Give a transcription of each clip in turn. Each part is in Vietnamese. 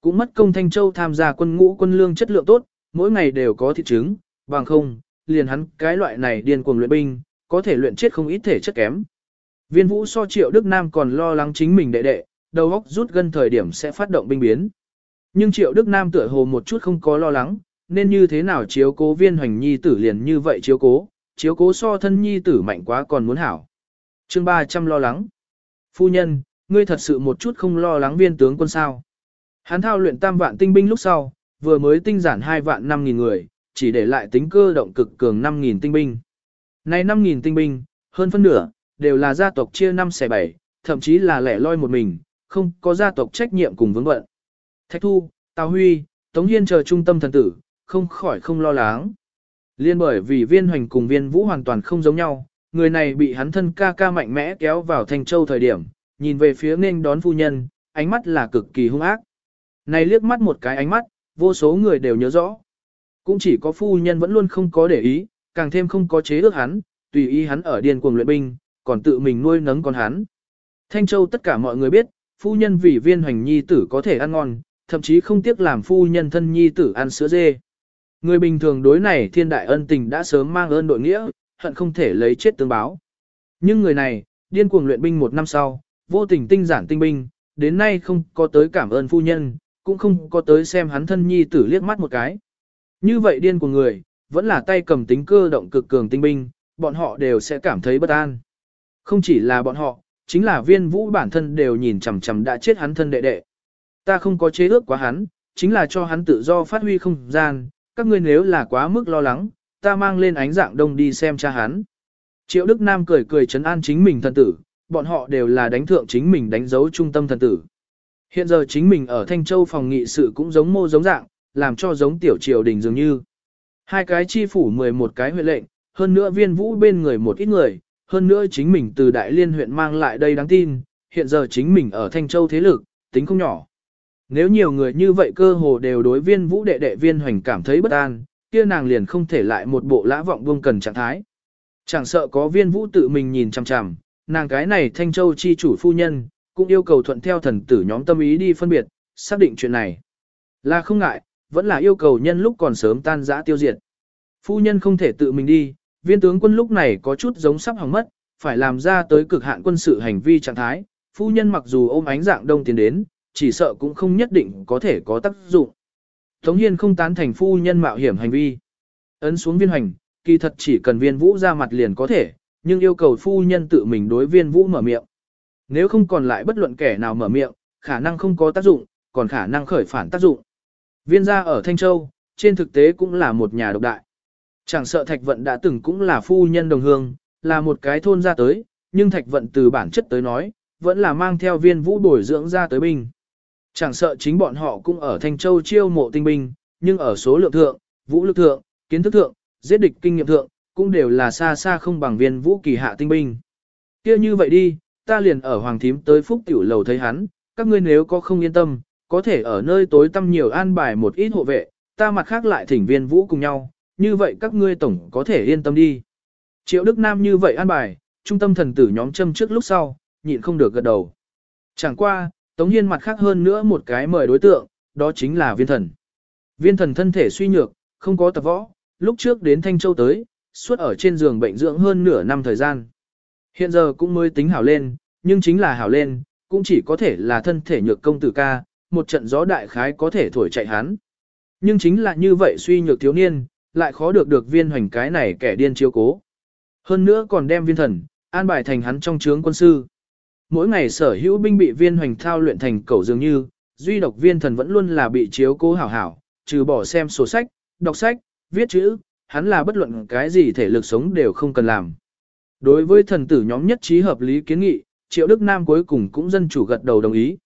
Cũng mất công Thanh Châu tham gia quân ngũ quân lương chất lượng tốt, mỗi ngày đều có thịt trứng, bằng không, liền hắn cái loại này điên cuồng luyện binh, có thể luyện chết không ít thể chất kém. Viên vũ so triệu Đức Nam còn lo lắng chính mình đệ đệ, đầu óc rút gần thời điểm sẽ phát động binh biến. Nhưng triệu Đức Nam tựa hồ một chút không có lo lắng, nên như thế nào chiếu cố viên hoành nhi tử liền như vậy chiếu cố, chiếu cố so thân nhi tử mạnh quá còn muốn hảo. chương 300 lo lắng. Phu nhân, ngươi thật sự một chút không lo lắng viên tướng quân sao. Hắn thao luyện tam vạn tinh binh lúc sau, vừa mới tinh giản hai vạn năm nghìn người, chỉ để lại tính cơ động cực cường năm nghìn tinh binh. Này năm nghìn tinh binh, hơn phân nửa, đều là gia tộc chia năm xẻ bảy, thậm chí là lẻ loi một mình, không có gia tộc trách nhiệm cùng vướng bận. Thạch Thu, Tào Huy, Tống Hiên chờ trung tâm thần tử, không khỏi không lo lắng. Liên bởi vì viên hoành cùng viên vũ hoàn toàn không giống nhau, người này bị hắn thân ca ca mạnh mẽ kéo vào thành Châu thời điểm, nhìn về phía nên đón phu nhân, ánh mắt là cực kỳ hung ác. Này liếc mắt một cái ánh mắt, vô số người đều nhớ rõ. Cũng chỉ có phu nhân vẫn luôn không có để ý, càng thêm không có chế ước hắn, tùy ý hắn ở điên cuồng luyện binh, còn tự mình nuôi nấng con hắn. Thanh Châu tất cả mọi người biết, phu nhân vì viên hoành nhi tử có thể ăn ngon, thậm chí không tiếc làm phu nhân thân nhi tử ăn sữa dê. Người bình thường đối này thiên đại ân tình đã sớm mang ơn đội nghĩa, hận không thể lấy chết tương báo. Nhưng người này, điên cuồng luyện binh một năm sau, vô tình tinh giản tinh binh, đến nay không có tới cảm ơn phu nhân, cũng không có tới xem hắn thân nhi tử liếc mắt một cái. Như vậy điên của người, vẫn là tay cầm tính cơ động cực cường tinh binh, bọn họ đều sẽ cảm thấy bất an. Không chỉ là bọn họ, chính là viên vũ bản thân đều nhìn chằm chằm đã chết hắn thân đệ đệ. Ta không có chế ước quá hắn, chính là cho hắn tự do phát huy không gian, các ngươi nếu là quá mức lo lắng, ta mang lên ánh dạng đông đi xem cha hắn. Triệu Đức Nam cười cười trấn an chính mình thân tử, bọn họ đều là đánh thượng chính mình đánh dấu trung tâm thần tử. Hiện giờ chính mình ở Thanh Châu phòng nghị sự cũng giống mô giống dạng, làm cho giống tiểu triều đình dường như. Hai cái chi phủ 11 cái huyện lệnh, hơn nữa viên vũ bên người một ít người, hơn nữa chính mình từ Đại Liên huyện mang lại đây đáng tin, hiện giờ chính mình ở Thanh Châu thế lực, tính không nhỏ. Nếu nhiều người như vậy cơ hồ đều đối viên vũ đệ đệ viên hoành cảm thấy bất an, kia nàng liền không thể lại một bộ lã vọng buông cần trạng thái. Chẳng sợ có viên vũ tự mình nhìn chằm chằm, nàng cái này Thanh Châu chi chủ phu nhân, cũng yêu cầu thuận theo thần tử nhóm tâm ý đi phân biệt, xác định chuyện này. Là không ngại, vẫn là yêu cầu nhân lúc còn sớm tan rã tiêu diệt. Phu nhân không thể tự mình đi, viên tướng quân lúc này có chút giống sắp hỏng mất, phải làm ra tới cực hạn quân sự hành vi trạng thái. Phu nhân mặc dù ôm ánh dạng đông tiến đến, chỉ sợ cũng không nhất định có thể có tác dụng. Tống Hiên không tán thành phu nhân mạo hiểm hành vi. Ấn xuống viên hành, kỳ thật chỉ cần viên vũ ra mặt liền có thể, nhưng yêu cầu phu nhân tự mình đối viên vũ mở miệng. Nếu không còn lại bất luận kẻ nào mở miệng, khả năng không có tác dụng, còn khả năng khởi phản tác dụng. Viên gia ở Thanh Châu, trên thực tế cũng là một nhà độc đại. Chẳng sợ Thạch Vận đã từng cũng là phu nhân đồng hương, là một cái thôn ra tới, nhưng Thạch Vận từ bản chất tới nói, vẫn là mang theo viên vũ bồi dưỡng ra tới binh. Chẳng sợ chính bọn họ cũng ở Thanh Châu chiêu mộ tinh binh, nhưng ở số lượng thượng, vũ lực thượng, kiến thức thượng, giết địch kinh nghiệm thượng, cũng đều là xa xa không bằng viên vũ kỳ hạ tinh binh. kia như vậy đi, ta liền ở Hoàng Thím tới Phúc Tiểu Lầu thấy hắn, các ngươi nếu có không yên tâm, có thể ở nơi tối tăm nhiều an bài một ít hộ vệ, ta mặt khác lại thỉnh viên vũ cùng nhau, như vậy các ngươi tổng có thể yên tâm đi. Triệu Đức Nam như vậy an bài, trung tâm thần tử nhóm châm trước lúc sau, nhịn không được gật đầu. Chẳng qua, Tống Hiên mặt khác hơn nữa một cái mời đối tượng, đó chính là viên thần. Viên thần thân thể suy nhược, không có tập võ, lúc trước đến Thanh Châu tới, suốt ở trên giường bệnh dưỡng hơn nửa năm thời gian. Hiện giờ cũng mới tính hảo lên, nhưng chính là hảo lên, cũng chỉ có thể là thân thể nhược công tử ca, một trận gió đại khái có thể thổi chạy hắn. Nhưng chính là như vậy suy nhược thiếu niên, lại khó được được viên hoành cái này kẻ điên chiếu cố. Hơn nữa còn đem viên thần, an bài thành hắn trong trướng quân sư. Mỗi ngày sở hữu binh bị viên hoành thao luyện thành cẩu dường như, duy độc viên thần vẫn luôn là bị chiếu cố hảo hảo, trừ bỏ xem sổ sách, đọc sách, viết chữ, hắn là bất luận cái gì thể lực sống đều không cần làm. Đối với thần tử nhóm nhất trí hợp lý kiến nghị, Triệu Đức Nam cuối cùng cũng dân chủ gật đầu đồng ý.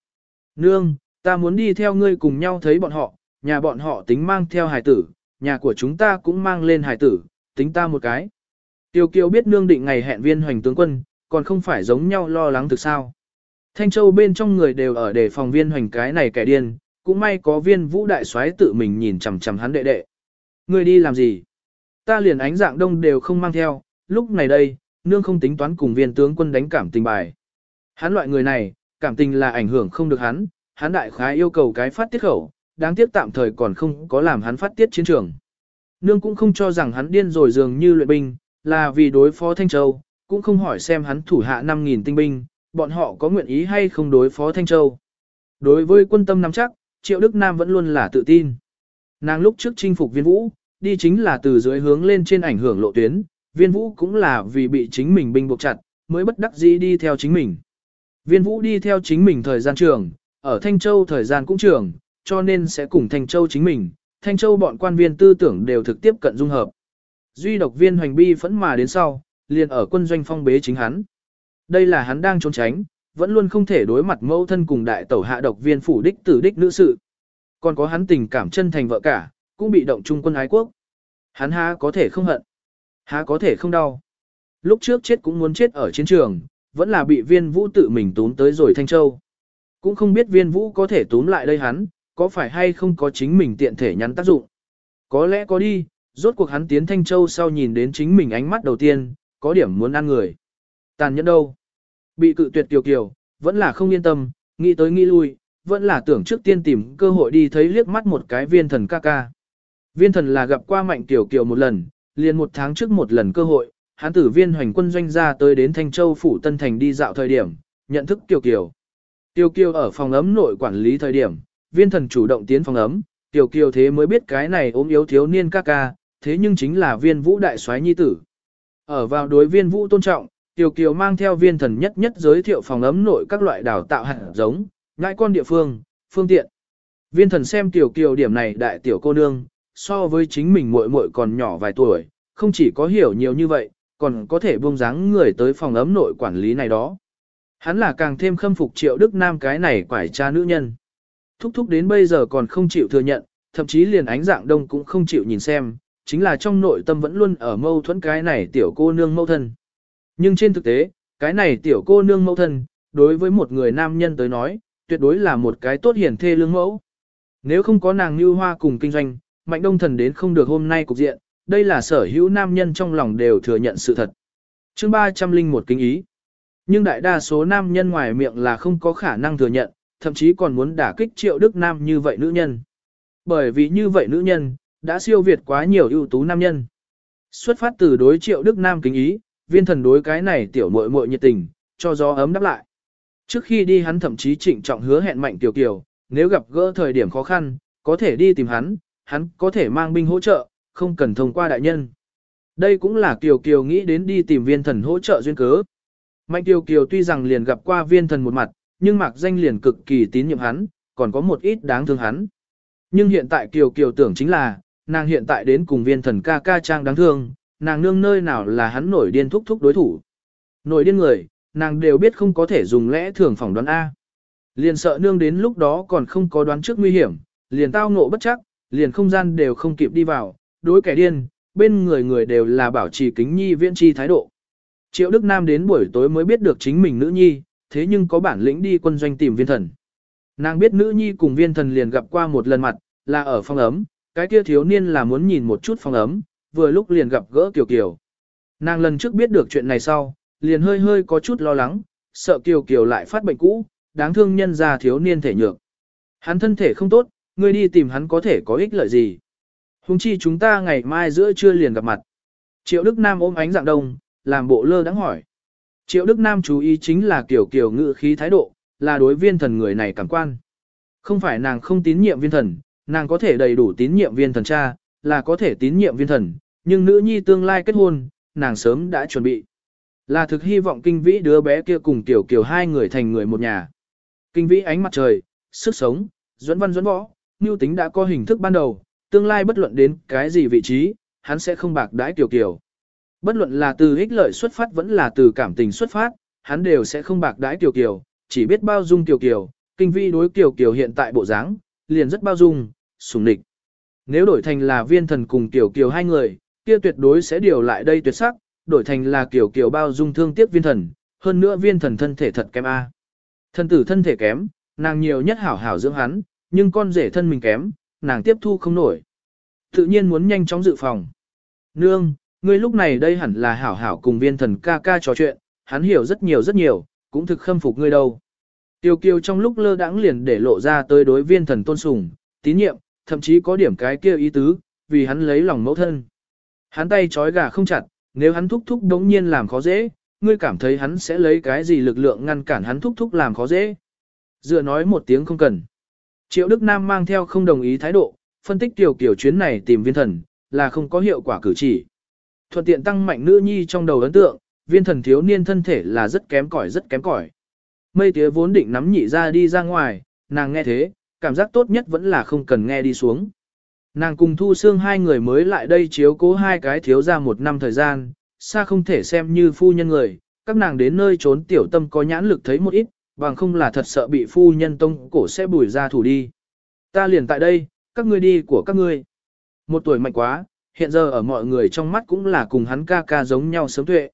Nương, ta muốn đi theo ngươi cùng nhau thấy bọn họ, nhà bọn họ tính mang theo hài tử, nhà của chúng ta cũng mang lên hài tử, tính ta một cái. Tiêu Kiều biết nương định ngày hẹn viên hoành tướng quân, còn không phải giống nhau lo lắng thực sao. Thanh Châu bên trong người đều ở để phòng viên hoành cái này kẻ điên, cũng may có viên vũ đại soái tự mình nhìn chằm chằm hắn đệ đệ. Ngươi đi làm gì? Ta liền ánh dạng đông đều không mang theo, lúc này đây, nương không tính toán cùng viên tướng quân đánh cảm tình bài. Hắn loại người này, cảm tình là ảnh hưởng không được hắn, hắn đại khái yêu cầu cái phát tiết khẩu, đáng tiếc tạm thời còn không có làm hắn phát tiết chiến trường. Nương cũng không cho rằng hắn điên rồi dường như luyện binh, là vì đối phó Thanh Châu, cũng không hỏi xem hắn thủ hạ 5.000 tinh binh, bọn họ có nguyện ý hay không đối phó Thanh Châu. Đối với quân tâm nắm chắc, Triệu Đức Nam vẫn luôn là tự tin. Nàng lúc trước chinh phục viên vũ, đi chính là từ dưới hướng lên trên ảnh hưởng lộ tuyến, viên vũ cũng là vì bị chính mình binh buộc chặt, mới bất đắc dĩ đi theo chính mình. Viên vũ đi theo chính mình thời gian trường, ở Thanh Châu thời gian cũng trường, cho nên sẽ cùng Thanh Châu chính mình, Thanh Châu bọn quan viên tư tưởng đều thực tiếp cận dung hợp. Duy độc viên hoành bi phẫn mà đến sau, liền ở quân doanh phong bế chính hắn. Đây là hắn đang trốn tránh, vẫn luôn không thể đối mặt mẫu thân cùng đại tẩu hạ độc viên phủ đích tử đích nữ sự. Còn có hắn tình cảm chân thành vợ cả, cũng bị động trung quân ái quốc. Hắn há có thể không hận, há có thể không đau. Lúc trước chết cũng muốn chết ở chiến trường, vẫn là bị viên vũ tự mình tốn tới rồi Thanh Châu. Cũng không biết viên vũ có thể tốn lại đây hắn, có phải hay không có chính mình tiện thể nhắn tác dụng. Có lẽ có đi, rốt cuộc hắn tiến Thanh Châu sau nhìn đến chính mình ánh mắt đầu tiên, có điểm muốn ăn người. Tàn nhẫn đâu? Bị cự tuyệt kiều kiều, vẫn là không yên tâm, nghĩ tới nghĩ lui, vẫn là tưởng trước tiên tìm cơ hội đi thấy liếc mắt một cái viên thần ca ca. Viên thần là gặp qua mạnh tiểu kiều một lần, liền một tháng trước một lần cơ hội, hắn tử viên hoành quân doanh ra tới đến Thanh Châu phủ Tân Thành đi dạo thời điểm, nhận thức Kiều Kiều. Tiêu Kiều ở phòng ấm nội quản lý thời điểm, viên thần chủ động tiến phòng ấm, Kiều Kiều thế mới biết cái này ốm yếu thiếu niên ca ca, thế nhưng chính là viên vũ đại soái nhi tử. Ở vào đối viên vũ tôn trọng, Kiều Kiều mang theo viên thần nhất nhất giới thiệu phòng ấm nội các loại đào tạo hạt giống, ngại con địa phương, phương tiện. Viên thần xem Kiều Kiều điểm này đại tiểu cô nương, so với chính mình muội muội còn nhỏ vài tuổi, không chỉ có hiểu nhiều như vậy, còn có thể buông dáng người tới phòng ấm nội quản lý này đó. Hắn là càng thêm khâm phục triệu Đức Nam cái này quải cha nữ nhân. Thúc thúc đến bây giờ còn không chịu thừa nhận, thậm chí liền ánh dạng đông cũng không chịu nhìn xem, chính là trong nội tâm vẫn luôn ở mâu thuẫn cái này tiểu cô nương mâu thân. Nhưng trên thực tế, cái này tiểu cô nương mâu thân, đối với một người nam nhân tới nói, tuyệt đối là một cái tốt hiển thê lương mẫu. Nếu không có nàng như hoa cùng kinh doanh, mạnh đông thần đến không được hôm nay cục diện, đây là sở hữu nam nhân trong lòng đều thừa nhận sự thật. chương 301 kinh ý. Nhưng đại đa số nam nhân ngoài miệng là không có khả năng thừa nhận, thậm chí còn muốn đả kích triệu đức nam như vậy nữ nhân. Bởi vì như vậy nữ nhân, đã siêu việt quá nhiều ưu tú nam nhân. Xuất phát từ đối triệu đức nam kính ý, viên thần đối cái này tiểu muội muội nhiệt tình, cho gió ấm đáp lại. Trước khi đi hắn thậm chí trịnh trọng hứa hẹn mạnh tiểu kiều, nếu gặp gỡ thời điểm khó khăn, có thể đi tìm hắn, hắn có thể mang binh hỗ trợ, không cần thông qua đại nhân. Đây cũng là Kiều Kiều nghĩ đến đi tìm viên thần hỗ trợ duyên cớ. Mạnh Kiều Kiều tuy rằng liền gặp qua viên thần một mặt, nhưng mạc danh liền cực kỳ tín nhiệm hắn, còn có một ít đáng thương hắn. Nhưng hiện tại Kiều Kiều tưởng chính là, nàng hiện tại đến cùng viên thần ca ca trang đáng thương, nàng nương nơi nào là hắn nổi điên thúc thúc đối thủ. Nổi điên người, nàng đều biết không có thể dùng lẽ thường phỏng đoán A. Liền sợ nương đến lúc đó còn không có đoán trước nguy hiểm, liền tao ngộ bất chắc, liền không gian đều không kịp đi vào, đối kẻ điên, bên người người đều là bảo trì kính nhi viễn chi thái độ. Triệu Đức Nam đến buổi tối mới biết được chính mình nữ nhi, thế nhưng có bản lĩnh đi quân doanh tìm viên thần. Nàng biết nữ nhi cùng viên thần liền gặp qua một lần mặt, là ở phòng ấm, cái kia thiếu niên là muốn nhìn một chút phòng ấm, vừa lúc liền gặp gỡ Kiều Kiều. Nàng lần trước biết được chuyện này sau, liền hơi hơi có chút lo lắng, sợ Kiều Kiều lại phát bệnh cũ, đáng thương nhân ra thiếu niên thể nhược. Hắn thân thể không tốt, ngươi đi tìm hắn có thể có ích lợi gì. Hùng chi chúng ta ngày mai giữa trưa liền gặp mặt. Triệu Đức Nam ôm ánh dạng đông, làm bộ lơ đắng hỏi. Triệu Đức Nam chú ý chính là kiểu kiểu ngự khí thái độ, là đối viên thần người này cảm quan. Không phải nàng không tín nhiệm viên thần, nàng có thể đầy đủ tín nhiệm viên thần cha, là có thể tín nhiệm viên thần, nhưng nữ nhi tương lai kết hôn, nàng sớm đã chuẩn bị. Là thực hy vọng kinh vĩ đứa bé kia cùng tiểu kiểu hai người thành người một nhà. Kinh vĩ ánh mặt trời, sức sống, duẫn văn duẫn võ, mưu tính đã có hình thức ban đầu, tương lai bất luận đến cái gì vị trí, hắn sẽ không bạc đãi Kiều Kiều. Bất luận là từ ích lợi xuất phát vẫn là từ cảm tình xuất phát, hắn đều sẽ không bạc đãi Kiều Kiều, chỉ biết bao dung Kiều Kiều, kinh vi đối Kiều Kiều hiện tại bộ dáng, liền rất bao dung, sủng nịch. Nếu đổi thành là viên thần cùng Kiều Kiều hai người, kia tuyệt đối sẽ điều lại đây tuyệt sắc, đổi thành là Kiều Kiều bao dung thương tiếc viên thần, hơn nữa viên thần thân thể thật kém A. Thân tử thân thể kém, nàng nhiều nhất hảo hảo dưỡng hắn, nhưng con rể thân mình kém, nàng tiếp thu không nổi. Tự nhiên muốn nhanh chóng dự phòng. Nương, ngươi lúc này đây hẳn là hảo hảo cùng viên thần ca ca trò chuyện, hắn hiểu rất nhiều rất nhiều, cũng thực khâm phục ngươi đâu. Tiêu kiêu trong lúc lơ đãng liền để lộ ra tới đối viên thần tôn sùng, tín nhiệm, thậm chí có điểm cái kia ý tứ, vì hắn lấy lòng mẫu thân. Hắn tay trói gà không chặt, nếu hắn thúc thúc đống nhiên làm khó dễ, ngươi cảm thấy hắn sẽ lấy cái gì lực lượng ngăn cản hắn thúc thúc làm khó dễ. Dựa nói một tiếng không cần. Triệu Đức Nam mang theo không đồng ý thái độ, phân tích tiểu kiểu chuyến này tìm viên thần, là không có hiệu quả cử chỉ. Thuận tiện tăng mạnh nữ nhi trong đầu ấn tượng, viên thần thiếu niên thân thể là rất kém cỏi rất kém cỏi. Mây tía vốn định nắm nhị ra đi ra ngoài, nàng nghe thế, cảm giác tốt nhất vẫn là không cần nghe đi xuống. Nàng cùng Thu Sương hai người mới lại đây chiếu cố hai cái thiếu ra một năm thời gian, xa không thể xem như phu nhân người, các nàng đến nơi trốn tiểu tâm có nhãn lực thấy một ít, bằng không là thật sợ bị phu nhân tông cổ sẽ bùi ra thủ đi. Ta liền tại đây, các ngươi đi của các ngươi. Một tuổi mạnh quá, hiện giờ ở mọi người trong mắt cũng là cùng hắn ca ca giống nhau sớm tuệ.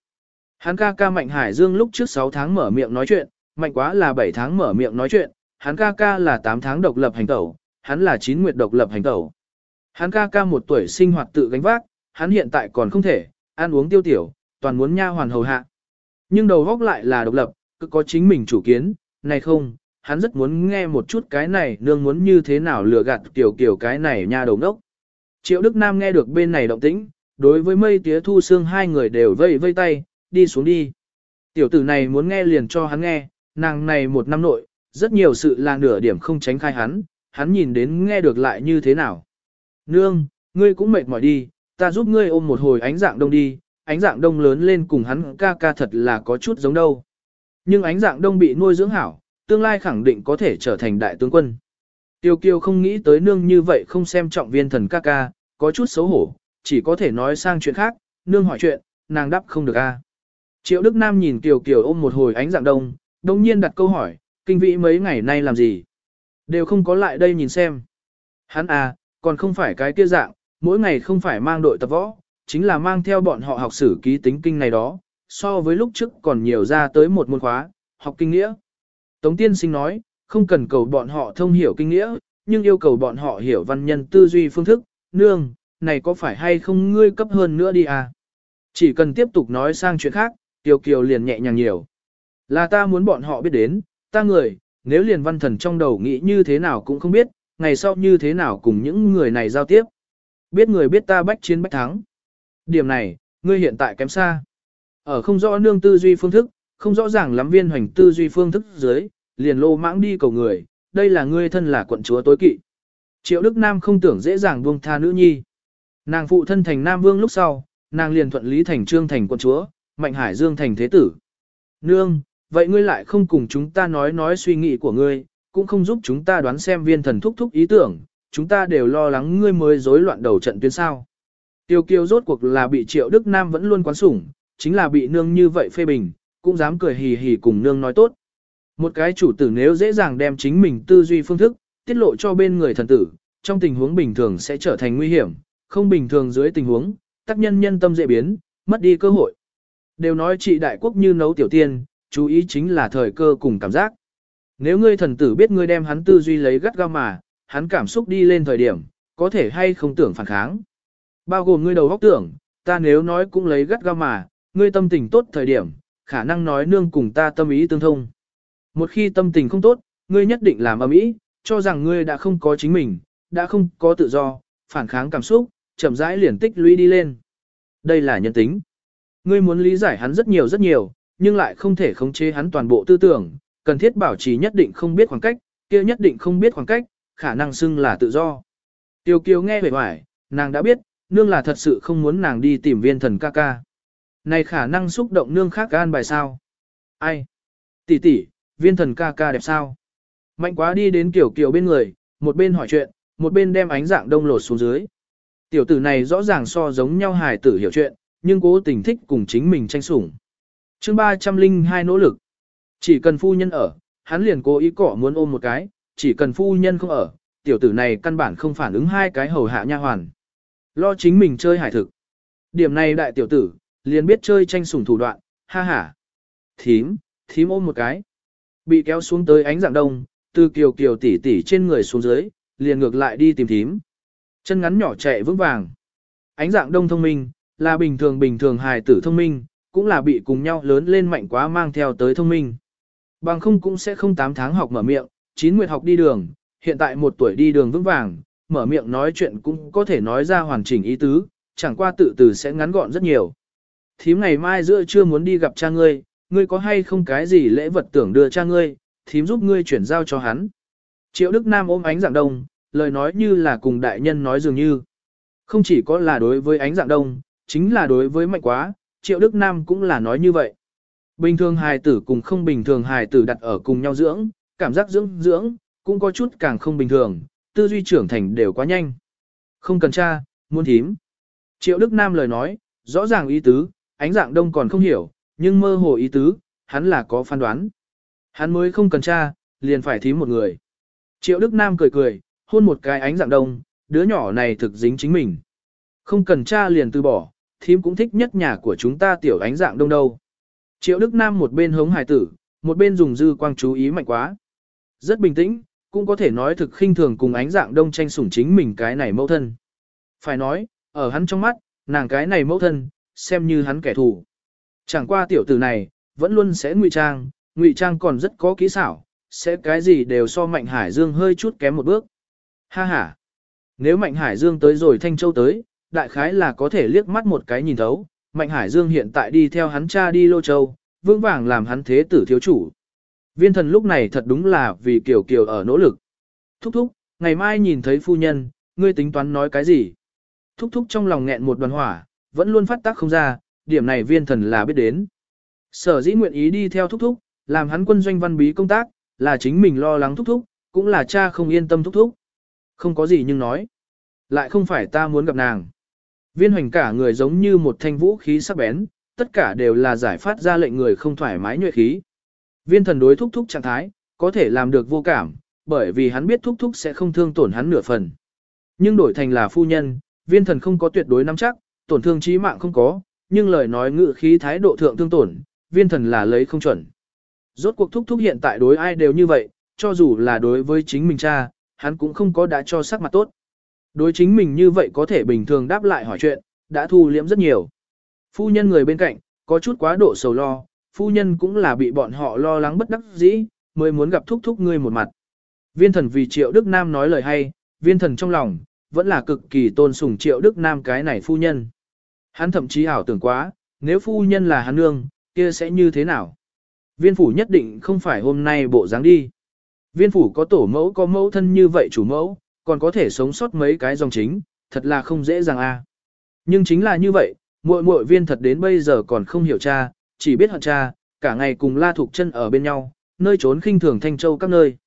Hắn ca ca Mạnh Hải Dương lúc trước 6 tháng mở miệng nói chuyện, mạnh quá là 7 tháng mở miệng nói chuyện, hắn ca ca là 8 tháng độc lập hành tẩu, hắn là 9 nguyệt độc lập hành tẩu. Hắn ca ca một tuổi sinh hoạt tự gánh vác, hắn hiện tại còn không thể, ăn uống tiêu tiểu, toàn muốn nha hoàn hầu hạ. Nhưng đầu góc lại là độc lập, cứ có chính mình chủ kiến, này không, hắn rất muốn nghe một chút cái này nương muốn như thế nào lừa gạt tiểu kiểu cái này nha đầu ngốc. Triệu Đức Nam nghe được bên này động tĩnh, đối với mây tía thu xương hai người đều vây vây tay, đi xuống đi. Tiểu tử này muốn nghe liền cho hắn nghe, nàng này một năm nội, rất nhiều sự là nửa điểm không tránh khai hắn, hắn nhìn đến nghe được lại như thế nào. Nương, ngươi cũng mệt mỏi đi, ta giúp ngươi ôm một hồi ánh dạng đông đi, ánh dạng đông lớn lên cùng hắn ca ca thật là có chút giống đâu. Nhưng ánh dạng đông bị nuôi dưỡng hảo, tương lai khẳng định có thể trở thành đại tướng quân. Tiêu kiêu không nghĩ tới nương như vậy không xem trọng viên thần ca ca, có chút xấu hổ, chỉ có thể nói sang chuyện khác, nương hỏi chuyện, nàng đáp không được a. Triệu Đức Nam nhìn Kiều Kiều ôm một hồi ánh dạng đông, đồng nhiên đặt câu hỏi, kinh vĩ mấy ngày nay làm gì? Đều không có lại đây nhìn xem. Hắn à, còn không phải cái kia dạng, mỗi ngày không phải mang đội tập võ, chính là mang theo bọn họ học sử ký tính kinh này đó, so với lúc trước còn nhiều ra tới một môn khóa, học kinh nghĩa. Tống tiên sinh nói, không cần cầu bọn họ thông hiểu kinh nghĩa, nhưng yêu cầu bọn họ hiểu văn nhân tư duy phương thức, nương, này có phải hay không ngươi cấp hơn nữa đi à? Chỉ cần tiếp tục nói sang chuyện khác, Tiêu Kiều liền nhẹ nhàng nhiều. Là ta muốn bọn họ biết đến, ta người, nếu liền văn thần trong đầu nghĩ như thế nào cũng không biết, ngày sau như thế nào cùng những người này giao tiếp. Biết người biết ta bách chiến bách thắng. Điểm này, ngươi hiện tại kém xa. Ở không rõ nương tư duy phương thức, không rõ ràng lắm viên hoành tư duy phương thức dưới, liền lô mãng đi cầu người, đây là ngươi thân là quận chúa tối kỵ. Triệu Đức Nam không tưởng dễ dàng buông tha nữ nhi. Nàng phụ thân thành Nam Vương lúc sau, nàng liền thuận lý thành trương thành quận chúa, Mạnh Hải Dương thành thế tử. Nương, vậy ngươi lại không cùng chúng ta nói nói suy nghĩ của ngươi, cũng không giúp chúng ta đoán xem viên thần thúc thúc ý tưởng, chúng ta đều lo lắng ngươi mới rối loạn đầu trận tuyến sao. Tiêu kiêu rốt cuộc là bị triệu Đức Nam vẫn luôn quán sủng, chính là bị nương như vậy phê bình, cũng dám cười hì hì cùng nương nói tốt. Một cái chủ tử nếu dễ dàng đem chính mình tư duy phương thức, tiết lộ cho bên người thần tử, trong tình huống bình thường sẽ trở thành nguy hiểm, không bình thường dưới tình huống, tác nhân nhân tâm dễ biến, mất đi cơ hội. Đều nói trị đại quốc như nấu tiểu tiên, chú ý chính là thời cơ cùng cảm giác. Nếu ngươi thần tử biết ngươi đem hắn tư duy lấy gắt gao mà, hắn cảm xúc đi lên thời điểm, có thể hay không tưởng phản kháng. Bao gồm ngươi đầu góc tưởng, ta nếu nói cũng lấy gắt gao mà, ngươi tâm tình tốt thời điểm, khả năng nói nương cùng ta tâm ý tương thông. Một khi tâm tình không tốt, ngươi nhất định làm ầm ý, cho rằng ngươi đã không có chính mình, đã không có tự do, phản kháng cảm xúc, chậm rãi liền tích lũy đi lên. Đây là nhân tính. Ngươi muốn lý giải hắn rất nhiều rất nhiều, nhưng lại không thể khống chế hắn toàn bộ tư tưởng, cần thiết bảo trì nhất định không biết khoảng cách, kia nhất định không biết khoảng cách, khả năng xưng là tự do. Tiêu kiều nghe vẻ hoài, nàng đã biết, nương là thật sự không muốn nàng đi tìm viên thần ca ca. Này khả năng xúc động nương khác gan bài sao? Ai? Tỷ tỷ, viên thần ca ca đẹp sao? Mạnh quá đi đến kiểu kiểu bên người, một bên hỏi chuyện, một bên đem ánh dạng đông lột xuống dưới. Tiểu tử này rõ ràng so giống nhau hài tử hiểu chuyện, nhưng cố tình thích cùng chính mình tranh sủng. chương 302 nỗ lực. Chỉ cần phu nhân ở, hắn liền cố ý cỏ muốn ôm một cái, chỉ cần phu nhân không ở, tiểu tử này căn bản không phản ứng hai cái hầu hạ nha hoàn. Lo chính mình chơi hải thực. Điểm này đại tiểu tử, liền biết chơi tranh sủng thủ đoạn, ha ha. Thím, thím ôm một cái. Bị kéo xuống tới ánh dạng đông, từ kiều kiều tỉ tỉ trên người xuống dưới, liền ngược lại đi tìm thím. Chân ngắn nhỏ chạy vững vàng. Ánh dạng đông thông minh, là bình thường bình thường hài tử thông minh, cũng là bị cùng nhau lớn lên mạnh quá mang theo tới thông minh. bằng không cũng sẽ không 8 tháng học mở miệng, 9 nguyệt học đi đường, hiện tại một tuổi đi đường vững vàng, mở miệng nói chuyện cũng có thể nói ra hoàn chỉnh ý tứ, chẳng qua tự từ sẽ ngắn gọn rất nhiều. Thím ngày mai giữa trưa muốn đi gặp cha ngươi, ngươi có hay không cái gì lễ vật tưởng đưa cha ngươi, thím giúp ngươi chuyển giao cho hắn. Triệu Đức Nam ôm ánh dạng đông, lời nói như là cùng đại nhân nói dường như. Không chỉ có là đối với ánh dạng đông, chính là đối với mạnh quá, Triệu Đức Nam cũng là nói như vậy. Bình thường hài tử cùng không bình thường hài tử đặt ở cùng nhau dưỡng, cảm giác dưỡng dưỡng, cũng có chút càng không bình thường, tư duy trưởng thành đều quá nhanh. Không cần cha, muốn thím. Triệu Đức Nam lời nói, rõ ràng ý tứ, ánh dạng đông còn không hiểu, nhưng mơ hồ ý tứ, hắn là có phán đoán. Hắn mới không cần cha, liền phải thím một người. Triệu Đức Nam cười cười, hôn một cái ánh dạng đông, đứa nhỏ này thực dính chính mình. Không cần cha liền từ bỏ, thím cũng thích nhất nhà của chúng ta tiểu ánh dạng đông đâu. Triệu Đức Nam một bên hống hải tử, một bên dùng dư quang chú ý mạnh quá. Rất bình tĩnh, cũng có thể nói thực khinh thường cùng ánh dạng đông tranh sủng chính mình cái này mẫu thân. Phải nói, ở hắn trong mắt, nàng cái này mẫu thân, xem như hắn kẻ thù. Chẳng qua tiểu tử này, vẫn luôn sẽ ngụy trang, ngụy trang còn rất có kỹ xảo, sẽ cái gì đều so Mạnh Hải Dương hơi chút kém một bước. Ha ha! Nếu Mạnh Hải Dương tới rồi Thanh Châu tới, đại khái là có thể liếc mắt một cái nhìn thấu, Mạnh Hải Dương hiện tại đi theo hắn cha đi Lô Châu, vương vàng làm hắn thế tử thiếu chủ. Viên thần lúc này thật đúng là vì Kiều Kiều ở nỗ lực. Thúc thúc, ngày mai nhìn thấy phu nhân, ngươi tính toán nói cái gì? Thúc thúc trong lòng nghẹn một đoàn hỏa, vẫn luôn phát tác không ra, điểm này viên thần là biết đến. Sở dĩ nguyện ý đi theo thúc thúc, làm hắn quân doanh văn bí công tác, là chính mình lo lắng thúc thúc, cũng là cha không yên tâm thúc thúc. Không có gì nhưng nói. Lại không phải ta muốn gặp nàng. Viên hoành cả người giống như một thanh vũ khí sắc bén, tất cả đều là giải phát ra lệnh người không thoải mái nhuệ khí. Viên thần đối thúc thúc trạng thái, có thể làm được vô cảm, bởi vì hắn biết thúc thúc sẽ không thương tổn hắn nửa phần. Nhưng đổi thành là phu nhân, viên thần không có tuyệt đối nắm chắc, tổn thương chí mạng không có, nhưng lời nói ngự khí thái độ thượng thương tổn, viên thần là lấy không chuẩn. Rốt cuộc thúc thúc hiện tại đối ai đều như vậy, cho dù là đối với chính mình cha, hắn cũng không có đã cho sắc mặt tốt. Đối chính mình như vậy có thể bình thường đáp lại hỏi chuyện, đã thu liễm rất nhiều. Phu nhân người bên cạnh, có chút quá độ sầu lo, phu nhân cũng là bị bọn họ lo lắng bất đắc dĩ, mới muốn gặp thúc thúc ngươi một mặt. Viên thần vì triệu Đức Nam nói lời hay, viên thần trong lòng, vẫn là cực kỳ tôn sùng triệu Đức Nam cái này phu nhân. Hắn thậm chí ảo tưởng quá, nếu phu nhân là hắn nương, kia sẽ như thế nào? Viên phủ nhất định không phải hôm nay bộ dáng đi. Viên phủ có tổ mẫu có mẫu thân như vậy chủ mẫu, còn có thể sống sót mấy cái dòng chính, thật là không dễ dàng a. Nhưng chính là như vậy, muội muội viên thật đến bây giờ còn không hiểu cha, chỉ biết hận cha, cả ngày cùng La Thục chân ở bên nhau, nơi trốn khinh thường Thanh Châu các nơi.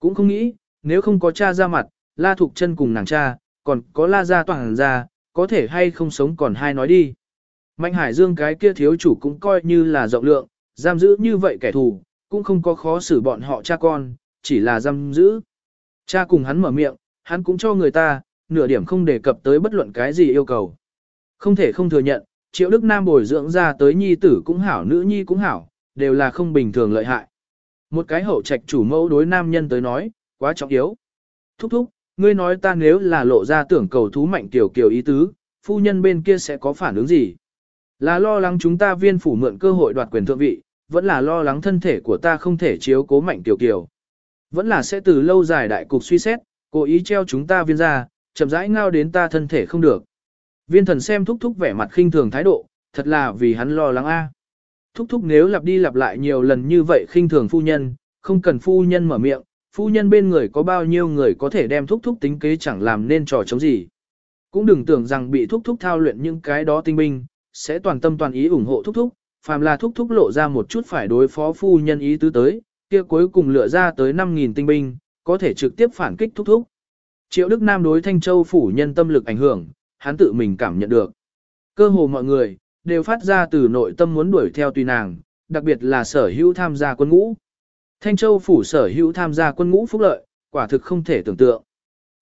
Cũng không nghĩ, nếu không có cha ra mặt, La Thục chân cùng nàng cha, còn có La gia toàn gia, có thể hay không sống còn hai nói đi. Mạnh Hải Dương cái kia thiếu chủ cũng coi như là rộng lượng, giam giữ như vậy kẻ thù, cũng không có khó xử bọn họ cha con, chỉ là giam giữ. Cha cùng hắn mở miệng, hắn cũng cho người ta, nửa điểm không đề cập tới bất luận cái gì yêu cầu. Không thể không thừa nhận, triệu Đức Nam bồi dưỡng ra tới nhi tử cũng hảo nữ nhi cũng hảo, đều là không bình thường lợi hại. Một cái hậu trạch chủ mẫu đối nam nhân tới nói, quá trọng yếu. Thúc thúc, ngươi nói ta nếu là lộ ra tưởng cầu thú mạnh tiểu kiều ý tứ, phu nhân bên kia sẽ có phản ứng gì? Là lo lắng chúng ta viên phủ mượn cơ hội đoạt quyền thượng vị, vẫn là lo lắng thân thể của ta không thể chiếu cố mạnh tiểu kiều. Vẫn là sẽ từ lâu dài đại cục suy xét, cố ý treo chúng ta viên ra, chậm rãi ngao đến ta thân thể không được. Viên thần xem thúc thúc vẻ mặt khinh thường thái độ, thật là vì hắn lo lắng a. Thúc thúc nếu lặp đi lặp lại nhiều lần như vậy khinh thường phu nhân, không cần phu nhân mở miệng, phu nhân bên người có bao nhiêu người có thể đem thúc thúc tính kế chẳng làm nên trò chống gì. Cũng đừng tưởng rằng bị thúc thúc thao luyện những cái đó tinh binh, sẽ toàn tâm toàn ý ủng hộ thúc thúc, phàm là thúc thúc lộ ra một chút phải đối phó phu nhân ý tứ tới, kia cuối cùng lựa ra tới 5.000 tinh binh, có thể trực tiếp phản kích thúc thúc. Triệu Đức Nam đối Thanh Châu phủ nhân tâm lực ảnh hưởng, hắn tự mình cảm nhận được. Cơ hồ mọi người, đều phát ra từ nội tâm muốn đuổi theo tùy nàng, đặc biệt là sở hữu tham gia quân ngũ. Thanh Châu phủ sở hữu tham gia quân ngũ phúc lợi, quả thực không thể tưởng tượng.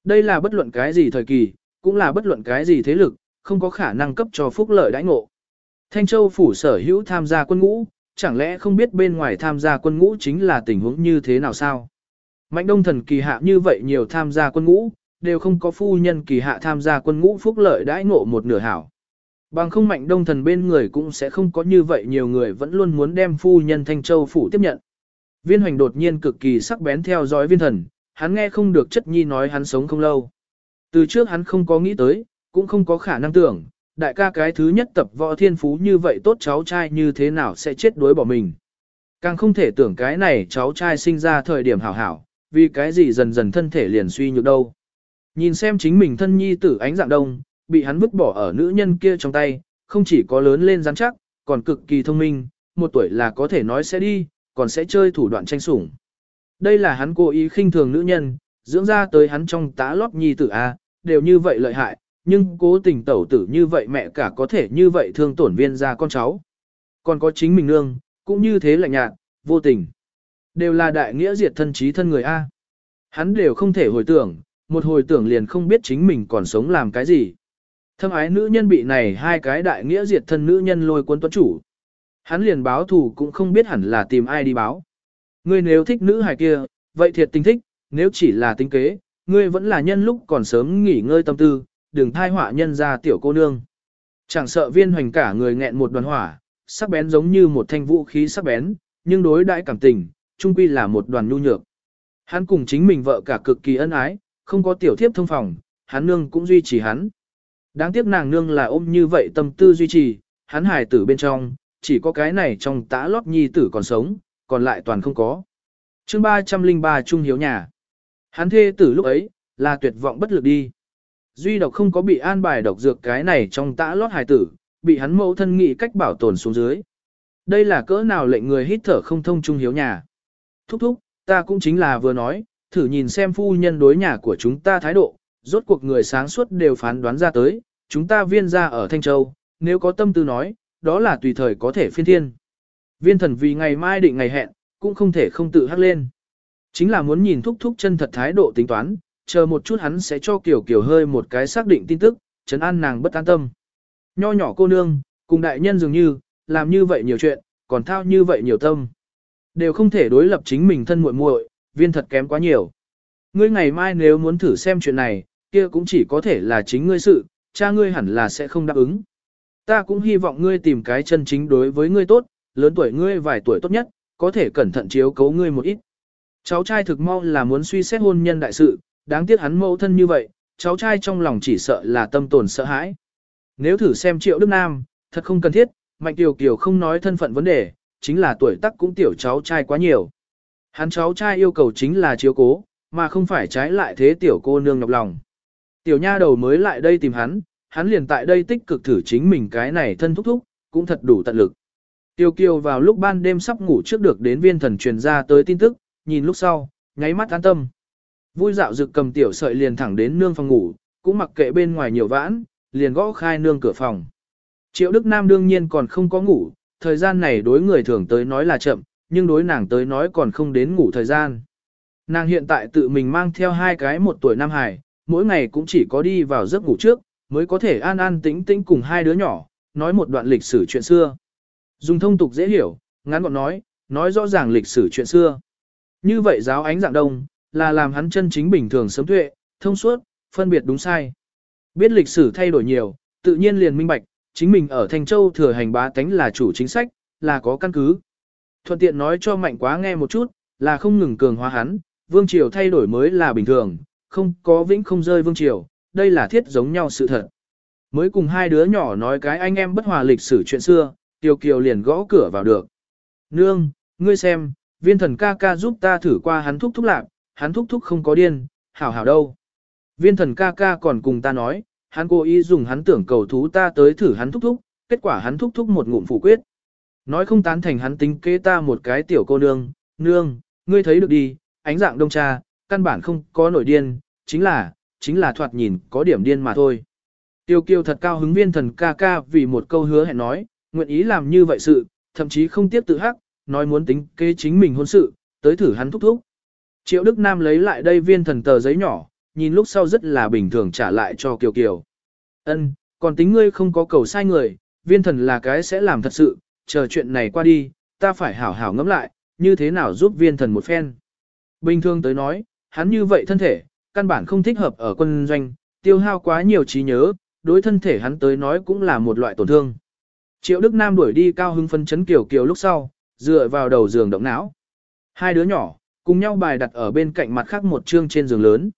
Đây là bất luận cái gì thời kỳ, cũng là bất luận cái gì thế lực, không có khả năng cấp cho phúc lợi đãi ngộ. Thanh Châu phủ sở hữu tham gia quân ngũ, chẳng lẽ không biết bên ngoài tham gia quân ngũ chính là tình huống như thế nào sao? Mạnh đông thần kỳ hạ như vậy nhiều tham gia quân ngũ, đều không có phu nhân kỳ hạ tham gia quân ngũ phúc lợi đãi ngộ một nửa hảo. Bằng không mạnh đông thần bên người cũng sẽ không có như vậy nhiều người vẫn luôn muốn đem phu nhân Thanh Châu phủ tiếp nhận. Viên hoành đột nhiên cực kỳ sắc bén theo dõi viên thần, hắn nghe không được chất nhi nói hắn sống không lâu. Từ trước hắn không có nghĩ tới, cũng không có khả năng tưởng, đại ca cái thứ nhất tập võ thiên phú như vậy tốt cháu trai như thế nào sẽ chết đuối bỏ mình. Càng không thể tưởng cái này cháu trai sinh ra thời điểm hảo hảo, vì cái gì dần dần thân thể liền suy nhược đâu. Nhìn xem chính mình thân nhi tử ánh dạng đông, bị hắn vứt bỏ ở nữ nhân kia trong tay, không chỉ có lớn lên rắn chắc, còn cực kỳ thông minh, một tuổi là có thể nói sẽ đi, còn sẽ chơi thủ đoạn tranh sủng. Đây là hắn cố ý khinh thường nữ nhân, dưỡng ra tới hắn trong tá lót nhi tử A, đều như vậy lợi hại, nhưng cố tình tẩu tử như vậy mẹ cả có thể như vậy thương tổn viên ra con cháu. Còn có chính mình nương, cũng như thế lạnh nhạt, vô tình. Đều là đại nghĩa diệt thân trí thân người A. Hắn đều không thể hồi tưởng, một hồi tưởng liền không biết chính mình còn sống làm cái gì. Thâm ái nữ nhân bị này hai cái đại nghĩa diệt thân nữ nhân lôi quân tuấn chủ. Hắn liền báo thù cũng không biết hẳn là tìm ai đi báo. Ngươi nếu thích nữ hài kia, vậy thiệt tình thích, nếu chỉ là tính kế, ngươi vẫn là nhân lúc còn sớm nghỉ ngơi tâm tư, đừng thai họa nhân ra tiểu cô nương. Chẳng sợ viên hoành cả người nghẹn một đoàn hỏa, sắc bén giống như một thanh vũ khí sắc bén, nhưng đối đãi cảm tình, trung quy là một đoàn nhu nhược. Hắn cùng chính mình vợ cả cực kỳ ân ái, không có tiểu thiếp thông phòng, hắn nương cũng duy trì hắn. Đáng tiếc nàng nương là ôm như vậy tâm tư duy trì, hắn hài tử bên trong, chỉ có cái này trong tã lót nhi tử còn sống, còn lại toàn không có. chương 303 Trung Hiếu Nhà Hắn thê tử lúc ấy, là tuyệt vọng bất lực đi. Duy độc không có bị an bài độc dược cái này trong tã lót hài tử, bị hắn mẫu thân nghị cách bảo tồn xuống dưới. Đây là cỡ nào lệnh người hít thở không thông Trung Hiếu Nhà. Thúc thúc, ta cũng chính là vừa nói, thử nhìn xem phu nhân đối nhà của chúng ta thái độ, rốt cuộc người sáng suốt đều phán đoán ra tới, chúng ta viên ra ở Thanh Châu, nếu có tâm tư nói, đó là tùy thời có thể phiên thiên. Viên thần vì ngày mai định ngày hẹn, cũng không thể không tự hắc lên. Chính là muốn nhìn thúc thúc chân thật thái độ tính toán, chờ một chút hắn sẽ cho Kiều Kiều hơi một cái xác định tin tức, chấn an nàng bất an tâm. Nho nhỏ cô nương, cùng đại nhân dường như, làm như vậy nhiều chuyện, còn thao như vậy nhiều tâm. Đều không thể đối lập chính mình thân muội muội, viên thật kém quá nhiều. Ngươi ngày mai nếu muốn thử xem chuyện này, kia cũng chỉ có thể là chính ngươi sự, cha ngươi hẳn là sẽ không đáp ứng. Ta cũng hy vọng ngươi tìm cái chân chính đối với ngươi tốt, lớn tuổi ngươi vài tuổi tốt nhất, có thể cẩn thận chiếu cấu ngươi một ít. Cháu trai thực mau là muốn suy xét hôn nhân đại sự, đáng tiếc hắn mẫu thân như vậy, cháu trai trong lòng chỉ sợ là tâm tồn sợ hãi. Nếu thử xem triệu Đức Nam, thật không cần thiết, Mạnh Tiểu Kiều không nói thân phận vấn đề, chính là tuổi tác cũng tiểu cháu trai quá nhiều. Hắn cháu trai yêu cầu chính là chiếu cố, mà không phải trái lại thế tiểu cô nương nhọc lòng. Tiểu nha đầu mới lại đây tìm hắn, hắn liền tại đây tích cực thử chính mình cái này thân thúc thúc, cũng thật đủ tận lực. Tiêu kiều vào lúc ban đêm sắp ngủ trước được đến viên thần truyền ra tới tin tức, nhìn lúc sau, nháy mắt an tâm. Vui dạo dực cầm tiểu sợi liền thẳng đến nương phòng ngủ, cũng mặc kệ bên ngoài nhiều vãn, liền gõ khai nương cửa phòng. Triệu Đức Nam đương nhiên còn không có ngủ, thời gian này đối người thường tới nói là chậm, nhưng đối nàng tới nói còn không đến ngủ thời gian. Nàng hiện tại tự mình mang theo hai cái một tuổi Nam Hải, mỗi ngày cũng chỉ có đi vào giấc ngủ trước, mới có thể an an tĩnh tĩnh cùng hai đứa nhỏ, nói một đoạn lịch sử chuyện xưa. Dùng thông tục dễ hiểu, ngắn gọn nói, nói rõ ràng lịch sử chuyện xưa. Như vậy giáo ánh dạng đông, là làm hắn chân chính bình thường sớm tuệ, thông suốt, phân biệt đúng sai. Biết lịch sử thay đổi nhiều, tự nhiên liền minh bạch, chính mình ở Thanh Châu thừa hành bá tánh là chủ chính sách, là có căn cứ. Thuận tiện nói cho mạnh quá nghe một chút, là không ngừng cường hóa hắn, vương triều thay đổi mới là bình thường, không có vĩnh không rơi vương triều, đây là thiết giống nhau sự thật. Mới cùng hai đứa nhỏ nói cái anh em bất hòa lịch sử chuyện xưa, Tiêu Kiều liền gõ cửa vào được. Nương, ngươi xem, viên thần ca ca giúp ta thử qua hắn thúc thúc lạc, hắn thúc thúc không có điên, hảo hảo đâu. Viên thần ca ca còn cùng ta nói, hắn cố ý dùng hắn tưởng cầu thú ta tới thử hắn thúc thúc, kết quả hắn thúc thúc một ngụm phủ quyết. Nói không tán thành hắn tính kế ta một cái tiểu cô nương, nương, ngươi thấy được đi, ánh dạng đông cha, căn bản không có nổi điên, chính là, chính là thoạt nhìn có điểm điên mà thôi. Tiêu kiều thật cao hứng viên thần ca ca vì một câu hứa hẹn nói, nguyện ý làm như vậy sự, thậm chí không tiếp tự hắc, nói muốn tính kế chính mình hôn sự, tới thử hắn thúc thúc. Triệu Đức Nam lấy lại đây viên thần tờ giấy nhỏ, nhìn lúc sau rất là bình thường trả lại cho Kiều Kiều. Ân, còn tính ngươi không có cầu sai người, viên thần là cái sẽ làm thật sự, chờ chuyện này qua đi, ta phải hảo hảo ngẫm lại, như thế nào giúp viên thần một phen. Bình thường tới nói, hắn như vậy thân thể, căn bản không thích hợp ở quân doanh, tiêu hao quá nhiều trí nhớ, đối thân thể hắn tới nói cũng là một loại tổn thương. Triệu Đức Nam đuổi đi cao hưng phân chấn kiểu kiểu lúc sau, dựa vào đầu giường động não. Hai đứa nhỏ, cùng nhau bài đặt ở bên cạnh mặt khác một chương trên giường lớn.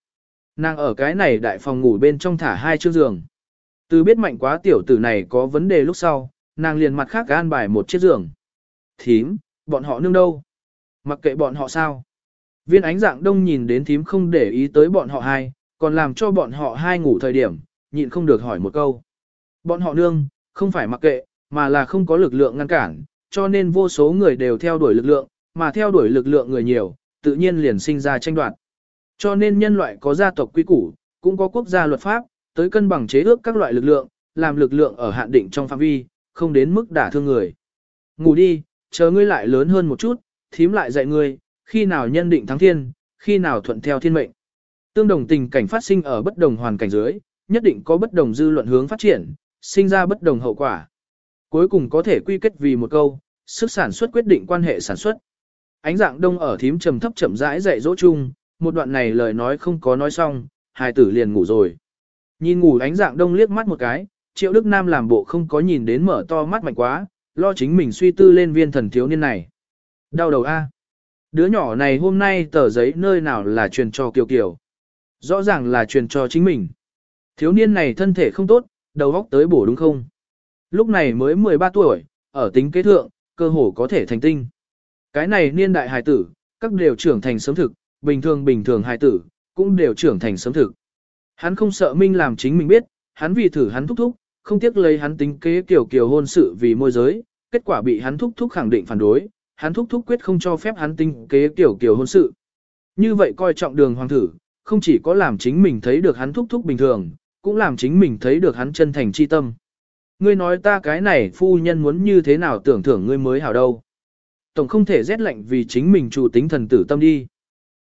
Nàng ở cái này đại phòng ngủ bên trong thả hai chương giường. Từ biết mạnh quá tiểu tử này có vấn đề lúc sau, nàng liền mặt khác gan bài một chiếc giường. Thím, bọn họ nương đâu? Mặc kệ bọn họ sao? Viên ánh dạng đông nhìn đến thím không để ý tới bọn họ hai, còn làm cho bọn họ hai ngủ thời điểm, nhịn không được hỏi một câu. Bọn họ nương, không phải mặc kệ, mà là không có lực lượng ngăn cản, cho nên vô số người đều theo đuổi lực lượng, mà theo đuổi lực lượng người nhiều, tự nhiên liền sinh ra tranh đoạt. Cho nên nhân loại có gia tộc quy củ, cũng có quốc gia luật pháp, tới cân bằng chế ước các loại lực lượng, làm lực lượng ở hạn định trong phạm vi, không đến mức đả thương người. Ngủ đi, chờ ngươi lại lớn hơn một chút, thím lại dạy ngươi, khi nào nhân định thắng thiên, khi nào thuận theo thiên mệnh. Tương đồng tình cảnh phát sinh ở bất đồng hoàn cảnh dưới, nhất định có bất đồng dư luận hướng phát triển, sinh ra bất đồng hậu quả. Cuối cùng có thể quy kết vì một câu, sức sản xuất quyết định quan hệ sản xuất. Ánh dạng đông ở thím trầm thấp chậm rãi dạy dỗ chung, một đoạn này lời nói không có nói xong, hài tử liền ngủ rồi. Nhìn ngủ ánh dạng đông liếc mắt một cái, triệu đức nam làm bộ không có nhìn đến mở to mắt mạnh quá, lo chính mình suy tư lên viên thần thiếu niên này. Đau đầu A. Đứa nhỏ này hôm nay tờ giấy nơi nào là truyền cho Kiều Kiều. Rõ ràng là truyền cho chính mình. Thiếu niên này thân thể không tốt, đầu óc tới bổ đúng không? Lúc này mới 13 tuổi, ở tính kế thượng, cơ hồ có thể thành tinh. Cái này niên đại hài tử, các đều trưởng thành sớm thực, bình thường bình thường hài tử, cũng đều trưởng thành sớm thực. Hắn không sợ Minh làm chính mình biết, hắn vì thử hắn thúc thúc, không tiếc lấy hắn tính kế kiểu kiểu hôn sự vì môi giới, kết quả bị hắn thúc thúc khẳng định phản đối, hắn thúc thúc quyết không cho phép hắn Tinh kế kiểu kiểu hôn sự. Như vậy coi trọng đường hoàng thử, không chỉ có làm chính mình thấy được hắn thúc thúc bình thường, cũng làm chính mình thấy được hắn chân thành chi tâm. Ngươi nói ta cái này phu nhân muốn như thế nào tưởng thưởng ngươi mới hảo đâu. Tổng không thể rét lạnh vì chính mình chủ tính thần tử tâm đi.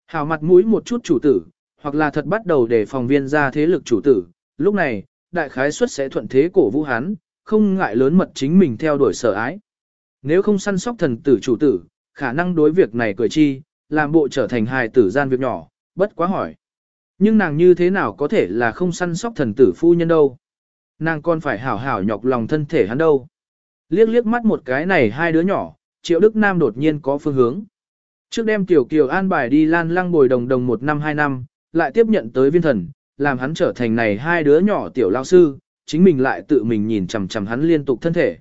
Hảo mặt mũi một chút chủ tử, hoặc là thật bắt đầu để phòng viên ra thế lực chủ tử. Lúc này, đại khái suất sẽ thuận thế cổ vũ hắn, không ngại lớn mật chính mình theo đuổi sở ái. Nếu không săn sóc thần tử chủ tử, khả năng đối việc này cười chi, làm bộ trở thành hài tử gian việc nhỏ, bất quá hỏi. Nhưng nàng như thế nào có thể là không săn sóc thần tử phu nhân đâu. Nàng còn phải hảo hảo nhọc lòng thân thể hắn đâu. Liếc liếc mắt một cái này hai đứa nhỏ, Triệu Đức Nam đột nhiên có phương hướng. Trước đem Tiểu Kiều an bài đi lan lăng bồi đồng đồng một năm hai năm, lại tiếp nhận tới viên thần, làm hắn trở thành này hai đứa nhỏ tiểu lao sư, chính mình lại tự mình nhìn chằm chằm hắn liên tục thân thể.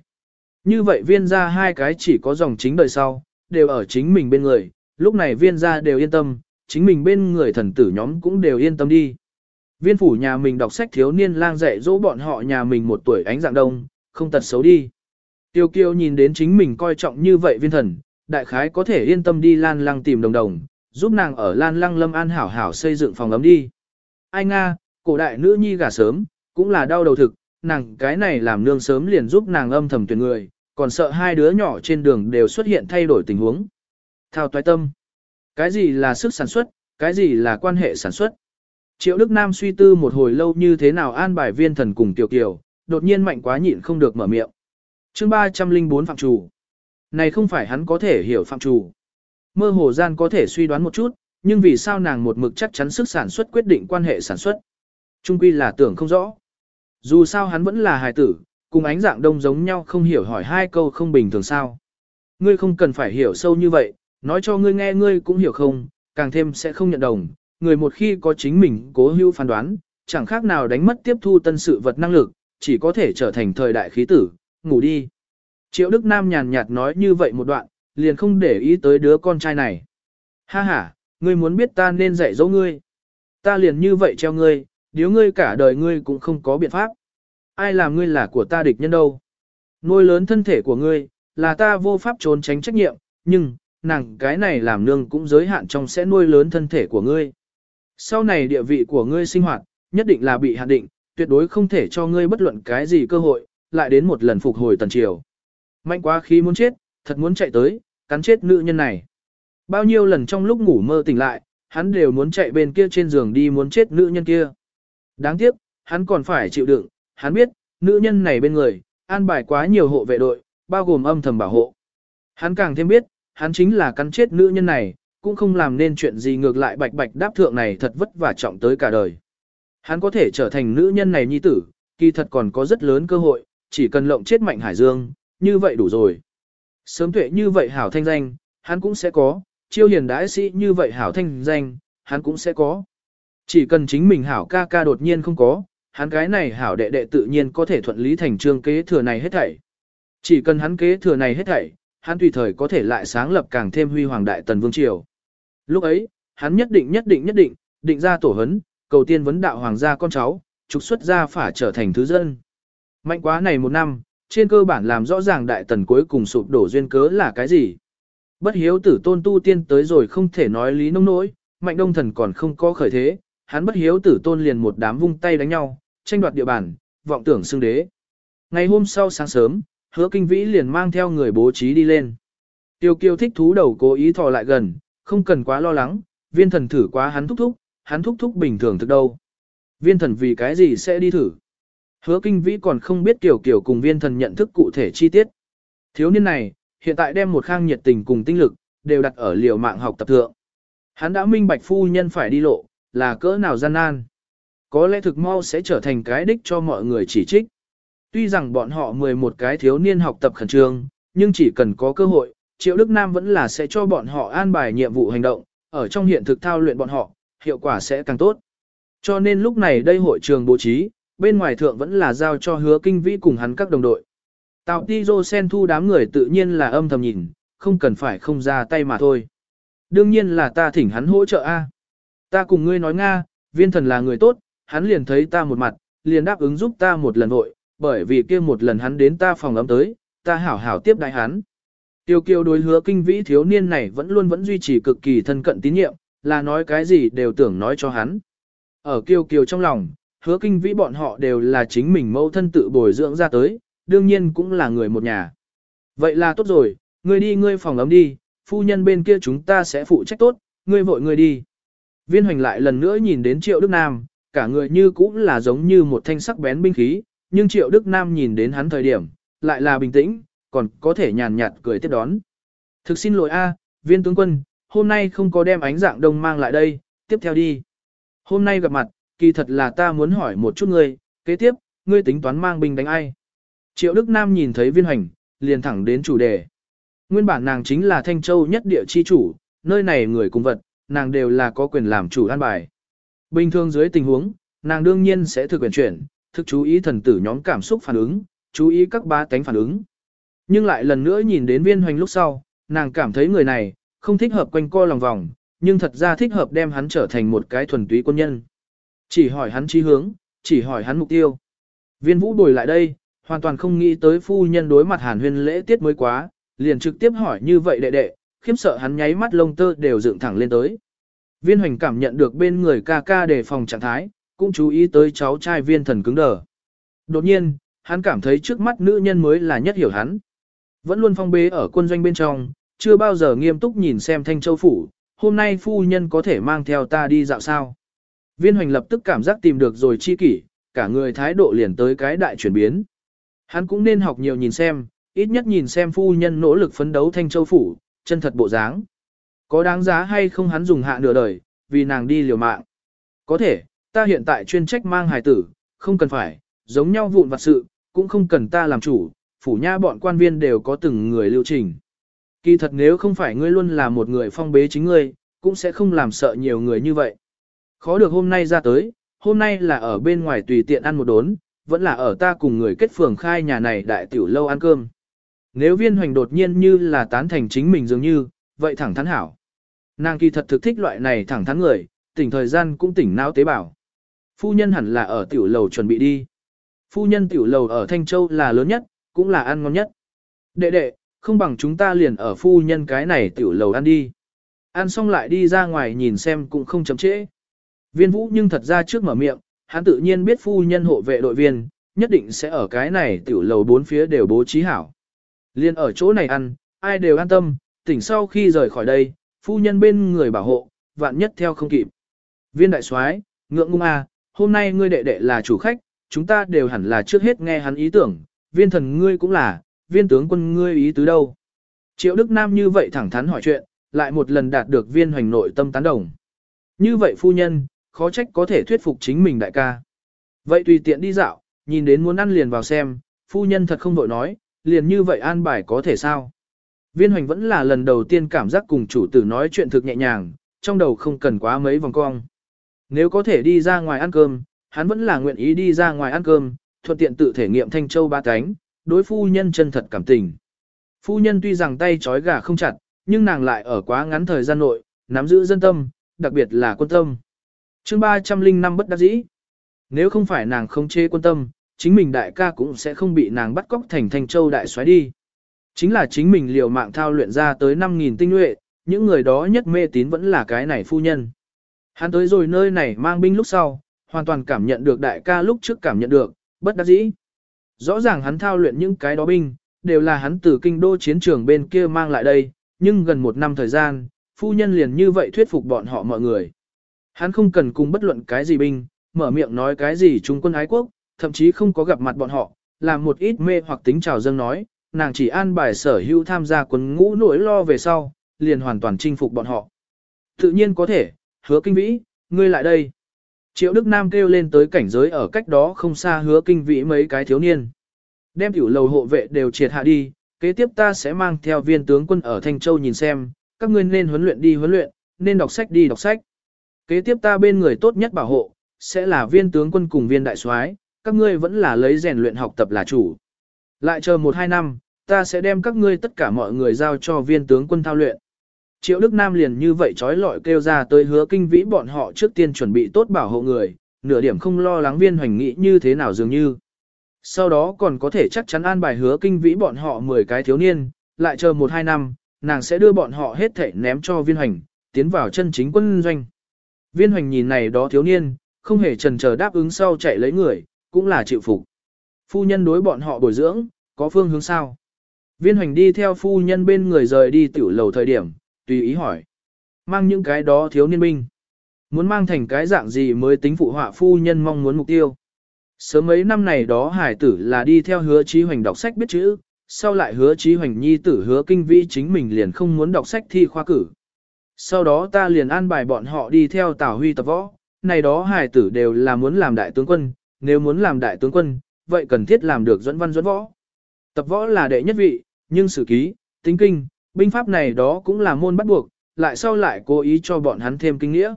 Như vậy viên ra hai cái chỉ có dòng chính đời sau, đều ở chính mình bên người, lúc này viên ra đều yên tâm, chính mình bên người thần tử nhóm cũng đều yên tâm đi. Viên phủ nhà mình đọc sách thiếu niên lang dạy dỗ bọn họ nhà mình một tuổi ánh dạng đông, không tật xấu đi. Tiêu kiêu nhìn đến chính mình coi trọng như vậy viên thần, đại khái có thể yên tâm đi lan lăng tìm đồng đồng, giúp nàng ở lan lăng lâm an hảo hảo xây dựng phòng ấm đi. Ai nga, cổ đại nữ nhi gả sớm, cũng là đau đầu thực, nàng cái này làm nương sớm liền giúp nàng âm thầm tuyển người, còn sợ hai đứa nhỏ trên đường đều xuất hiện thay đổi tình huống. Thao toái tâm. Cái gì là sức sản xuất, cái gì là quan hệ sản xuất. Triệu Đức Nam suy tư một hồi lâu như thế nào an bài viên thần cùng Tiểu Kiều, đột nhiên mạnh quá nhịn không được mở miệng. chương 304 Phạm Chủ. Này không phải hắn có thể hiểu Phạm Chủ. Mơ hồ gian có thể suy đoán một chút, nhưng vì sao nàng một mực chắc chắn sức sản xuất quyết định quan hệ sản xuất. Trung quy là tưởng không rõ. Dù sao hắn vẫn là hài tử, cùng ánh dạng đông giống nhau không hiểu hỏi hai câu không bình thường sao. Ngươi không cần phải hiểu sâu như vậy, nói cho ngươi nghe ngươi cũng hiểu không, càng thêm sẽ không nhận đồng. Người một khi có chính mình cố hữu phán đoán, chẳng khác nào đánh mất tiếp thu tân sự vật năng lực, chỉ có thể trở thành thời đại khí tử, ngủ đi. Triệu Đức Nam nhàn nhạt nói như vậy một đoạn, liền không để ý tới đứa con trai này. Ha ha, ngươi muốn biết ta nên dạy dỗ ngươi. Ta liền như vậy treo ngươi, nếu ngươi cả đời ngươi cũng không có biện pháp. Ai làm ngươi là của ta địch nhân đâu. Nuôi lớn thân thể của ngươi, là ta vô pháp trốn tránh trách nhiệm, nhưng, nàng cái này làm nương cũng giới hạn trong sẽ nuôi lớn thân thể của ngươi. Sau này địa vị của ngươi sinh hoạt, nhất định là bị hạn định, tuyệt đối không thể cho ngươi bất luận cái gì cơ hội, lại đến một lần phục hồi tần triều. Mạnh quá khí muốn chết, thật muốn chạy tới, cắn chết nữ nhân này. Bao nhiêu lần trong lúc ngủ mơ tỉnh lại, hắn đều muốn chạy bên kia trên giường đi muốn chết nữ nhân kia. Đáng tiếc, hắn còn phải chịu đựng, hắn biết, nữ nhân này bên người, an bài quá nhiều hộ vệ đội, bao gồm âm thầm bảo hộ. Hắn càng thêm biết, hắn chính là cắn chết nữ nhân này, cũng không làm nên chuyện gì ngược lại bạch bạch đáp thượng này thật vất vả trọng tới cả đời. Hắn có thể trở thành nữ nhân này nhi tử, kỳ thật còn có rất lớn cơ hội, chỉ cần lộng chết mạnh hải dương, như vậy đủ rồi. Sớm tuệ như vậy hảo thanh danh, hắn cũng sẽ có, chiêu hiền đãi sĩ như vậy hảo thanh danh, hắn cũng sẽ có. Chỉ cần chính mình hảo ca ca đột nhiên không có, hắn cái này hảo đệ đệ tự nhiên có thể thuận lý thành trương kế thừa này hết thảy. Chỉ cần hắn kế thừa này hết thảy, hắn tùy thời có thể lại sáng lập càng thêm huy hoàng đại tần vương triều. Lúc ấy, hắn nhất định nhất định nhất định, định ra tổ hấn, cầu tiên vấn đạo hoàng gia con cháu, trục xuất ra phả trở thành thứ dân. Mạnh quá này một năm, trên cơ bản làm rõ ràng đại tần cuối cùng sụp đổ duyên cớ là cái gì. Bất hiếu tử tôn tu tiên tới rồi không thể nói lý nông nỗi, mạnh đông thần còn không có khởi thế, hắn bất hiếu tử tôn liền một đám vung tay đánh nhau, tranh đoạt địa bàn, vọng tưởng xưng đế. Ngày hôm sau sáng sớm, hứa kinh vĩ liền mang theo người bố trí đi lên. Tiêu kiêu thích thú đầu cố ý thò lại gần, không cần quá lo lắng, viên thần thử quá hắn thúc thúc, hắn thúc thúc bình thường thực đâu. Viên thần vì cái gì sẽ đi thử? Hứa kinh vĩ còn không biết tiểu kiểu cùng viên thần nhận thức cụ thể chi tiết. Thiếu niên này, hiện tại đem một khang nhiệt tình cùng tinh lực, đều đặt ở liều mạng học tập thượng. Hắn đã minh bạch phu nhân phải đi lộ, là cỡ nào gian nan. Có lẽ thực mau sẽ trở thành cái đích cho mọi người chỉ trích. Tuy rằng bọn họ 11 cái thiếu niên học tập khẩn trương, nhưng chỉ cần có cơ hội, Triệu Đức Nam vẫn là sẽ cho bọn họ an bài nhiệm vụ hành động, ở trong hiện thực thao luyện bọn họ, hiệu quả sẽ càng tốt. Cho nên lúc này đây hội trường bố trí, bên ngoài thượng vẫn là giao cho hứa kinh vĩ cùng hắn các đồng đội. tạo Ti Dô Sen thu đám người tự nhiên là âm thầm nhìn, không cần phải không ra tay mà thôi. Đương nhiên là ta thỉnh hắn hỗ trợ A. Ta cùng ngươi nói Nga, viên thần là người tốt, hắn liền thấy ta một mặt, liền đáp ứng giúp ta một lần vội, bởi vì kia một lần hắn đến ta phòng ấm tới, ta hảo hảo tiếp đại hắn. Tiêu kiều đối hứa kinh vĩ thiếu niên này vẫn luôn vẫn duy trì cực kỳ thân cận tín nhiệm, là nói cái gì đều tưởng nói cho hắn. Ở kiều kiều trong lòng, hứa kinh vĩ bọn họ đều là chính mình mẫu thân tự bồi dưỡng ra tới, đương nhiên cũng là người một nhà. Vậy là tốt rồi, ngươi đi ngươi phòng ấm đi, phu nhân bên kia chúng ta sẽ phụ trách tốt, ngươi vội ngươi đi. Viên hoành lại lần nữa nhìn đến Triệu Đức Nam, cả người như cũng là giống như một thanh sắc bén binh khí, nhưng Triệu Đức Nam nhìn đến hắn thời điểm, lại là bình tĩnh, còn có thể nhàn nhạt cười tiếp đón. Thực xin lỗi a, viên tướng quân, hôm nay không có đem ánh dạng đông mang lại đây, tiếp theo đi. Hôm nay gặp mặt, kỳ thật là ta muốn hỏi một chút ngươi, kế tiếp, ngươi tính toán mang binh đánh ai? Triệu Đức Nam nhìn thấy viên hành, liền thẳng đến chủ đề. Nguyên bản nàng chính là Thanh Châu nhất địa chi chủ, nơi này người cùng vật, nàng đều là có quyền làm chủ an bài. Bình thường dưới tình huống, nàng đương nhiên sẽ thực quyền chuyển, thực chú ý thần tử nhóm cảm xúc phản ứng, chú ý các ba tánh phản ứng. Nhưng lại lần nữa nhìn đến viên hoành lúc sau, nàng cảm thấy người này, không thích hợp quanh co lòng vòng, nhưng thật ra thích hợp đem hắn trở thành một cái thuần túy quân nhân. Chỉ hỏi hắn chí hướng, chỉ hỏi hắn mục tiêu. Viên vũ đổi lại đây, hoàn toàn không nghĩ tới phu nhân đối mặt hàn huyên lễ tiết mới quá, liền trực tiếp hỏi như vậy đệ đệ, khiếm sợ hắn nháy mắt lông tơ đều dựng thẳng lên tới. Viên hoành cảm nhận được bên người ca ca đề phòng trạng thái, cũng chú ý tới cháu trai viên thần cứng đờ. Đột nhiên, hắn cảm thấy trước mắt nữ nhân mới là nhất hiểu hắn. Vẫn luôn phong bế ở quân doanh bên trong, chưa bao giờ nghiêm túc nhìn xem thanh châu phủ, hôm nay phu nhân có thể mang theo ta đi dạo sao. Viên hoành lập tức cảm giác tìm được rồi chi kỷ, cả người thái độ liền tới cái đại chuyển biến. Hắn cũng nên học nhiều nhìn xem, ít nhất nhìn xem phu nhân nỗ lực phấn đấu thanh châu phủ, chân thật bộ dáng. Có đáng giá hay không hắn dùng hạ nửa đời, vì nàng đi liều mạng. Có thể, ta hiện tại chuyên trách mang hài tử, không cần phải, giống nhau vụn vặt sự, cũng không cần ta làm chủ, phủ nha bọn quan viên đều có từng người lưu trình. Kỳ thật nếu không phải ngươi luôn là một người phong bế chính ngươi, cũng sẽ không làm sợ nhiều người như vậy. Khó được hôm nay ra tới, hôm nay là ở bên ngoài tùy tiện ăn một đốn, vẫn là ở ta cùng người kết phường khai nhà này đại tiểu lâu ăn cơm. Nếu viên hoành đột nhiên như là tán thành chính mình dường như, vậy thẳng thắn hảo. Nàng kỳ thật thực thích loại này thẳng thắn người, tỉnh thời gian cũng tỉnh não tế bào. Phu nhân hẳn là ở tiểu lầu chuẩn bị đi. Phu nhân tiểu lầu ở Thanh Châu là lớn nhất, cũng là ăn ngon nhất. Đệ đệ, không bằng chúng ta liền ở phu nhân cái này tiểu lầu ăn đi. Ăn xong lại đi ra ngoài nhìn xem cũng không chấm trễ. Viên vũ nhưng thật ra trước mở miệng, hắn tự nhiên biết phu nhân hộ vệ đội viên, nhất định sẽ ở cái này tiểu lầu bốn phía đều bố trí hảo. Liên ở chỗ này ăn, ai đều an tâm, tỉnh sau khi rời khỏi đây, phu nhân bên người bảo hộ, vạn nhất theo không kịp. Viên đại soái, ngượng ngung à, hôm nay ngươi đệ đệ là chủ khách, chúng ta đều hẳn là trước hết nghe hắn ý tưởng, viên thần ngươi cũng là, viên tướng quân ngươi ý tứ đâu. Triệu Đức Nam như vậy thẳng thắn hỏi chuyện, lại một lần đạt được viên hoành nội tâm tán đồng. Như vậy phu nhân, khó trách có thể thuyết phục chính mình đại ca. Vậy tùy tiện đi dạo, nhìn đến muốn ăn liền vào xem, phu nhân thật không đội nói, liền như vậy an bài có thể sao. Viên hoành vẫn là lần đầu tiên cảm giác cùng chủ tử nói chuyện thực nhẹ nhàng, trong đầu không cần quá mấy vòng cong. Nếu có thể đi ra ngoài ăn cơm, hắn vẫn là nguyện ý đi ra ngoài ăn cơm, thuận tiện tự thể nghiệm thanh châu ba cánh, đối phu nhân chân thật cảm tình. Phu nhân tuy rằng tay trói gà không chặt, nhưng nàng lại ở quá ngắn thời gian nội, nắm giữ dân tâm, đặc biệt là quân tâm. chương 305 bất đắc dĩ. Nếu không phải nàng không chê quân tâm, chính mình đại ca cũng sẽ không bị nàng bắt cóc thành thanh châu đại xoáy đi. Chính là chính mình liều mạng thao luyện ra tới 5.000 tinh nhuệ, những người đó nhất mê tín vẫn là cái này phu nhân. Hắn tới rồi nơi này mang binh lúc sau, hoàn toàn cảm nhận được đại ca lúc trước cảm nhận được, bất đắc dĩ. Rõ ràng hắn thao luyện những cái đó binh, đều là hắn từ kinh đô chiến trường bên kia mang lại đây, nhưng gần một năm thời gian, phu nhân liền như vậy thuyết phục bọn họ mọi người. Hắn không cần cùng bất luận cái gì binh, mở miệng nói cái gì trung quân ái quốc, thậm chí không có gặp mặt bọn họ, làm một ít mê hoặc tính chào dâng nói, nàng chỉ an bài sở hữu tham gia quân ngũ nỗi lo về sau, liền hoàn toàn chinh phục bọn họ. Tự nhiên có thể, hứa kinh vĩ, ngươi lại đây. Triệu Đức Nam kêu lên tới cảnh giới ở cách đó không xa hứa kinh vĩ mấy cái thiếu niên. Đem tiểu lầu hộ vệ đều triệt hạ đi, kế tiếp ta sẽ mang theo viên tướng quân ở Thanh Châu nhìn xem, các ngươi nên huấn luyện đi huấn luyện, nên đọc sách đi đọc sách. Kế tiếp ta bên người tốt nhất bảo hộ, sẽ là viên tướng quân cùng viên đại soái, các ngươi vẫn là lấy rèn luyện học tập là chủ. Lại chờ một hai năm, ta sẽ đem các ngươi tất cả mọi người giao cho viên tướng quân thao luyện. Triệu Đức Nam liền như vậy trói lọi kêu ra tới hứa kinh vĩ bọn họ trước tiên chuẩn bị tốt bảo hộ người, nửa điểm không lo lắng viên hoành nghị như thế nào dường như. Sau đó còn có thể chắc chắn an bài hứa kinh vĩ bọn họ 10 cái thiếu niên, lại chờ 1-2 năm, nàng sẽ đưa bọn họ hết thể ném cho viên hoành, tiến vào chân chính quân doanh. Viên hoành nhìn này đó thiếu niên, không hề trần chờ đáp ứng sau chạy lấy người, cũng là chịu phục. Phu nhân đối bọn họ bồi dưỡng, có phương hướng sao? Viên hoành đi theo phu nhân bên người rời đi tiểu lầu thời điểm, tùy ý hỏi. Mang những cái đó thiếu niên binh. Muốn mang thành cái dạng gì mới tính phụ họa phu nhân mong muốn mục tiêu. Sớm mấy năm này đó hải tử là đi theo hứa trí hoành đọc sách biết chữ, sau lại hứa trí hoành nhi tử hứa kinh vĩ chính mình liền không muốn đọc sách thi khoa cử. Sau đó ta liền an bài bọn họ đi theo Tào Huy tập võ, này đó hải tử đều là muốn làm đại tướng quân, nếu muốn làm đại tướng quân, vậy cần thiết làm được dẫn văn dẫn võ. Tập võ là đệ nhất vị, nhưng sử ký, tính kinh, binh pháp này đó cũng là môn bắt buộc, lại sau lại cố ý cho bọn hắn thêm kinh nghĩa.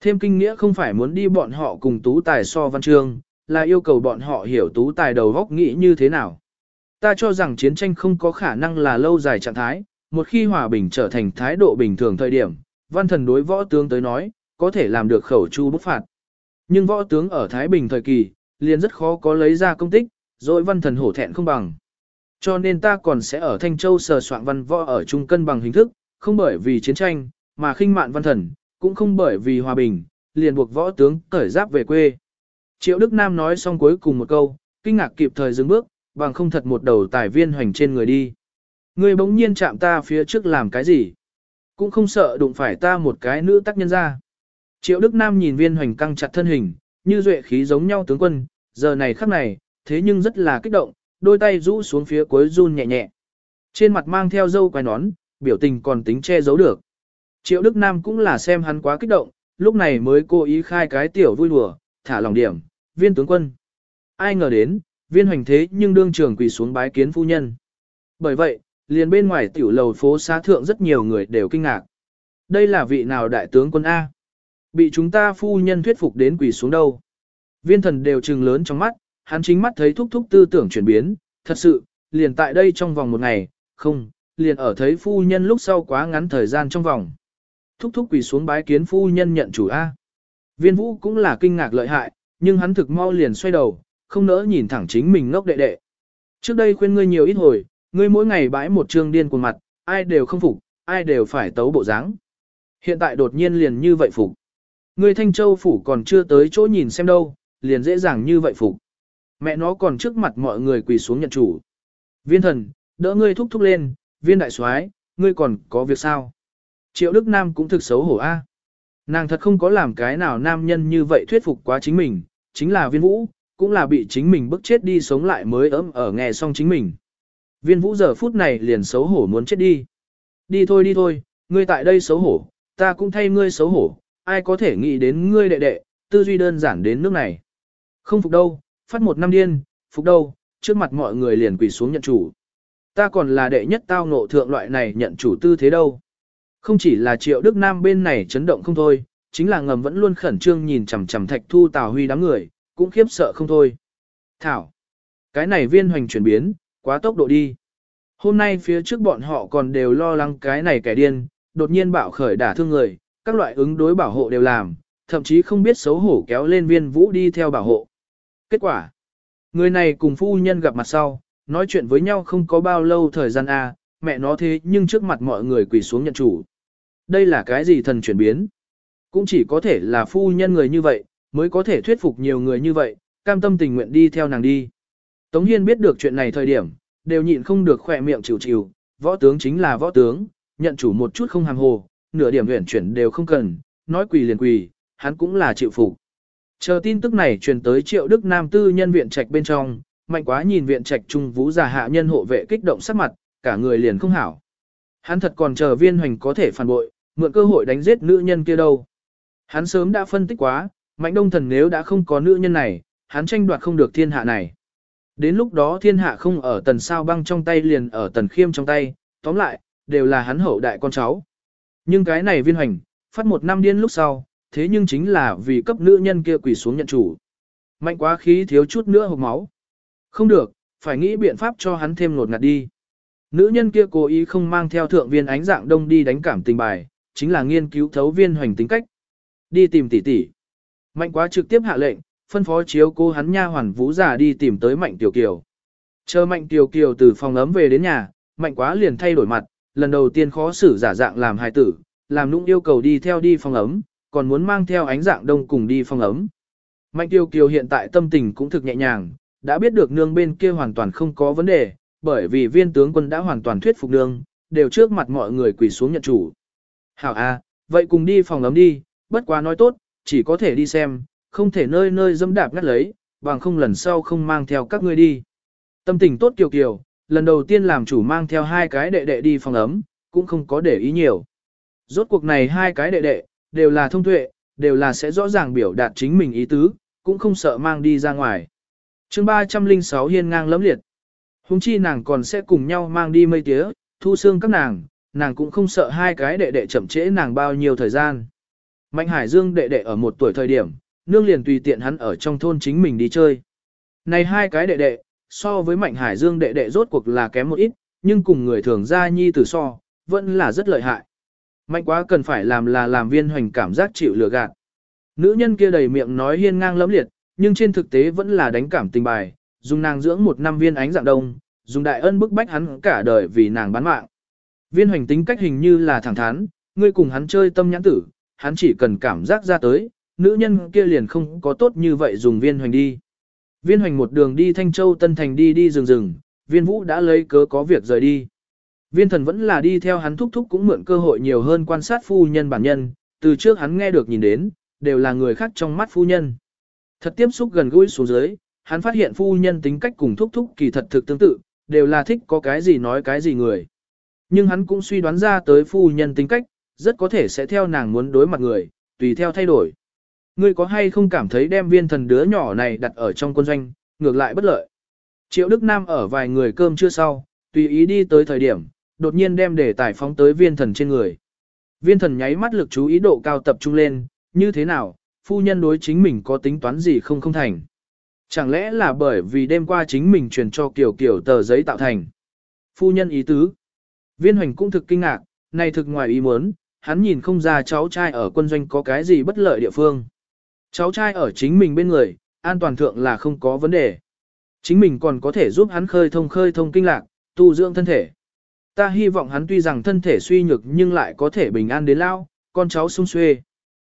Thêm kinh nghĩa không phải muốn đi bọn họ cùng tú tài so văn chương, là yêu cầu bọn họ hiểu tú tài đầu góc nghĩ như thế nào. Ta cho rằng chiến tranh không có khả năng là lâu dài trạng thái, một khi hòa bình trở thành thái độ bình thường thời điểm, văn thần đối võ tướng tới nói, có thể làm được khẩu chu bức phạt. Nhưng võ tướng ở Thái Bình thời kỳ, liền rất khó có lấy ra công tích, rồi văn thần hổ thẹn không bằng. Cho nên ta còn sẽ ở Thanh Châu sờ soạn văn võ ở trung cân bằng hình thức, không bởi vì chiến tranh, mà khinh mạn văn thần, cũng không bởi vì hòa bình, liền buộc võ tướng cởi giáp về quê. Triệu Đức Nam nói xong cuối cùng một câu, kinh ngạc kịp thời dừng bước, bằng không thật một đầu tài viên hoành trên người đi. Người bỗng nhiên chạm ta phía trước làm cái gì? Cũng không sợ đụng phải ta một cái nữ tác nhân ra. Triệu Đức Nam nhìn viên hoành căng chặt thân hình, như duệ khí giống nhau tướng quân, giờ này khắc này, thế nhưng rất là kích động, đôi tay rũ xuống phía cuối run nhẹ nhẹ. Trên mặt mang theo dâu quai nón, biểu tình còn tính che giấu được. Triệu Đức Nam cũng là xem hắn quá kích động, lúc này mới cố ý khai cái tiểu vui đùa, thả lòng điểm, viên tướng quân. Ai ngờ đến, viên hoành thế nhưng đương trường quỳ xuống bái kiến phu nhân. Bởi vậy, liền bên ngoài tiểu lầu phố xá thượng rất nhiều người đều kinh ngạc. Đây là vị nào đại tướng quân A? Bị chúng ta phu nhân thuyết phục đến quỳ xuống đâu? Viên thần đều trừng lớn trong mắt, hắn chính mắt thấy thúc thúc tư tưởng chuyển biến, thật sự, liền tại đây trong vòng một ngày, không, liền ở thấy phu nhân lúc sau quá ngắn thời gian trong vòng. Thúc thúc quỳ xuống bái kiến phu nhân nhận chủ A. Viên vũ cũng là kinh ngạc lợi hại, nhưng hắn thực mau liền xoay đầu, không nỡ nhìn thẳng chính mình ngốc đệ đệ. Trước đây khuyên ngươi nhiều ít hồi, ngươi mỗi ngày bãi một trương điên cuồng mặt, ai đều không phục, ai đều phải tấu bộ dáng. Hiện tại đột nhiên liền như vậy phục. Ngươi Thanh Châu phủ còn chưa tới chỗ nhìn xem đâu, liền dễ dàng như vậy phục. Mẹ nó còn trước mặt mọi người quỳ xuống nhận chủ. Viên thần, đỡ ngươi thúc thúc lên, viên đại soái, ngươi còn có việc sao? Triệu Đức Nam cũng thực xấu hổ a. Nàng thật không có làm cái nào nam nhân như vậy thuyết phục quá chính mình, chính là viên vũ, cũng là bị chính mình bức chết đi sống lại mới ấm ở nghe xong chính mình. Viên vũ giờ phút này liền xấu hổ muốn chết đi. Đi thôi đi thôi, ngươi tại đây xấu hổ, ta cũng thay ngươi xấu hổ, ai có thể nghĩ đến ngươi đệ đệ, tư duy đơn giản đến nước này. Không phục đâu, phát một năm điên, phục đâu, trước mặt mọi người liền quỳ xuống nhận chủ. Ta còn là đệ nhất tao ngộ thượng loại này nhận chủ tư thế đâu. Không chỉ là triệu Đức Nam bên này chấn động không thôi, chính là ngầm vẫn luôn khẩn trương nhìn chằm chằm thạch thu tào huy đám người, cũng khiếp sợ không thôi. Thảo, cái này viên hoành chuyển biến, quá tốc độ đi. Hôm nay phía trước bọn họ còn đều lo lắng cái này kẻ điên, đột nhiên bạo khởi đả thương người, các loại ứng đối bảo hộ đều làm, thậm chí không biết xấu hổ kéo lên viên vũ đi theo bảo hộ. Kết quả, người này cùng phu nhân gặp mặt sau, nói chuyện với nhau không có bao lâu thời gian a, mẹ nó thế nhưng trước mặt mọi người quỳ xuống nhận chủ. Đây là cái gì thần chuyển biến? Cũng chỉ có thể là phu nhân người như vậy, mới có thể thuyết phục nhiều người như vậy, cam tâm tình nguyện đi theo nàng đi. Tống Hiên biết được chuyện này thời điểm, đều nhịn không được khỏe miệng chịu chịu, võ tướng chính là võ tướng, nhận chủ một chút không hàm hồ, nửa điểm huyển chuyển đều không cần, nói quỳ liền quỳ, hắn cũng là chịu phục. Chờ tin tức này truyền tới Triệu Đức Nam tư nhân viện trạch bên trong, mạnh quá nhìn viện trạch trung vũ già hạ nhân hộ vệ kích động sắc mặt, cả người liền không hảo. Hắn thật còn chờ viên hoành có thể phản bội, mượn cơ hội đánh giết nữ nhân kia đâu. Hắn sớm đã phân tích quá, mạnh đông thần nếu đã không có nữ nhân này, hắn tranh đoạt không được thiên hạ này. Đến lúc đó thiên hạ không ở tần sao băng trong tay liền ở tần khiêm trong tay, tóm lại, đều là hắn hậu đại con cháu. Nhưng cái này viên hoành, phát một năm điên lúc sau, thế nhưng chính là vì cấp nữ nhân kia quỳ xuống nhận chủ. Mạnh quá khí thiếu chút nữa hộc máu. Không được, phải nghĩ biện pháp cho hắn thêm nột ngạt đi. Nữ nhân kia cố ý không mang theo thượng viên ánh dạng đông đi đánh cảm tình bài, chính là nghiên cứu thấu viên hoành tính cách. Đi tìm tỷ tỷ. Mạnh quá trực tiếp hạ lệnh, phân phó chiếu cô hắn nha hoàn vũ giả đi tìm tới mạnh tiểu kiều. Chờ mạnh tiểu kiều từ phòng ấm về đến nhà, mạnh quá liền thay đổi mặt, lần đầu tiên khó xử giả dạng làm hài tử, làm nũng yêu cầu đi theo đi phòng ấm, còn muốn mang theo ánh dạng đông cùng đi phòng ấm. Mạnh tiêu kiều hiện tại tâm tình cũng thực nhẹ nhàng, đã biết được nương bên kia hoàn toàn không có vấn đề, bởi vì viên tướng quân đã hoàn toàn thuyết phục nương, đều trước mặt mọi người quỳ xuống nhận chủ. Hảo a, vậy cùng đi phòng ấm đi, bất quá nói tốt, chỉ có thể đi xem, không thể nơi nơi dâm đạp ngắt lấy, bằng không lần sau không mang theo các ngươi đi. Tâm tình tốt kiều kiều, lần đầu tiên làm chủ mang theo hai cái đệ đệ đi phòng ấm, cũng không có để ý nhiều. Rốt cuộc này hai cái đệ đệ, đều là thông tuệ, đều là sẽ rõ ràng biểu đạt chính mình ý tứ, cũng không sợ mang đi ra ngoài. chương 306 hiên ngang lẫm liệt. Hùng chi nàng còn sẽ cùng nhau mang đi mây tía, thu xương các nàng, nàng cũng không sợ hai cái đệ đệ chậm trễ nàng bao nhiêu thời gian. Mạnh Hải Dương đệ đệ ở một tuổi thời điểm, nương liền tùy tiện hắn ở trong thôn chính mình đi chơi. Này hai cái đệ đệ, so với Mạnh Hải Dương đệ đệ rốt cuộc là kém một ít, nhưng cùng người thường ra nhi tử so, vẫn là rất lợi hại. Mạnh quá cần phải làm là làm viên hoành cảm giác chịu lừa gạt. Nữ nhân kia đầy miệng nói hiên ngang lẫm liệt, nhưng trên thực tế vẫn là đánh cảm tình bài, dùng nàng dưỡng một năm viên ánh dạng đông, dùng đại ân bức bách hắn cả đời vì nàng bán mạng. Viên hoành tính cách hình như là thẳng thắn, ngươi cùng hắn chơi tâm nhãn tử, hắn chỉ cần cảm giác ra tới, nữ nhân kia liền không có tốt như vậy dùng viên hoành đi. Viên hoành một đường đi Thanh Châu Tân Thành đi đi rừng rừng, viên vũ đã lấy cớ có việc rời đi. Viên thần vẫn là đi theo hắn thúc thúc cũng mượn cơ hội nhiều hơn quan sát phu nhân bản nhân, từ trước hắn nghe được nhìn đến, đều là người khác trong mắt phu nhân. Thật tiếp xúc gần gũi xuống dưới, hắn phát hiện phu nhân tính cách cùng thúc thúc kỳ thật thực tương tự, đều là thích có cái gì nói cái gì người. Nhưng hắn cũng suy đoán ra tới phu nhân tính cách, rất có thể sẽ theo nàng muốn đối mặt người, tùy theo thay đổi. Ngươi có hay không cảm thấy đem viên thần đứa nhỏ này đặt ở trong quân doanh, ngược lại bất lợi. Triệu Đức Nam ở vài người cơm chưa sau, tùy ý đi tới thời điểm, đột nhiên đem để tải phóng tới viên thần trên người. Viên thần nháy mắt lực chú ý độ cao tập trung lên, như thế nào, phu nhân đối chính mình có tính toán gì không không thành. Chẳng lẽ là bởi vì đêm qua chính mình truyền cho kiểu kiểu tờ giấy tạo thành. Phu nhân ý tứ. Viên hoành cũng thực kinh ngạc, này thực ngoài ý muốn, hắn nhìn không ra cháu trai ở quân doanh có cái gì bất lợi địa phương. Cháu trai ở chính mình bên người, an toàn thượng là không có vấn đề. Chính mình còn có thể giúp hắn khơi thông khơi thông kinh lạc, tu dưỡng thân thể. Ta hy vọng hắn tuy rằng thân thể suy nhược nhưng lại có thể bình an đến lao, con cháu sung xuê.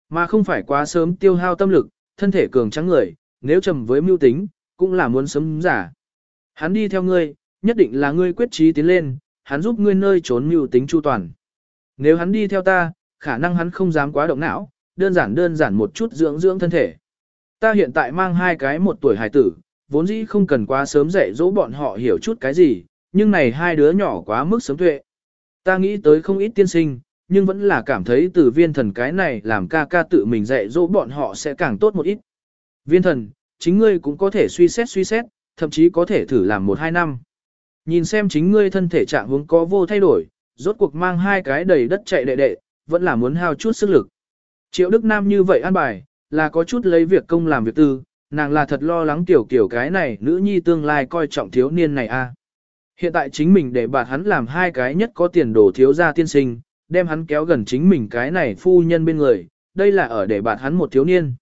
Mà không phải quá sớm tiêu hao tâm lực, thân thể cường trắng người, nếu trầm với mưu tính, cũng là muốn sớm giả. Hắn đi theo ngươi, nhất định là ngươi quyết trí tiến lên, hắn giúp ngươi nơi trốn mưu tính chu toàn. Nếu hắn đi theo ta, khả năng hắn không dám quá động não, đơn giản đơn giản một chút dưỡng dưỡng thân thể. Ta hiện tại mang hai cái một tuổi hài tử, vốn dĩ không cần quá sớm dạy dỗ bọn họ hiểu chút cái gì, nhưng này hai đứa nhỏ quá mức sớm tuệ. Ta nghĩ tới không ít tiên sinh, nhưng vẫn là cảm thấy từ viên thần cái này làm ca ca tự mình dạy dỗ bọn họ sẽ càng tốt một ít. Viên thần, chính ngươi cũng có thể suy xét suy xét, thậm chí có thể thử làm một hai năm. Nhìn xem chính ngươi thân thể trạng hướng có vô thay đổi, rốt cuộc mang hai cái đầy đất chạy đệ đệ, vẫn là muốn hao chút sức lực. Triệu Đức Nam như vậy an bài, là có chút lấy việc công làm việc tư, nàng là thật lo lắng tiểu kiểu cái này nữ nhi tương lai coi trọng thiếu niên này a. Hiện tại chính mình để bạt hắn làm hai cái nhất có tiền đồ thiếu gia tiên sinh, đem hắn kéo gần chính mình cái này phu nhân bên người, đây là ở để bạt hắn một thiếu niên.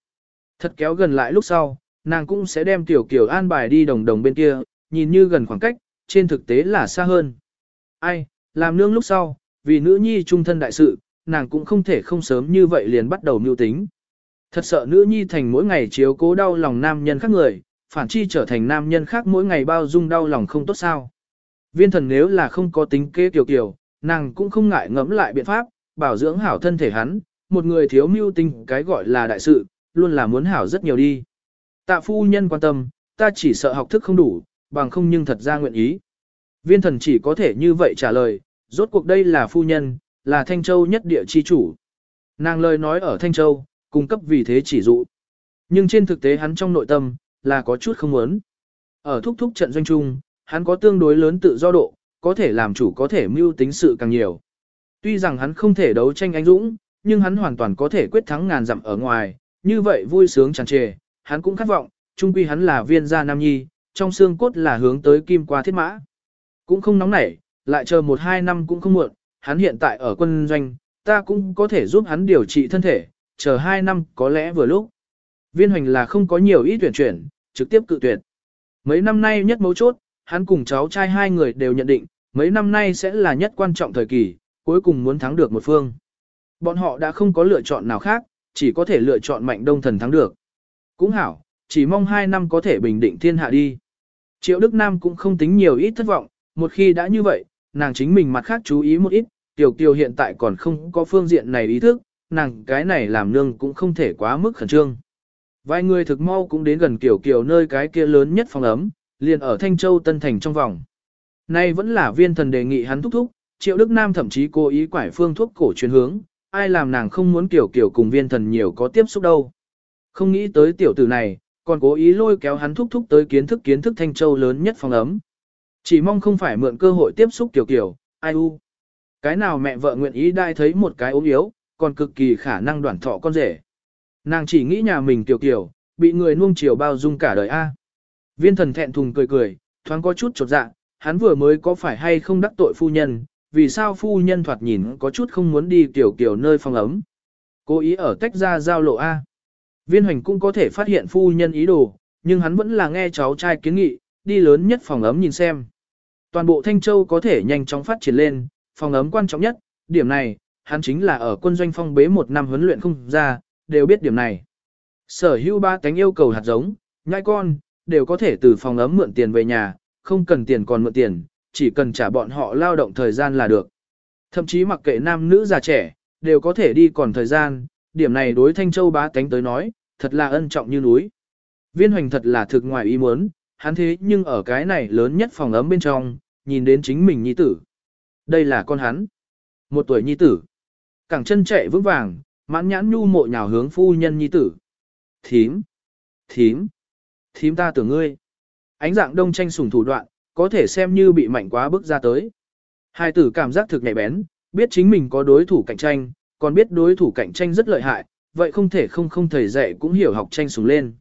Thật kéo gần lại lúc sau, nàng cũng sẽ đem tiểu kiểu an bài đi đồng đồng bên kia, nhìn như gần khoảng cách, trên thực tế là xa hơn. Ai, làm nương lúc sau, vì nữ nhi trung thân đại sự, nàng cũng không thể không sớm như vậy liền bắt đầu mưu tính. Thật sợ nữ nhi thành mỗi ngày chiếu cố đau lòng nam nhân khác người, phản chi trở thành nam nhân khác mỗi ngày bao dung đau lòng không tốt sao. Viên thần nếu là không có tính kế tiểu kiểu, nàng cũng không ngại ngẫm lại biện pháp, bảo dưỡng hảo thân thể hắn, một người thiếu mưu tinh cái gọi là đại sự, luôn là muốn hảo rất nhiều đi. Tạ phu nhân quan tâm, ta chỉ sợ học thức không đủ, bằng không nhưng thật ra nguyện ý. Viên thần chỉ có thể như vậy trả lời, rốt cuộc đây là phu nhân, là Thanh Châu nhất địa chi chủ. Nàng lời nói ở Thanh Châu, cung cấp vì thế chỉ dụ. Nhưng trên thực tế hắn trong nội tâm, là có chút không muốn. Ở thúc thúc trận doanh trung, hắn có tương đối lớn tự do độ, có thể làm chủ có thể mưu tính sự càng nhiều. Tuy rằng hắn không thể đấu tranh anh dũng, nhưng hắn hoàn toàn có thể quyết thắng ngàn dặm ở ngoài, như vậy vui sướng tràn trề, hắn cũng khát vọng, chung quy hắn là viên gia nam nhi, trong xương cốt là hướng tới kim qua thiết mã. Cũng không nóng nảy, lại chờ một hai năm cũng không muộn, hắn hiện tại ở quân doanh, ta cũng có thể giúp hắn điều trị thân thể, chờ hai năm có lẽ vừa lúc. Viên hoành là không có nhiều ý tuyển chuyển, trực tiếp cự tuyệt. Mấy năm nay nhất mấu chốt, hắn cùng cháu trai hai người đều nhận định, mấy năm nay sẽ là nhất quan trọng thời kỳ, cuối cùng muốn thắng được một phương. Bọn họ đã không có lựa chọn nào khác, chỉ có thể lựa chọn mạnh đông thần thắng được. Cũng hảo, chỉ mong hai năm có thể bình định thiên hạ đi. Triệu Đức Nam cũng không tính nhiều ít thất vọng, một khi đã như vậy, nàng chính mình mặt khác chú ý một ít, tiểu kiều hiện tại còn không có phương diện này ý thức, nàng cái này làm nương cũng không thể quá mức khẩn trương. Vài người thực mau cũng đến gần kiểu kiều nơi cái kia lớn nhất phòng ấm, liền ở Thanh Châu Tân Thành trong vòng. Nay vẫn là viên thần đề nghị hắn thúc thúc, Triệu Đức Nam thậm chí cố ý quải phương thuốc cổ truyền hướng, ai làm nàng không muốn kiểu kiểu cùng viên thần nhiều có tiếp xúc đâu. Không nghĩ tới tiểu tử này, còn cố ý lôi kéo hắn thúc thúc tới kiến thức kiến thức Thanh Châu lớn nhất phòng ấm. Chỉ mong không phải mượn cơ hội tiếp xúc kiểu kiểu, ai u. Cái nào mẹ vợ nguyện ý đai thấy một cái ốm yếu, còn cực kỳ khả năng đoạn thọ con rể. Nàng chỉ nghĩ nhà mình tiểu kiểu, bị người nuông chiều bao dung cả đời A. Viên thần thẹn thùng cười cười, thoáng có chút chột dạ, hắn vừa mới có phải hay không đắc tội phu nhân, vì sao phu nhân thoạt nhìn có chút không muốn đi tiểu kiểu nơi phòng ấm. Cố ý ở tách ra giao lộ A. Viên hoành cũng có thể phát hiện phu nhân ý đồ, nhưng hắn vẫn là nghe cháu trai kiến nghị, đi lớn nhất phòng ấm nhìn xem. Toàn bộ Thanh Châu có thể nhanh chóng phát triển lên, phòng ấm quan trọng nhất, điểm này, hắn chính là ở quân doanh phong bế một năm huấn luyện không ra, đều biết điểm này. Sở hữu ba cánh yêu cầu hạt giống, nhai con, đều có thể từ phòng ấm mượn tiền về nhà, không cần tiền còn mượn tiền, chỉ cần trả bọn họ lao động thời gian là được. Thậm chí mặc kệ nam nữ già trẻ, đều có thể đi còn thời gian, điểm này đối Thanh Châu bá tánh tới nói, thật là ân trọng như núi. Viên hoành thật là thực ngoài ý muốn, hắn thế nhưng ở cái này lớn nhất phòng ấm bên trong, nhìn đến chính mình nhi tử. Đây là con hắn. Một tuổi nhi tử. Cẳng chân chạy vững vàng, mãn nhãn nhu mộ nhào hướng phu nhân nhi tử. Thím. Thím. Thím ta tưởng ngươi. Ánh dạng đông tranh sủng thủ đoạn, có thể xem như bị mạnh quá bước ra tới. Hai tử cảm giác thực nhạy bén, biết chính mình có đối thủ cạnh tranh, còn biết đối thủ cạnh tranh rất lợi hại, vậy không thể không không thầy dạy cũng hiểu học tranh sủng lên.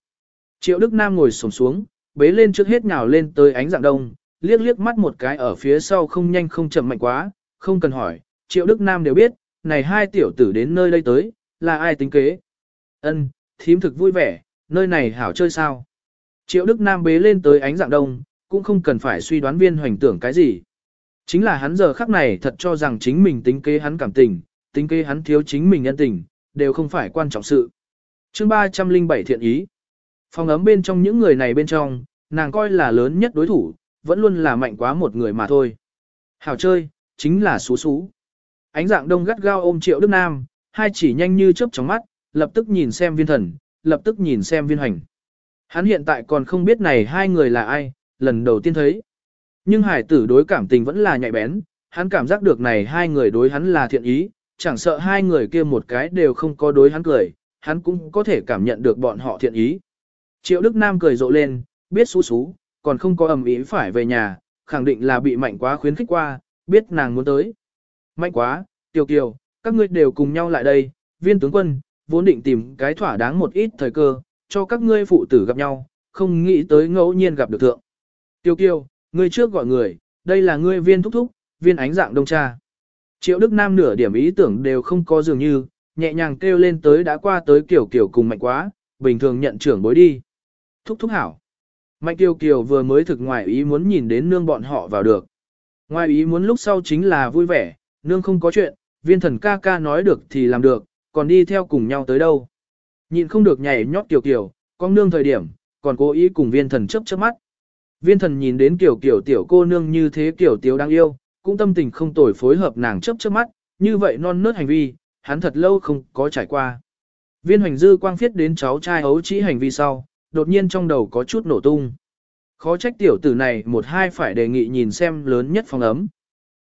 Triệu Đức Nam ngồi xổm xuống, bế lên trước hết nhào lên tới ánh dạng đông, liếc liếc mắt một cái ở phía sau không nhanh không chậm mạnh quá, không cần hỏi, Triệu Đức Nam đều biết, này hai tiểu tử đến nơi đây tới, là ai tính kế. Ân, thím thực vui vẻ, nơi này hảo chơi sao. Triệu Đức Nam bế lên tới ánh dạng đông, cũng không cần phải suy đoán viên hoành tưởng cái gì. Chính là hắn giờ khắc này thật cho rằng chính mình tính kế hắn cảm tình, tính kế hắn thiếu chính mình nhân tình, đều không phải quan trọng sự. chương 307 thiện ý. Phòng ấm bên trong những người này bên trong, nàng coi là lớn nhất đối thủ, vẫn luôn là mạnh quá một người mà thôi. Hảo chơi, chính là xú xú. Ánh dạng đông gắt gao ôm triệu Đức Nam, hai chỉ nhanh như chớp trong mắt, lập tức nhìn xem viên thần, lập tức nhìn xem viên hành. Hắn hiện tại còn không biết này hai người là ai, lần đầu tiên thấy. Nhưng hải tử đối cảm tình vẫn là nhạy bén, hắn cảm giác được này hai người đối hắn là thiện ý, chẳng sợ hai người kia một cái đều không có đối hắn cười, hắn cũng có thể cảm nhận được bọn họ thiện ý. Triệu Đức Nam cười rộ lên, biết xú xú, còn không có ầm ý phải về nhà, khẳng định là bị mạnh quá khuyến khích qua, biết nàng muốn tới. Mạnh quá, Tiểu Kiều, các ngươi đều cùng nhau lại đây, viên tướng quân, vốn định tìm cái thỏa đáng một ít thời cơ, cho các ngươi phụ tử gặp nhau, không nghĩ tới ngẫu nhiên gặp được thượng. Tiêu Kiêu, ngươi trước gọi người, đây là ngươi viên thúc thúc, viên ánh dạng đông cha. Triệu Đức Nam nửa điểm ý tưởng đều không có dường như, nhẹ nhàng kêu lên tới đã qua tới kiểu kiểu cùng mạnh quá, bình thường nhận trưởng bối đi. Thúc thúc hảo. Mạnh Kiều Kiều vừa mới thực ngoài ý muốn nhìn đến nương bọn họ vào được. Ngoài ý muốn lúc sau chính là vui vẻ, nương không có chuyện, viên thần ca ca nói được thì làm được, còn đi theo cùng nhau tới đâu. Nhịn không được nhảy nhót tiểu kiểu, con nương thời điểm, còn cố ý cùng viên thần chấp chớp mắt. Viên thần nhìn đến kiểu kiểu tiểu cô nương như thế kiểu tiểu đáng yêu, cũng tâm tình không tồi phối hợp nàng chấp chớp mắt, như vậy non nớt hành vi, hắn thật lâu không có trải qua. Viên hoành dư quang phiết đến cháu trai ấu trĩ hành vi sau, đột nhiên trong đầu có chút nổ tung. Khó trách tiểu tử này một hai phải đề nghị nhìn xem lớn nhất phòng ấm.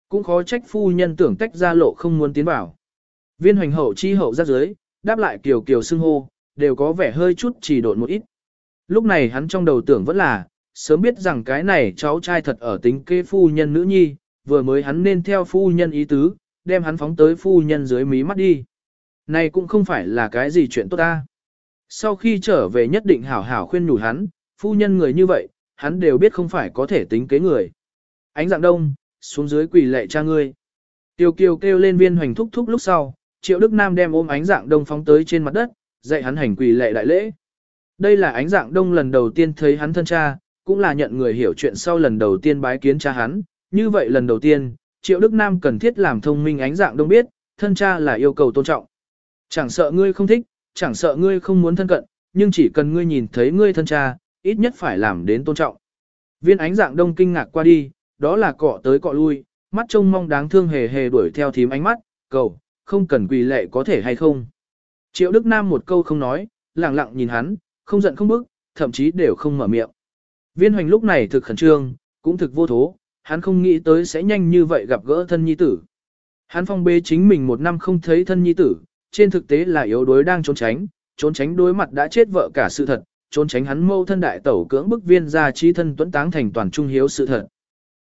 Cũng khó trách phu nhân tưởng tách ra lộ không muốn tiến vào. Viên hoành hậu chi hậu ra dưới, đáp lại kiều kiều xưng hô, đều có vẻ hơi chút chỉ độn một ít. Lúc này hắn trong đầu tưởng vẫn là, sớm biết rằng cái này cháu trai thật ở tính kê phu nhân nữ nhi, vừa mới hắn nên theo phu nhân ý tứ, đem hắn phóng tới phu nhân dưới mí mắt đi. Này cũng không phải là cái gì chuyện tốt ta. Sau khi trở về nhất định hảo hảo khuyên nhủ hắn, phu nhân người như vậy, hắn đều biết không phải có thể tính kế người. Ánh dạng đông, xuống dưới quỳ lệ cha ngươi. Tiêu kiều kêu lên viên hoành thúc thúc lúc sau, triệu đức nam đem ôm ánh dạng đông phóng tới trên mặt đất, dạy hắn hành quỳ lệ đại lễ. Đây là ánh dạng đông lần đầu tiên thấy hắn thân cha, cũng là nhận người hiểu chuyện sau lần đầu tiên bái kiến cha hắn. Như vậy lần đầu tiên, triệu đức nam cần thiết làm thông minh ánh dạng đông biết, thân cha là yêu cầu tôn trọng. Chẳng sợ ngươi không thích, chẳng sợ ngươi không muốn thân cận, nhưng chỉ cần ngươi nhìn thấy ngươi thân cha, ít nhất phải làm đến tôn trọng. Viên ánh dạng đông kinh ngạc qua đi, đó là cọ tới cọ lui, mắt trông mong đáng thương hề hề đuổi theo thím ánh mắt, cầu, không cần quỳ lệ có thể hay không. Triệu Đức Nam một câu không nói, lặng lặng nhìn hắn, không giận không bức, thậm chí đều không mở miệng. Viên hoành lúc này thực khẩn trương, cũng thực vô thố, hắn không nghĩ tới sẽ nhanh như vậy gặp gỡ thân nhi tử. Hắn phong bê chính mình một năm không thấy thân nhi tử, trên thực tế là yếu đuối đang trốn tránh, trốn tránh đối mặt đã chết vợ cả sự thật, trốn tránh hắn mâu thân đại tẩu cưỡng bức viên ra trí thân tuấn táng thành toàn trung hiếu sự thật.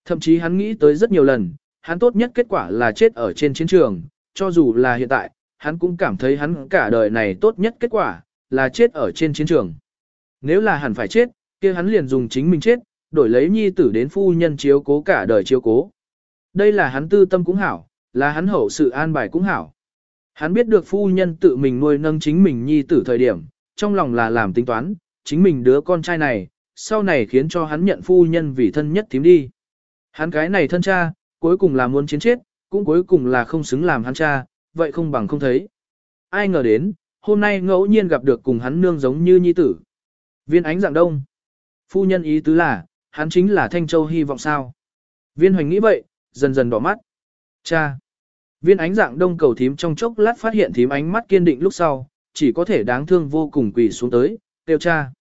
Thậm chí hắn nghĩ tới rất nhiều lần, hắn tốt nhất kết quả là chết ở trên chiến trường, cho dù là hiện tại, hắn cũng cảm thấy hắn cả đời này tốt nhất kết quả, là chết ở trên chiến trường. Nếu là hẳn phải chết, kia hắn liền dùng chính mình chết, đổi lấy nhi tử đến phu nhân chiếu cố cả đời chiếu cố. Đây là hắn tư tâm cũng hảo, là hắn hậu sự an bài cũng hảo. Hắn biết được phu nhân tự mình nuôi nâng chính mình nhi tử thời điểm, trong lòng là làm tính toán, chính mình đứa con trai này, sau này khiến cho hắn nhận phu nhân vì thân nhất thím đi. Hắn cái này thân cha, cuối cùng là muốn chiến chết, cũng cuối cùng là không xứng làm hắn cha, vậy không bằng không thấy. Ai ngờ đến, hôm nay ngẫu nhiên gặp được cùng hắn nương giống như nhi tử. Viên ánh dạng đông. Phu nhân ý tứ là, hắn chính là Thanh Châu hy vọng sao. Viên hoành nghĩ vậy, dần dần đỏ mắt. Cha. Viên ánh dạng đông cầu thím trong chốc lát phát hiện thím ánh mắt kiên định lúc sau, chỉ có thể đáng thương vô cùng quỳ xuống tới, kêu cha.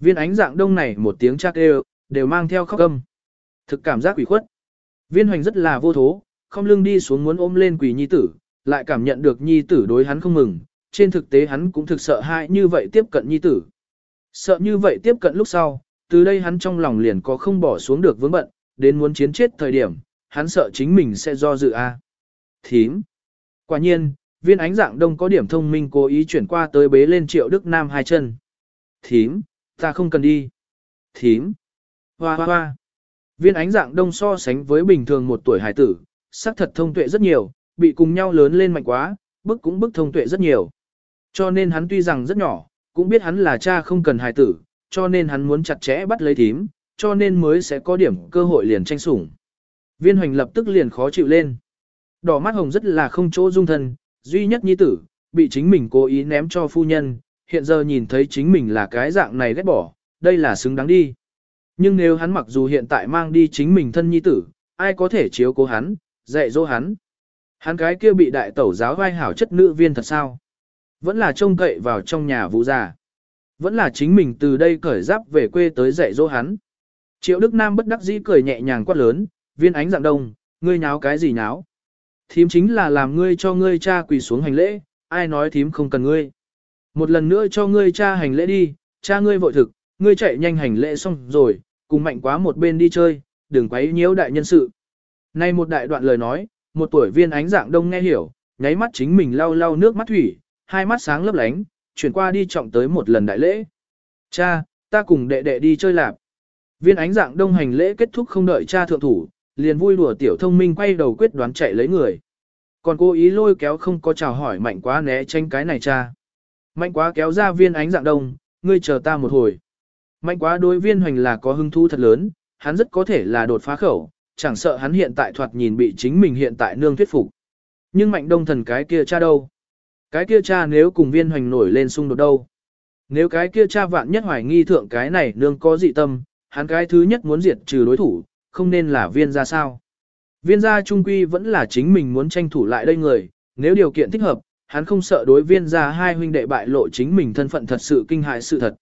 Viên ánh dạng đông này một tiếng cha kêu, đều mang theo khóc âm. Thực cảm giác quỷ khuất. Viên hoành rất là vô thố, không lưng đi xuống muốn ôm lên quỷ nhi tử, lại cảm nhận được nhi tử đối hắn không mừng, trên thực tế hắn cũng thực sợ hãi như vậy tiếp cận nhi tử. Sợ như vậy tiếp cận lúc sau, từ đây hắn trong lòng liền có không bỏ xuống được vướng bận, đến muốn chiến chết thời điểm, hắn sợ chính mình sẽ do dự a. Thím. Quả nhiên, viên ánh dạng đông có điểm thông minh cố ý chuyển qua tới bế lên triệu đức nam hai chân. Thím, ta không cần đi. Thím. Hoa hoa hoa. Viên ánh dạng đông so sánh với bình thường một tuổi hải tử, sắc thật thông tuệ rất nhiều, bị cùng nhau lớn lên mạnh quá, bức cũng bức thông tuệ rất nhiều. Cho nên hắn tuy rằng rất nhỏ, cũng biết hắn là cha không cần hài tử, cho nên hắn muốn chặt chẽ bắt lấy thím, cho nên mới sẽ có điểm cơ hội liền tranh sủng. Viên hoành lập tức liền khó chịu lên. Đỏ mắt hồng rất là không chỗ dung thân, duy nhất nhi tử, bị chính mình cố ý ném cho phu nhân, hiện giờ nhìn thấy chính mình là cái dạng này ghét bỏ, đây là xứng đáng đi. Nhưng nếu hắn mặc dù hiện tại mang đi chính mình thân nhi tử, ai có thể chiếu cố hắn, dạy dỗ hắn. Hắn cái kia bị đại tẩu giáo vai hảo chất nữ viên thật sao? Vẫn là trông cậy vào trong nhà vũ già. Vẫn là chính mình từ đây cởi giáp về quê tới dạy dỗ hắn. Triệu Đức Nam bất đắc dĩ cười nhẹ nhàng quát lớn, viên ánh dạng đông, ngươi nháo cái gì nháo? Thím chính là làm ngươi cho ngươi cha quỳ xuống hành lễ, ai nói thím không cần ngươi. Một lần nữa cho ngươi cha hành lễ đi, cha ngươi vội thực, ngươi chạy nhanh hành lễ xong rồi, cùng mạnh quá một bên đi chơi, đừng quấy nhiễu đại nhân sự. Nay một đại đoạn lời nói, một tuổi viên ánh dạng đông nghe hiểu, nháy mắt chính mình lau lau nước mắt thủy, hai mắt sáng lấp lánh, chuyển qua đi trọng tới một lần đại lễ. Cha, ta cùng đệ đệ đi chơi lạp. Viên ánh dạng đông hành lễ kết thúc không đợi cha thượng thủ, liền vui đùa tiểu thông minh quay đầu quyết đoán chạy lấy người. Còn cố ý lôi kéo không có chào hỏi mạnh quá né tranh cái này cha. Mạnh quá kéo ra viên ánh dạng đông, ngươi chờ ta một hồi. Mạnh quá đối viên hoành là có hứng thú thật lớn, hắn rất có thể là đột phá khẩu, chẳng sợ hắn hiện tại thoạt nhìn bị chính mình hiện tại nương thuyết phục. Nhưng mạnh đông thần cái kia cha đâu? Cái kia cha nếu cùng viên hoành nổi lên xung đột đâu? Nếu cái kia cha vạn nhất hoài nghi thượng cái này nương có dị tâm, hắn cái thứ nhất muốn diệt trừ đối thủ, không nên là viên gia sao? Viên gia trung quy vẫn là chính mình muốn tranh thủ lại đây người, nếu điều kiện thích hợp, hắn không sợ đối viên gia hai huynh đệ bại lộ chính mình thân phận thật sự kinh hại sự thật.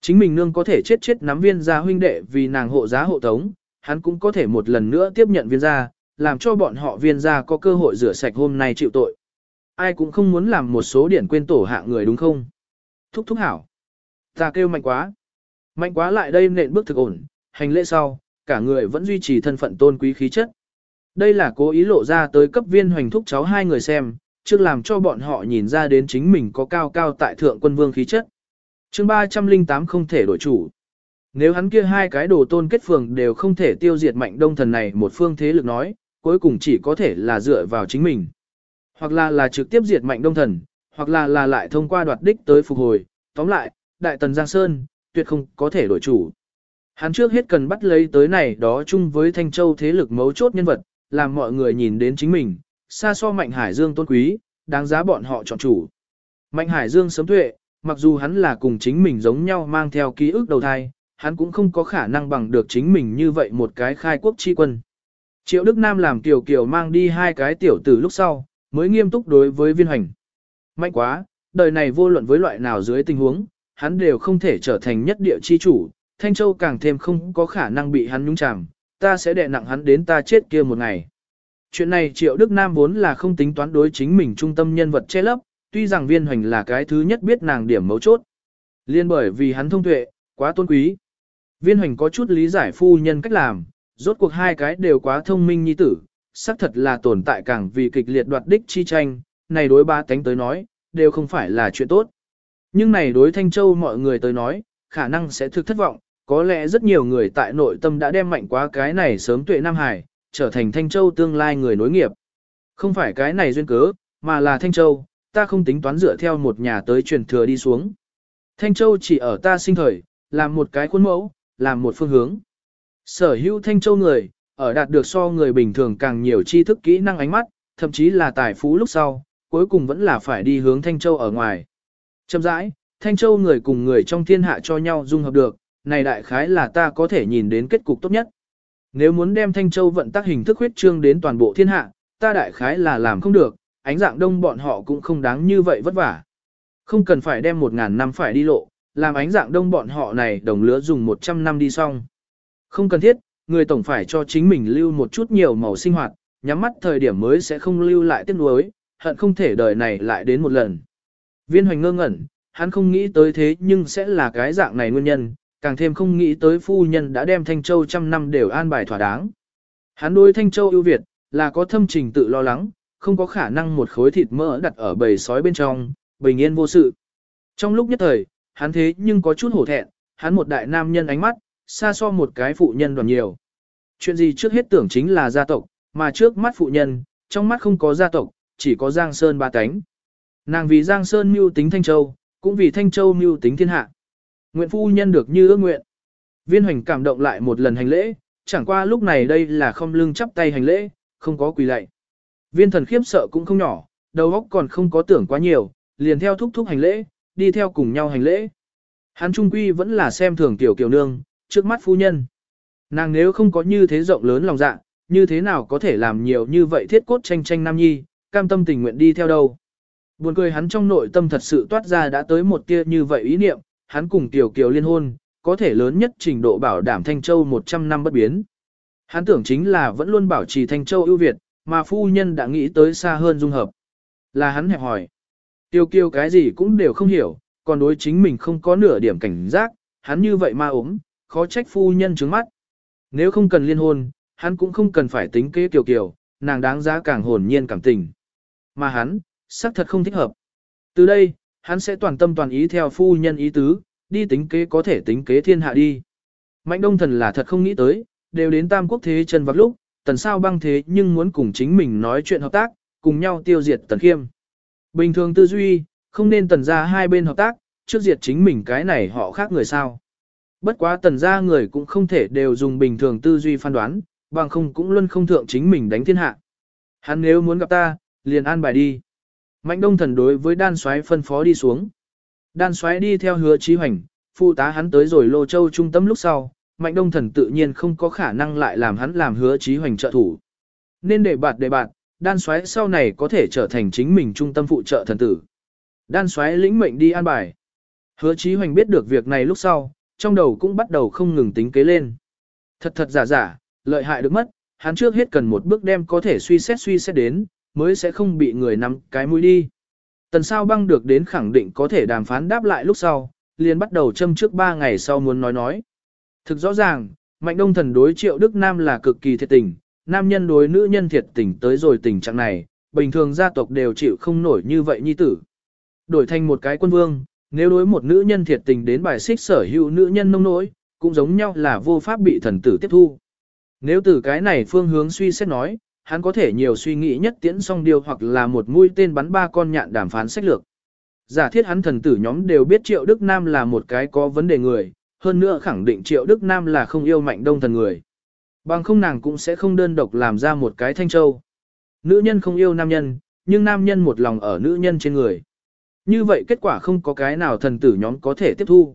Chính mình nương có thể chết chết nắm viên gia huynh đệ vì nàng hộ giá hộ tống, hắn cũng có thể một lần nữa tiếp nhận viên gia, làm cho bọn họ viên gia có cơ hội rửa sạch hôm nay chịu tội. Ai cũng không muốn làm một số điển quên tổ hạ người đúng không? Thúc thúc hảo. Ta kêu mạnh quá. Mạnh quá lại đây nện bước thực ổn, hành lễ sau, cả người vẫn duy trì thân phận tôn quý khí chất. Đây là cố ý lộ ra tới cấp viên hoành thúc cháu hai người xem, trước làm cho bọn họ nhìn ra đến chính mình có cao cao tại thượng quân vương khí chất. chương 308 không thể đổi chủ. Nếu hắn kia hai cái đồ tôn kết phường đều không thể tiêu diệt mạnh đông thần này một phương thế lực nói, cuối cùng chỉ có thể là dựa vào chính mình. Hoặc là là trực tiếp diệt mạnh đông thần, hoặc là là lại thông qua đoạt đích tới phục hồi. Tóm lại, Đại Tần Giang Sơn, tuyệt không có thể đổi chủ. Hắn trước hết cần bắt lấy tới này đó chung với Thanh Châu thế lực mấu chốt nhân vật, làm mọi người nhìn đến chính mình, xa so Mạnh Hải Dương tôn quý, đáng giá bọn họ chọn chủ. Mạnh Hải Dương sớm tuệ, mặc dù hắn là cùng chính mình giống nhau mang theo ký ức đầu thai, hắn cũng không có khả năng bằng được chính mình như vậy một cái khai quốc chi quân. Triệu Đức Nam làm kiều kiều mang đi hai cái tiểu tử lúc sau, mới nghiêm túc đối với viên hành. Mạnh quá, đời này vô luận với loại nào dưới tình huống, hắn đều không thể trở thành nhất địa chi chủ, Thanh Châu càng thêm không có khả năng bị hắn nhúng chàm, ta sẽ đè nặng hắn đến ta chết kia một ngày. Chuyện này Triệu Đức Nam vốn là không tính toán đối chính mình trung tâm nhân vật che lấp, tuy rằng viên hoành là cái thứ nhất biết nàng điểm mấu chốt. Liên bởi vì hắn thông tuệ, quá tôn quý. Viên hoành có chút lý giải phu nhân cách làm, rốt cuộc hai cái đều quá thông minh nhi tử, xác thật là tồn tại càng vì kịch liệt đoạt đích chi tranh, này đối ba tánh tới nói, đều không phải là chuyện tốt. Nhưng này đối Thanh Châu mọi người tới nói, khả năng sẽ thực thất vọng, có lẽ rất nhiều người tại nội tâm đã đem mạnh quá cái này sớm tuệ Nam Hải, trở thành Thanh Châu tương lai người nối nghiệp. Không phải cái này duyên cớ, mà là Thanh Châu, ta không tính toán dựa theo một nhà tới truyền thừa đi xuống. Thanh Châu chỉ ở ta sinh thời, làm một cái khuôn mẫu, làm một phương hướng. Sở hữu Thanh Châu người, ở đạt được so người bình thường càng nhiều tri thức kỹ năng ánh mắt, thậm chí là tài phú lúc sau, cuối cùng vẫn là phải đi hướng Thanh Châu ở ngoài. Châm rãi, Thanh Châu người cùng người trong thiên hạ cho nhau dung hợp được, này đại khái là ta có thể nhìn đến kết cục tốt nhất. Nếu muốn đem Thanh Châu vận tác hình thức huyết trương đến toàn bộ thiên hạ, ta đại khái là làm không được, ánh dạng đông bọn họ cũng không đáng như vậy vất vả. Không cần phải đem một ngàn năm phải đi lộ, làm ánh dạng đông bọn họ này đồng lứa dùng một trăm năm đi xong. Không cần thiết, người tổng phải cho chính mình lưu một chút nhiều màu sinh hoạt, nhắm mắt thời điểm mới sẽ không lưu lại tiếc nuối, hận không thể đời này lại đến một lần. Viên hoành ngơ ngẩn, hắn không nghĩ tới thế nhưng sẽ là cái dạng này nguyên nhân, càng thêm không nghĩ tới phu nhân đã đem Thanh Châu trăm năm đều an bài thỏa đáng. Hắn đối Thanh Châu ưu việt, là có thâm trình tự lo lắng, không có khả năng một khối thịt mỡ đặt ở bầy sói bên trong, bình yên vô sự. Trong lúc nhất thời, hắn thế nhưng có chút hổ thẹn, hắn một đại nam nhân ánh mắt, xa so một cái phụ nhân đoàn nhiều. Chuyện gì trước hết tưởng chính là gia tộc, mà trước mắt phụ nhân, trong mắt không có gia tộc, chỉ có Giang Sơn ba cánh. Nàng vì Giang Sơn mưu tính Thanh Châu, cũng vì Thanh Châu mưu tính thiên hạ. Nguyện phu nhân được như ước nguyện. Viên hoành cảm động lại một lần hành lễ, chẳng qua lúc này đây là không lưng chắp tay hành lễ, không có quỳ lạy. Viên thần khiếp sợ cũng không nhỏ, đầu óc còn không có tưởng quá nhiều, liền theo thúc thúc hành lễ, đi theo cùng nhau hành lễ. Hắn trung quy vẫn là xem thường tiểu kiều nương, trước mắt phu nhân. Nàng nếu không có như thế rộng lớn lòng dạ, như thế nào có thể làm nhiều như vậy thiết cốt tranh tranh nam nhi, cam tâm tình nguyện đi theo đâu. Buồn cười hắn trong nội tâm thật sự toát ra đã tới một tia như vậy ý niệm, hắn cùng Tiểu Kiều liên hôn, có thể lớn nhất trình độ bảo đảm Thanh Châu 100 năm bất biến. Hắn tưởng chính là vẫn luôn bảo trì Thanh Châu ưu việt, mà phu nhân đã nghĩ tới xa hơn dung hợp. Là hắn hẹp hỏi. Tiêu kiêu cái gì cũng đều không hiểu, còn đối chính mình không có nửa điểm cảnh giác, hắn như vậy ma ốm, khó trách phu nhân trứng mắt. Nếu không cần liên hôn, hắn cũng không cần phải tính kế kiều kiều, nàng đáng giá càng hồn nhiên cảm tình. Mà hắn, xác thật không thích hợp. Từ đây, hắn sẽ toàn tâm toàn ý theo phu nhân ý tứ, đi tính kế có thể tính kế thiên hạ đi. Mạnh đông thần là thật không nghĩ tới, đều đến tam quốc thế chân vật lúc, tần sao băng thế nhưng muốn cùng chính mình nói chuyện hợp tác, cùng nhau tiêu diệt tần khiêm. Bình thường tư duy, không nên tần ra hai bên hợp tác, trước diệt chính mình cái này họ khác người sao. Bất quá tần ra người cũng không thể đều dùng bình thường tư duy phán đoán, bằng không cũng luôn không thượng chính mình đánh thiên hạ. Hắn nếu muốn gặp ta, liền an bài đi. Mạnh đông thần đối với đan xoáy phân phó đi xuống. Đan xoáy đi theo hứa trí hoành, phụ tá hắn tới rồi lô châu trung tâm lúc sau, mạnh đông thần tự nhiên không có khả năng lại làm hắn làm hứa trí hoành trợ thủ. Nên để bạt để bạt, đan xoáy sau này có thể trở thành chính mình trung tâm phụ trợ thần tử. Đan xoáy lĩnh mệnh đi an bài. Hứa Chí hoành biết được việc này lúc sau, trong đầu cũng bắt đầu không ngừng tính kế lên. Thật thật giả giả, lợi hại được mất, hắn trước hết cần một bước đem có thể suy xét suy xét đến, mới sẽ không bị người nắm cái mũi đi. Tần sao băng được đến khẳng định có thể đàm phán đáp lại lúc sau, liền bắt đầu châm trước 3 ngày sau muốn nói nói. Thực rõ ràng, Mạnh Đông Thần đối Triệu Đức Nam là cực kỳ thiệt tình, nam nhân đối nữ nhân thiệt tình tới rồi tình trạng này, bình thường gia tộc đều chịu không nổi như vậy nhi tử. Đổi thành một cái quân vương, nếu đối một nữ nhân thiệt tình đến bài xích sở hữu nữ nhân nông nỗi, cũng giống nhau là vô pháp bị thần tử tiếp thu. Nếu từ cái này phương hướng suy xét nói, hắn có thể nhiều suy nghĩ nhất tiễn song điều hoặc là một mũi tên bắn ba con nhạn đàm phán sách lược. Giả thiết hắn thần tử nhóm đều biết Triệu Đức Nam là một cái có vấn đề người, hơn nữa khẳng định Triệu Đức Nam là không yêu mạnh đông thần người. Bằng không nàng cũng sẽ không đơn độc làm ra một cái thanh châu. Nữ nhân không yêu nam nhân, nhưng nam nhân một lòng ở nữ nhân trên người. Như vậy kết quả không có cái nào thần tử nhóm có thể tiếp thu.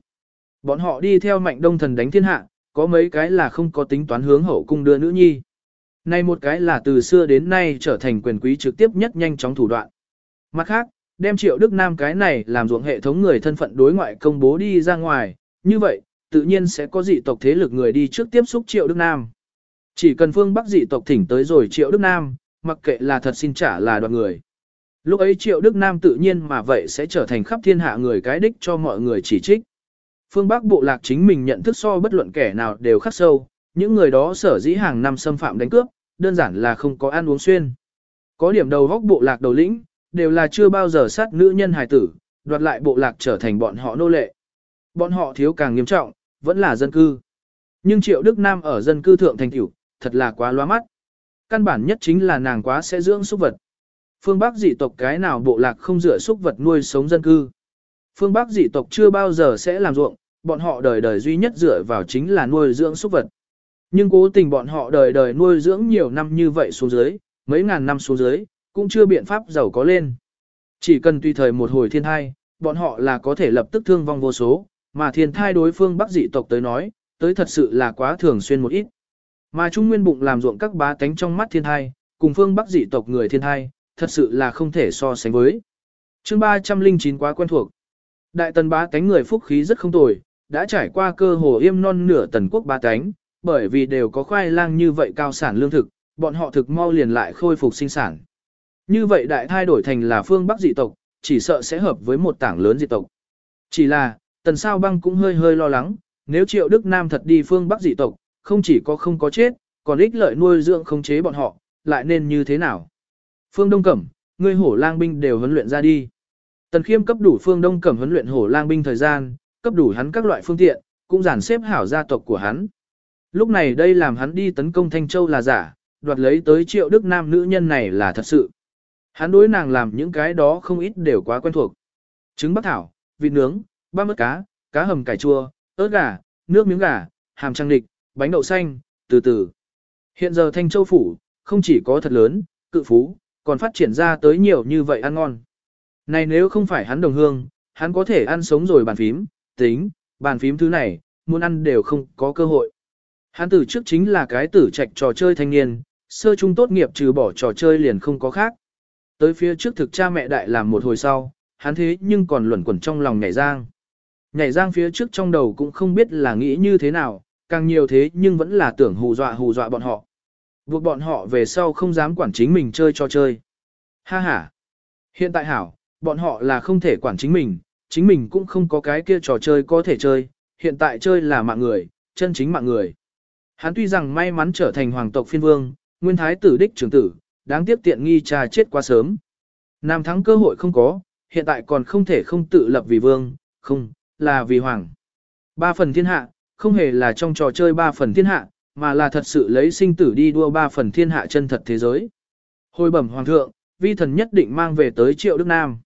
Bọn họ đi theo mạnh đông thần đánh thiên hạ, có mấy cái là không có tính toán hướng hậu cung đưa nữ nhi. Này một cái là từ xưa đến nay trở thành quyền quý trực tiếp nhất nhanh chóng thủ đoạn. Mặt khác, đem triệu Đức Nam cái này làm ruộng hệ thống người thân phận đối ngoại công bố đi ra ngoài, như vậy, tự nhiên sẽ có dị tộc thế lực người đi trước tiếp xúc triệu Đức Nam. Chỉ cần phương Bắc dị tộc thỉnh tới rồi triệu Đức Nam, mặc kệ là thật xin trả là đoàn người. Lúc ấy triệu Đức Nam tự nhiên mà vậy sẽ trở thành khắp thiên hạ người cái đích cho mọi người chỉ trích. Phương Bắc bộ lạc chính mình nhận thức so bất luận kẻ nào đều khắc sâu, những người đó sở dĩ hàng năm xâm phạm đánh cướp, đơn giản là không có ăn uống xuyên. Có điểm đầu góc bộ lạc đầu lĩnh, đều là chưa bao giờ sát nữ nhân hài tử, đoạt lại bộ lạc trở thành bọn họ nô lệ. Bọn họ thiếu càng nghiêm trọng, vẫn là dân cư. Nhưng Triệu Đức Nam ở dân cư thượng thành tiểu, thật là quá loa mắt. Căn bản nhất chính là nàng quá sẽ dưỡng súc vật. Phương Bắc dị tộc cái nào bộ lạc không rửa súc vật nuôi sống dân cư. Phương Bắc dị tộc chưa bao giờ sẽ làm ruộng, bọn họ đời đời duy nhất dựa vào chính là nuôi dưỡng súc vật. Nhưng cố tình bọn họ đời đời nuôi dưỡng nhiều năm như vậy xuống dưới, mấy ngàn năm xuống dưới, cũng chưa biện pháp giàu có lên. Chỉ cần tùy thời một hồi thiên thai, bọn họ là có thể lập tức thương vong vô số, mà thiên thai đối phương Bắc dị tộc tới nói, tới thật sự là quá thường xuyên một ít. Mà Trung Nguyên bụng làm ruộng các bá tánh trong mắt thiên thai, cùng phương Bắc dị tộc người thiên thai, thật sự là không thể so sánh với. Chương 309 quá quen thuộc. Đại tần bá tánh người phúc khí rất không tồi, đã trải qua cơ hồ yêm non nửa tần quốc bá tánh, bởi vì đều có khoai lang như vậy cao sản lương thực, bọn họ thực mau liền lại khôi phục sinh sản. Như vậy đại thay đổi thành là phương Bắc dị tộc, chỉ sợ sẽ hợp với một tảng lớn dị tộc. Chỉ là, tần sao băng cũng hơi hơi lo lắng, nếu triệu Đức Nam thật đi phương Bắc dị tộc, không chỉ có không có chết, còn ích lợi nuôi dưỡng không chế bọn họ, lại nên như thế nào? Phương Đông Cẩm, ngươi hổ lang binh đều huấn luyện ra đi. Tần Khiêm cấp đủ Phương Đông Cẩm huấn luyện hổ lang binh thời gian, cấp đủ hắn các loại phương tiện, cũng giản xếp hảo gia tộc của hắn. Lúc này đây làm hắn đi tấn công Thanh Châu là giả, đoạt lấy tới triệu đức nam nữ nhân này là thật sự. Hắn đối nàng làm những cái đó không ít đều quá quen thuộc. Trứng bắc thảo, vịt nướng, ba mứt cá, cá hầm cải chua, ớt gà, nước miếng gà, hàm trăng địch, bánh đậu xanh, từ từ. Hiện giờ Thanh Châu Phủ, không chỉ có thật lớn, cự phú, còn phát triển ra tới nhiều như vậy ăn ngon. Này nếu không phải hắn đồng hương, hắn có thể ăn sống rồi bàn phím, tính, bàn phím thứ này, muốn ăn đều không có cơ hội. Hắn từ trước chính là cái tử trạch trò chơi thanh niên, sơ trung tốt nghiệp trừ bỏ trò chơi liền không có khác. Tới phía trước thực cha mẹ đại làm một hồi sau, hắn thế nhưng còn luẩn quẩn trong lòng nhảy giang. Nhảy giang phía trước trong đầu cũng không biết là nghĩ như thế nào, càng nhiều thế nhưng vẫn là tưởng hù dọa hù dọa bọn họ. Buộc bọn họ về sau không dám quản chính mình chơi cho chơi. Ha ha. Hiện tại hảo, bọn họ là không thể quản chính mình, chính mình cũng không có cái kia trò chơi có thể chơi, hiện tại chơi là mạng người, chân chính mạng người. Hắn tuy rằng may mắn trở thành hoàng tộc phiên vương, nguyên thái tử đích trưởng tử, đáng tiếc tiện nghi cha chết quá sớm. Nam thắng cơ hội không có, hiện tại còn không thể không tự lập vì vương, không, là vì hoàng. Ba phần thiên hạ, không hề là trong trò chơi ba phần thiên hạ, mà là thật sự lấy sinh tử đi đua ba phần thiên hạ chân thật thế giới. Hồi bẩm hoàng thượng, vi thần nhất định mang về tới triệu Đức Nam.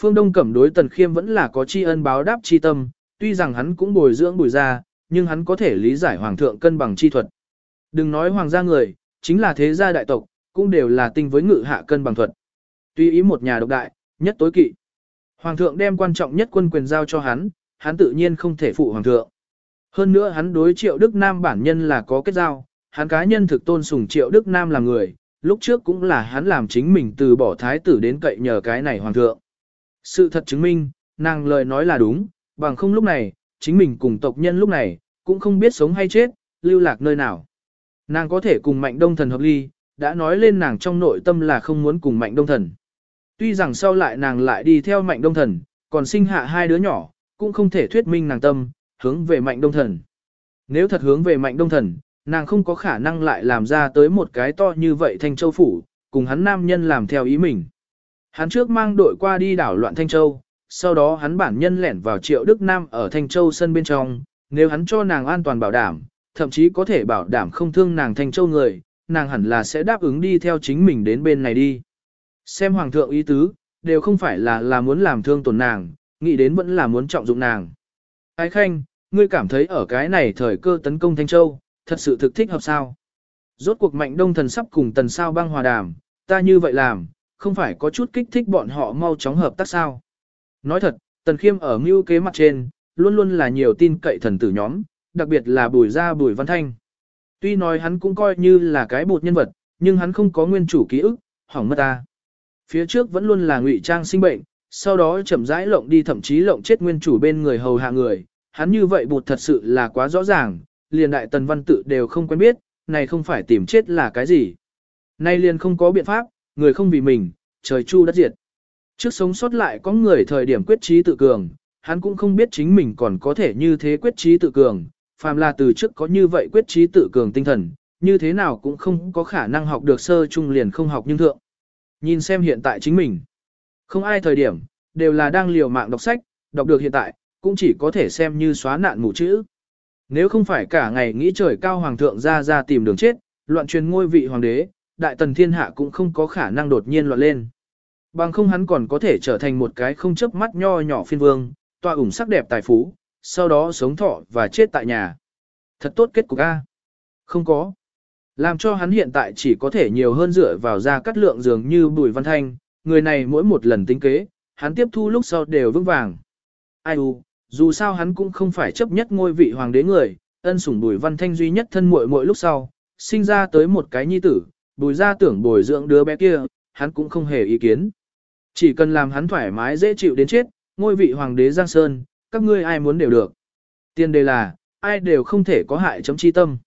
Phương Đông Cẩm đối Tần Khiêm vẫn là có tri ân báo đáp chi tâm, tuy rằng hắn cũng bồi dưỡng bồi ra, nhưng hắn có thể lý giải hoàng thượng cân bằng chi thuật. Đừng nói hoàng gia người, chính là thế gia đại tộc, cũng đều là tinh với ngự hạ cân bằng thuật. Tuy ý một nhà độc đại, nhất tối kỵ. Hoàng thượng đem quan trọng nhất quân quyền giao cho hắn, hắn tự nhiên không thể phụ hoàng thượng. Hơn nữa hắn đối triệu Đức Nam bản nhân là có kết giao, hắn cá nhân thực tôn sùng triệu Đức Nam là người, lúc trước cũng là hắn làm chính mình từ bỏ thái tử đến cậy nhờ cái này hoàng thượng. Sự thật chứng minh, nàng lời nói là đúng, bằng không lúc này, chính mình cùng tộc nhân lúc này, cũng không biết sống hay chết, lưu lạc nơi nào. Nàng có thể cùng mạnh đông thần hợp ly, đã nói lên nàng trong nội tâm là không muốn cùng mạnh đông thần. Tuy rằng sau lại nàng lại đi theo mạnh đông thần, còn sinh hạ hai đứa nhỏ, cũng không thể thuyết minh nàng tâm, hướng về mạnh đông thần. Nếu thật hướng về mạnh đông thần, nàng không có khả năng lại làm ra tới một cái to như vậy Thanh Châu Phủ, cùng hắn nam nhân làm theo ý mình. Hắn trước mang đội qua đi đảo loạn Thanh Châu, sau đó hắn bản nhân lẻn vào triệu Đức Nam ở Thanh Châu sân bên trong, nếu hắn cho nàng an toàn bảo đảm, thậm chí có thể bảo đảm không thương nàng Thanh Châu người, nàng hẳn là sẽ đáp ứng đi theo chính mình đến bên này đi. Xem Hoàng thượng ý tứ, đều không phải là là muốn làm thương tổn nàng, nghĩ đến vẫn là muốn trọng dụng nàng. Ái Khanh, ngươi cảm thấy ở cái này thời cơ tấn công Thanh Châu, thật sự thực thích hợp sao? Rốt cuộc mạnh đông thần sắp cùng tần sao băng hòa đàm, ta như vậy làm, không phải có chút kích thích bọn họ mau chóng hợp tác sao? Nói thật, tần khiêm ở mưu kế mặt trên, luôn luôn là nhiều tin cậy thần tử nhóm, đặc biệt là bùi gia bùi văn thanh. Tuy nói hắn cũng coi như là cái bột nhân vật, nhưng hắn không có nguyên chủ ký ức, hỏng mất ta. Phía trước vẫn luôn là ngụy trang sinh bệnh, sau đó chậm rãi lộng đi thậm chí lộng chết nguyên chủ bên người hầu hạ người, hắn như vậy bụt thật sự là quá rõ ràng, liền đại tần văn tự đều không quen biết, này không phải tìm chết là cái gì. Nay liền không có biện pháp, người không vì mình, trời chu đất diệt. Trước sống sót lại có người thời điểm quyết trí tự cường, hắn cũng không biết chính mình còn có thể như thế quyết trí tự cường, phàm là từ trước có như vậy quyết trí tự cường tinh thần, như thế nào cũng không có khả năng học được sơ trung liền không học nhưng thượng. Nhìn xem hiện tại chính mình. Không ai thời điểm, đều là đang liều mạng đọc sách, đọc được hiện tại, cũng chỉ có thể xem như xóa nạn mù chữ. Nếu không phải cả ngày nghĩ trời cao hoàng thượng ra ra tìm đường chết, loạn truyền ngôi vị hoàng đế, đại tần thiên hạ cũng không có khả năng đột nhiên loạn lên. Bằng không hắn còn có thể trở thành một cái không chấp mắt nho nhỏ phiên vương, tòa ủng sắc đẹp tài phú, sau đó sống thọ và chết tại nhà. Thật tốt kết cục A. Không có. Làm cho hắn hiện tại chỉ có thể nhiều hơn dựa vào ra cắt lượng dường như Bùi Văn Thanh, người này mỗi một lần tính kế, hắn tiếp thu lúc sau đều vững vàng. Ai u, dù sao hắn cũng không phải chấp nhất ngôi vị hoàng đế người, ân sủng Bùi Văn Thanh duy nhất thân muội muội lúc sau, sinh ra tới một cái nhi tử, Bùi gia tưởng bồi dưỡng đứa bé kia, hắn cũng không hề ý kiến. Chỉ cần làm hắn thoải mái dễ chịu đến chết, ngôi vị hoàng đế Giang Sơn, các ngươi ai muốn đều được. Tiên đề là, ai đều không thể có hại chấm chi tâm.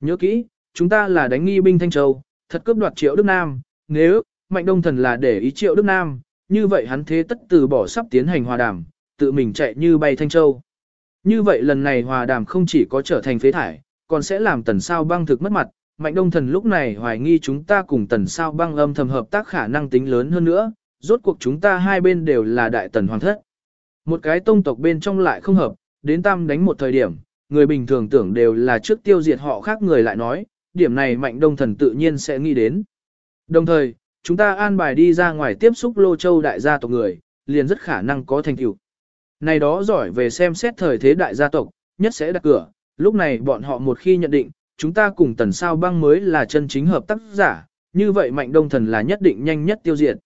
Nhớ kỹ, chúng ta là đánh nghi binh Thanh Châu, thật cướp đoạt triệu Đức Nam, nếu, Mạnh Đông Thần là để ý triệu Đức Nam, như vậy hắn thế tất từ bỏ sắp tiến hành hòa đàm, tự mình chạy như bay Thanh Châu. Như vậy lần này hòa đàm không chỉ có trở thành phế thải, còn sẽ làm tần sao băng thực mất mặt, Mạnh Đông Thần lúc này hoài nghi chúng ta cùng tần sao băng âm thầm hợp tác khả năng tính lớn hơn nữa, rốt cuộc chúng ta hai bên đều là đại tần hoàng thất. Một cái tông tộc bên trong lại không hợp, đến tam đánh một thời điểm, người bình thường tưởng đều là trước tiêu diệt họ khác người lại nói, điểm này mạnh đông thần tự nhiên sẽ nghĩ đến. Đồng thời, chúng ta an bài đi ra ngoài tiếp xúc lô châu đại gia tộc người, liền rất khả năng có thành tựu. Này đó giỏi về xem xét thời thế đại gia tộc, nhất sẽ đặt cửa, lúc này bọn họ một khi nhận định, chúng ta cùng tần sao băng mới là chân chính hợp tác giả, như vậy mạnh đông thần là nhất định nhanh nhất tiêu diệt.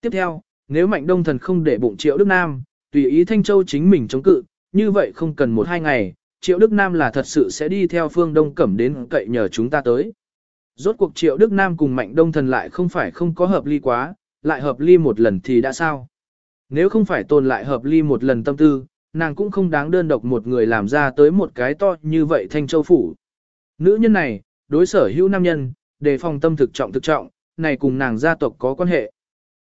Tiếp theo, nếu mạnh đông thần không để bụng triệu Đức Nam, tùy ý Thanh Châu chính mình chống cự, như vậy không cần một hai ngày, triệu Đức Nam là thật sự sẽ đi theo phương Đông Cẩm đến cậy nhờ chúng ta tới. Rốt cuộc triệu Đức Nam cùng mạnh đông thần lại không phải không có hợp ly quá, lại hợp ly một lần thì đã sao? Nếu không phải tồn lại hợp ly một lần tâm tư, nàng cũng không đáng đơn độc một người làm ra tới một cái to như vậy Thanh Châu Phủ. Nữ nhân này, đối sở hữu nam nhân, đề phòng tâm thực trọng thực trọng, này cùng nàng gia tộc có quan hệ.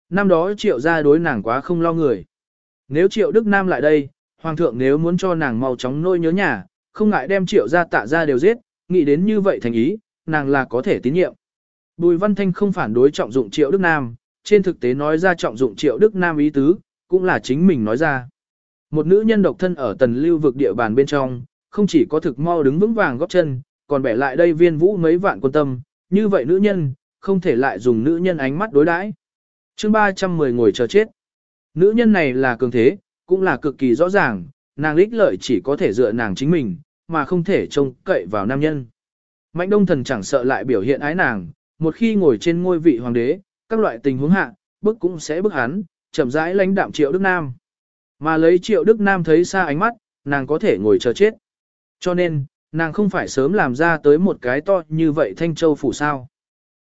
Năm đó triệu gia đối nàng quá không lo người. Nếu triệu Đức Nam lại đây, Hoàng thượng nếu muốn cho nàng mau chóng nôi nhớ nhà, không ngại đem triệu gia tạ ra đều giết, nghĩ đến như vậy thành ý, nàng là có thể tín nhiệm. Bùi Văn Thanh không phản đối trọng dụng Triệu Đức Nam, trên thực tế nói ra trọng dụng Triệu Đức Nam ý tứ, cũng là chính mình nói ra. Một nữ nhân độc thân ở tần lưu vực địa bàn bên trong, không chỉ có thực mau đứng vững vàng góp chân, còn bẻ lại đây viên vũ mấy vạn quân tâm, như vậy nữ nhân, không thể lại dùng nữ nhân ánh mắt đối đãi. chương 310 ngồi chờ chết. Nữ nhân này là cường thế, cũng là cực kỳ rõ ràng, nàng lích lợi chỉ có thể dựa nàng chính mình, mà không thể trông cậy vào nam nhân. Mạnh đông thần chẳng sợ lại biểu hiện ái nàng, một khi ngồi trên ngôi vị hoàng đế, các loại tình huống hạ, bức cũng sẽ bức hắn, chậm rãi lãnh đạm triệu Đức Nam. Mà lấy triệu Đức Nam thấy xa ánh mắt, nàng có thể ngồi chờ chết. Cho nên, nàng không phải sớm làm ra tới một cái to như vậy Thanh Châu phủ sao.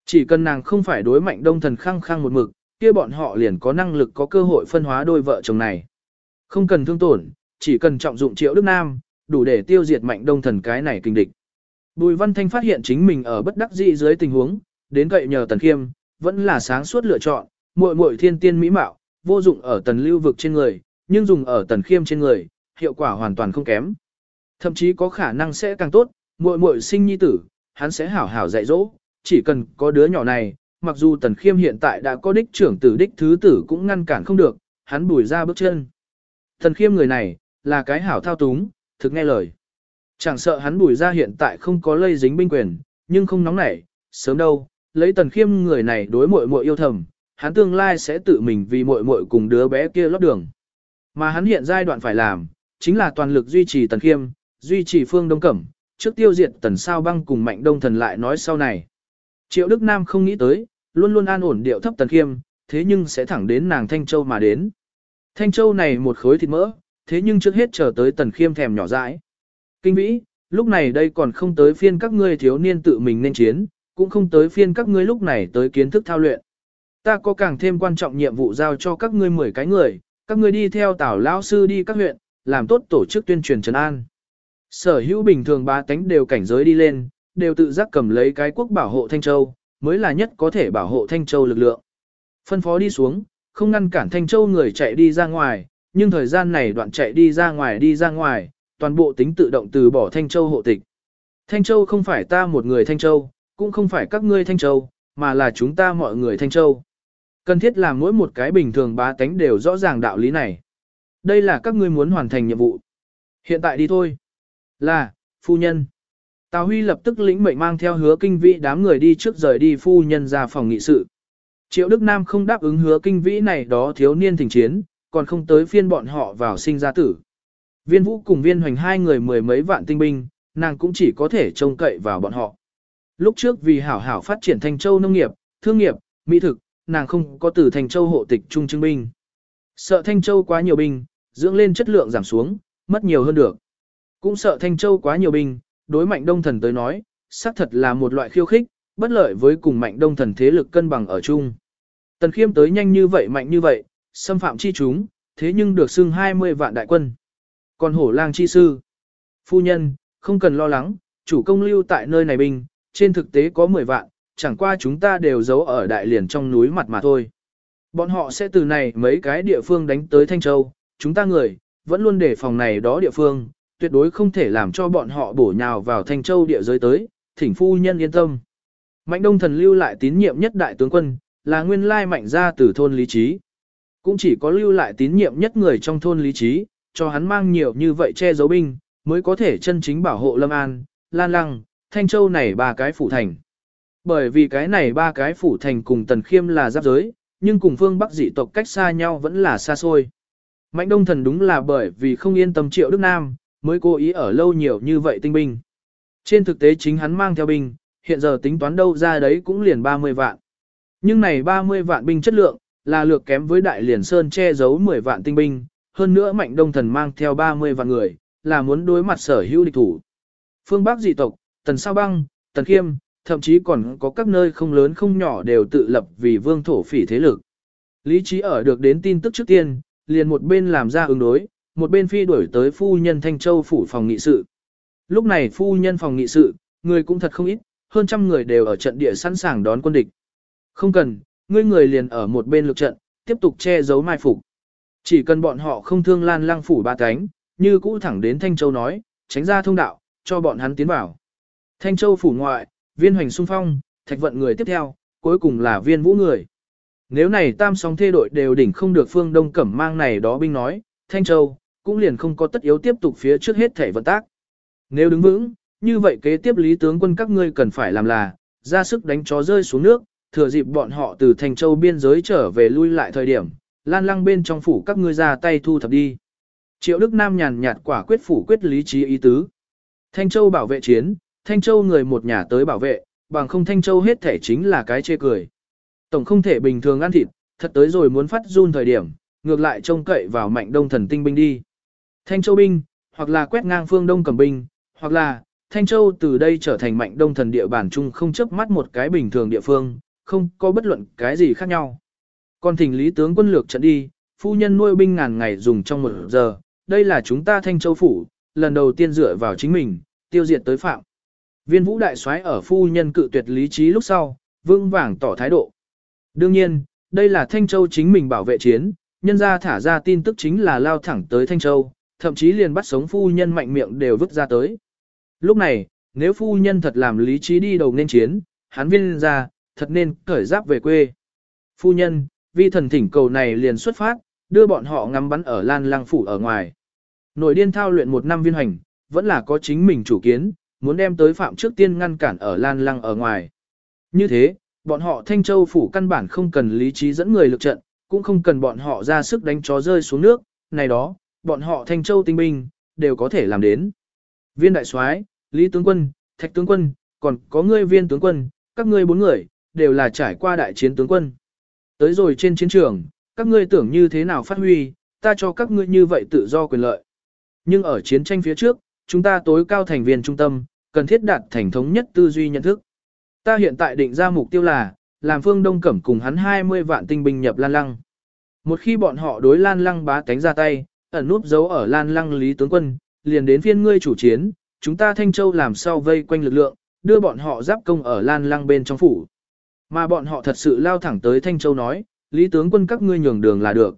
Chỉ cần nàng không phải đối mạnh đông thần khăng khăng một mực, kia bọn họ liền có năng lực có cơ hội phân hóa đôi vợ chồng này. Không cần thương tổn, chỉ cần trọng dụng triệu Đức Nam, đủ để tiêu diệt mạnh đông thần cái này kinh địch. Bùi Văn Thanh phát hiện chính mình ở bất đắc dĩ dưới tình huống, đến cậy nhờ Tần Khiêm, vẫn là sáng suốt lựa chọn, muội muội thiên tiên mỹ mạo, vô dụng ở Tần Lưu vực trên người, nhưng dùng ở Tần Khiêm trên người, hiệu quả hoàn toàn không kém. Thậm chí có khả năng sẽ càng tốt, muội muội sinh nhi tử, hắn sẽ hảo hảo dạy dỗ, chỉ cần có đứa nhỏ này, mặc dù Tần Khiêm hiện tại đã có đích trưởng tử đích thứ tử cũng ngăn cản không được, hắn bùi ra bước chân. Tần Khiêm người này, là cái hảo thao túng, thực nghe lời. Chẳng sợ hắn bùi ra hiện tại không có lây dính binh quyền, nhưng không nóng nảy, sớm đâu, lấy Tần Khiêm người này đối muội muội yêu thầm, hắn tương lai sẽ tự mình vì muội muội cùng đứa bé kia lót đường. Mà hắn hiện giai đoạn phải làm, chính là toàn lực duy trì Tần Khiêm, duy trì Phương Đông Cẩm, trước tiêu diệt Tần Sao Băng cùng Mạnh Đông Thần lại nói sau này. Triệu Đức Nam không nghĩ tới, luôn luôn an ổn điệu thấp Tần Khiêm, thế nhưng sẽ thẳng đến nàng Thanh Châu mà đến. Thanh Châu này một khối thịt mỡ, thế nhưng trước hết chờ tới Tần Khiêm thèm nhỏ dãi. Kinh vĩ, lúc này đây còn không tới phiên các ngươi thiếu niên tự mình nên chiến, cũng không tới phiên các ngươi lúc này tới kiến thức thao luyện. Ta có càng thêm quan trọng nhiệm vụ giao cho các ngươi 10 cái người, các ngươi đi theo tảo lão sư đi các huyện, làm tốt tổ chức tuyên truyền trấn an. Sở hữu bình thường ba tánh đều cảnh giới đi lên, đều tự giác cầm lấy cái quốc bảo hộ Thanh Châu, mới là nhất có thể bảo hộ Thanh Châu lực lượng. Phân phó đi xuống, không ngăn cản Thanh Châu người chạy đi ra ngoài, nhưng thời gian này đoạn chạy đi ra ngoài đi ra ngoài, toàn bộ tính tự động từ bỏ Thanh Châu hộ tịch. Thanh Châu không phải ta một người Thanh Châu, cũng không phải các ngươi Thanh Châu, mà là chúng ta mọi người Thanh Châu. Cần thiết làm mỗi một cái bình thường bá tánh đều rõ ràng đạo lý này. Đây là các ngươi muốn hoàn thành nhiệm vụ. Hiện tại đi thôi. Là, phu nhân. Tào Huy lập tức lĩnh mệnh mang theo hứa kinh vĩ đám người đi trước rời đi phu nhân ra phòng nghị sự. Triệu Đức Nam không đáp ứng hứa kinh vĩ này đó thiếu niên thỉnh chiến, còn không tới phiên bọn họ vào sinh ra tử. Viên vũ cùng viên hoành hai người mười mấy vạn tinh binh, nàng cũng chỉ có thể trông cậy vào bọn họ. Lúc trước vì hảo hảo phát triển Thanh Châu nông nghiệp, thương nghiệp, mỹ thực, nàng không có từ Thanh Châu hộ tịch trung chứng binh. Sợ Thanh Châu quá nhiều binh, dưỡng lên chất lượng giảm xuống, mất nhiều hơn được. Cũng sợ Thanh Châu quá nhiều binh, đối mạnh đông thần tới nói, xác thật là một loại khiêu khích, bất lợi với cùng mạnh đông thần thế lực cân bằng ở chung. Tần khiêm tới nhanh như vậy mạnh như vậy, xâm phạm chi chúng, thế nhưng được xưng 20 vạn đại quân. Còn hổ lang chi sư, phu nhân, không cần lo lắng, chủ công lưu tại nơi này binh, trên thực tế có 10 vạn, chẳng qua chúng ta đều giấu ở đại liền trong núi mặt mà thôi. Bọn họ sẽ từ này mấy cái địa phương đánh tới Thanh Châu, chúng ta người, vẫn luôn để phòng này đó địa phương, tuyệt đối không thể làm cho bọn họ bổ nhào vào Thanh Châu địa giới tới, thỉnh phu nhân yên tâm. Mạnh đông thần lưu lại tín nhiệm nhất đại tướng quân, là nguyên lai mạnh ra từ thôn lý trí. Cũng chỉ có lưu lại tín nhiệm nhất người trong thôn lý trí, cho hắn mang nhiều như vậy che giấu binh, mới có thể chân chính bảo hộ Lâm An, Lan Lăng, Thanh Châu này ba cái phủ thành. Bởi vì cái này ba cái phủ thành cùng Tần Khiêm là giáp giới, nhưng cùng phương Bắc dị tộc cách xa nhau vẫn là xa xôi. Mạnh Đông Thần đúng là bởi vì không yên tâm triệu Đức Nam, mới cố ý ở lâu nhiều như vậy tinh binh. Trên thực tế chính hắn mang theo binh, hiện giờ tính toán đâu ra đấy cũng liền 30 vạn. Nhưng này 30 vạn binh chất lượng, là lược kém với Đại Liền Sơn che giấu 10 vạn tinh binh, hơn nữa Mạnh Đông Thần mang theo 30 vạn người, là muốn đối mặt sở hữu địch thủ. Phương Bắc dị tộc, Tần Sao Băng, Tần Khiêm, thậm chí còn có các nơi không lớn không nhỏ đều tự lập vì vương thổ phỉ thế lực. Lý trí ở được đến tin tức trước tiên, liền một bên làm ra ứng đối, một bên phi đuổi tới phu nhân Thanh Châu phủ phòng nghị sự. Lúc này phu nhân phòng nghị sự, người cũng thật không ít, hơn trăm người đều ở trận địa sẵn sàng đón quân địch. Không cần, ngươi người liền ở một bên lực trận, tiếp tục che giấu mai phục. Chỉ cần bọn họ không thương lan lang phủ ba cánh, như cũ thẳng đến Thanh Châu nói, tránh ra thông đạo, cho bọn hắn tiến vào. Thanh Châu phủ ngoại, viên hoành xung phong, thạch vận người tiếp theo, cuối cùng là viên vũ người. Nếu này tam sóng thê đội đều đỉnh không được phương đông cẩm mang này đó binh nói, Thanh Châu, cũng liền không có tất yếu tiếp tục phía trước hết thể vận tác. Nếu đứng vững, như vậy kế tiếp lý tướng quân các ngươi cần phải làm là, ra sức đánh chó rơi xuống nước, thừa dịp bọn họ từ Thanh Châu biên giới trở về lui lại thời điểm, lan lăng bên trong phủ các ngươi ra tay thu thập đi. Triệu Đức Nam nhàn nhạt quả quyết phủ quyết lý trí ý tứ. Thanh Châu bảo vệ chiến, Thanh Châu người một nhà tới bảo vệ, bằng không Thanh Châu hết thể chính là cái chê cười. Tổng không thể bình thường ăn thịt, thật tới rồi muốn phát run thời điểm, ngược lại trông cậy vào mạnh đông thần tinh binh đi. Thanh Châu binh, hoặc là quét ngang phương đông cầm binh, hoặc là Thanh Châu từ đây trở thành mạnh đông thần địa bàn chung không chấp mắt một cái bình thường địa phương, không có bất luận cái gì khác nhau. Còn thỉnh lý tướng quân lược trận đi, phu nhân nuôi binh ngàn ngày dùng trong một giờ, đây là chúng ta Thanh Châu phủ, lần đầu tiên dựa vào chính mình, tiêu diệt tới phạm. Viên vũ đại soái ở phu nhân cự tuyệt lý trí lúc sau, vương vàng tỏ thái độ. Đương nhiên, đây là Thanh Châu chính mình bảo vệ chiến, nhân ra thả ra tin tức chính là lao thẳng tới Thanh Châu, thậm chí liền bắt sống phu nhân mạnh miệng đều vứt ra tới. Lúc này, nếu phu nhân thật làm lý trí đi đầu nên chiến, hắn viên ra, thật nên cởi giáp về quê. Phu nhân, vi thần thỉnh cầu này liền xuất phát, đưa bọn họ ngắm bắn ở lan Lang phủ ở ngoài. Nội điên thao luyện một năm viên hành, vẫn là có chính mình chủ kiến, muốn đem tới phạm trước tiên ngăn cản ở lan lăng ở ngoài. Như thế, bọn họ Thanh Châu phủ căn bản không cần lý trí dẫn người lực trận, cũng không cần bọn họ ra sức đánh chó rơi xuống nước, này đó, bọn họ Thanh Châu tinh binh, đều có thể làm đến. Viên đại soái, Lý tướng quân, Thạch tướng quân, còn có ngươi viên tướng quân, các ngươi bốn người, đều là trải qua đại chiến tướng quân. Tới rồi trên chiến trường, các ngươi tưởng như thế nào phát huy, ta cho các ngươi như vậy tự do quyền lợi. Nhưng ở chiến tranh phía trước, chúng ta tối cao thành viên trung tâm, cần thiết đạt thành thống nhất tư duy nhận thức. Ta hiện tại định ra mục tiêu là, làm phương Đông Cẩm cùng hắn 20 vạn tinh binh nhập Lan Lăng. Một khi bọn họ đối Lan Lăng bá cánh ra tay, ẩn núp giấu ở Lan Lăng Lý tướng quân, liền đến phiên ngươi chủ chiến, chúng ta Thanh Châu làm sao vây quanh lực lượng, đưa bọn họ giáp công ở Lan Lăng bên trong phủ. Mà bọn họ thật sự lao thẳng tới Thanh Châu nói, Lý tướng quân các ngươi nhường đường là được.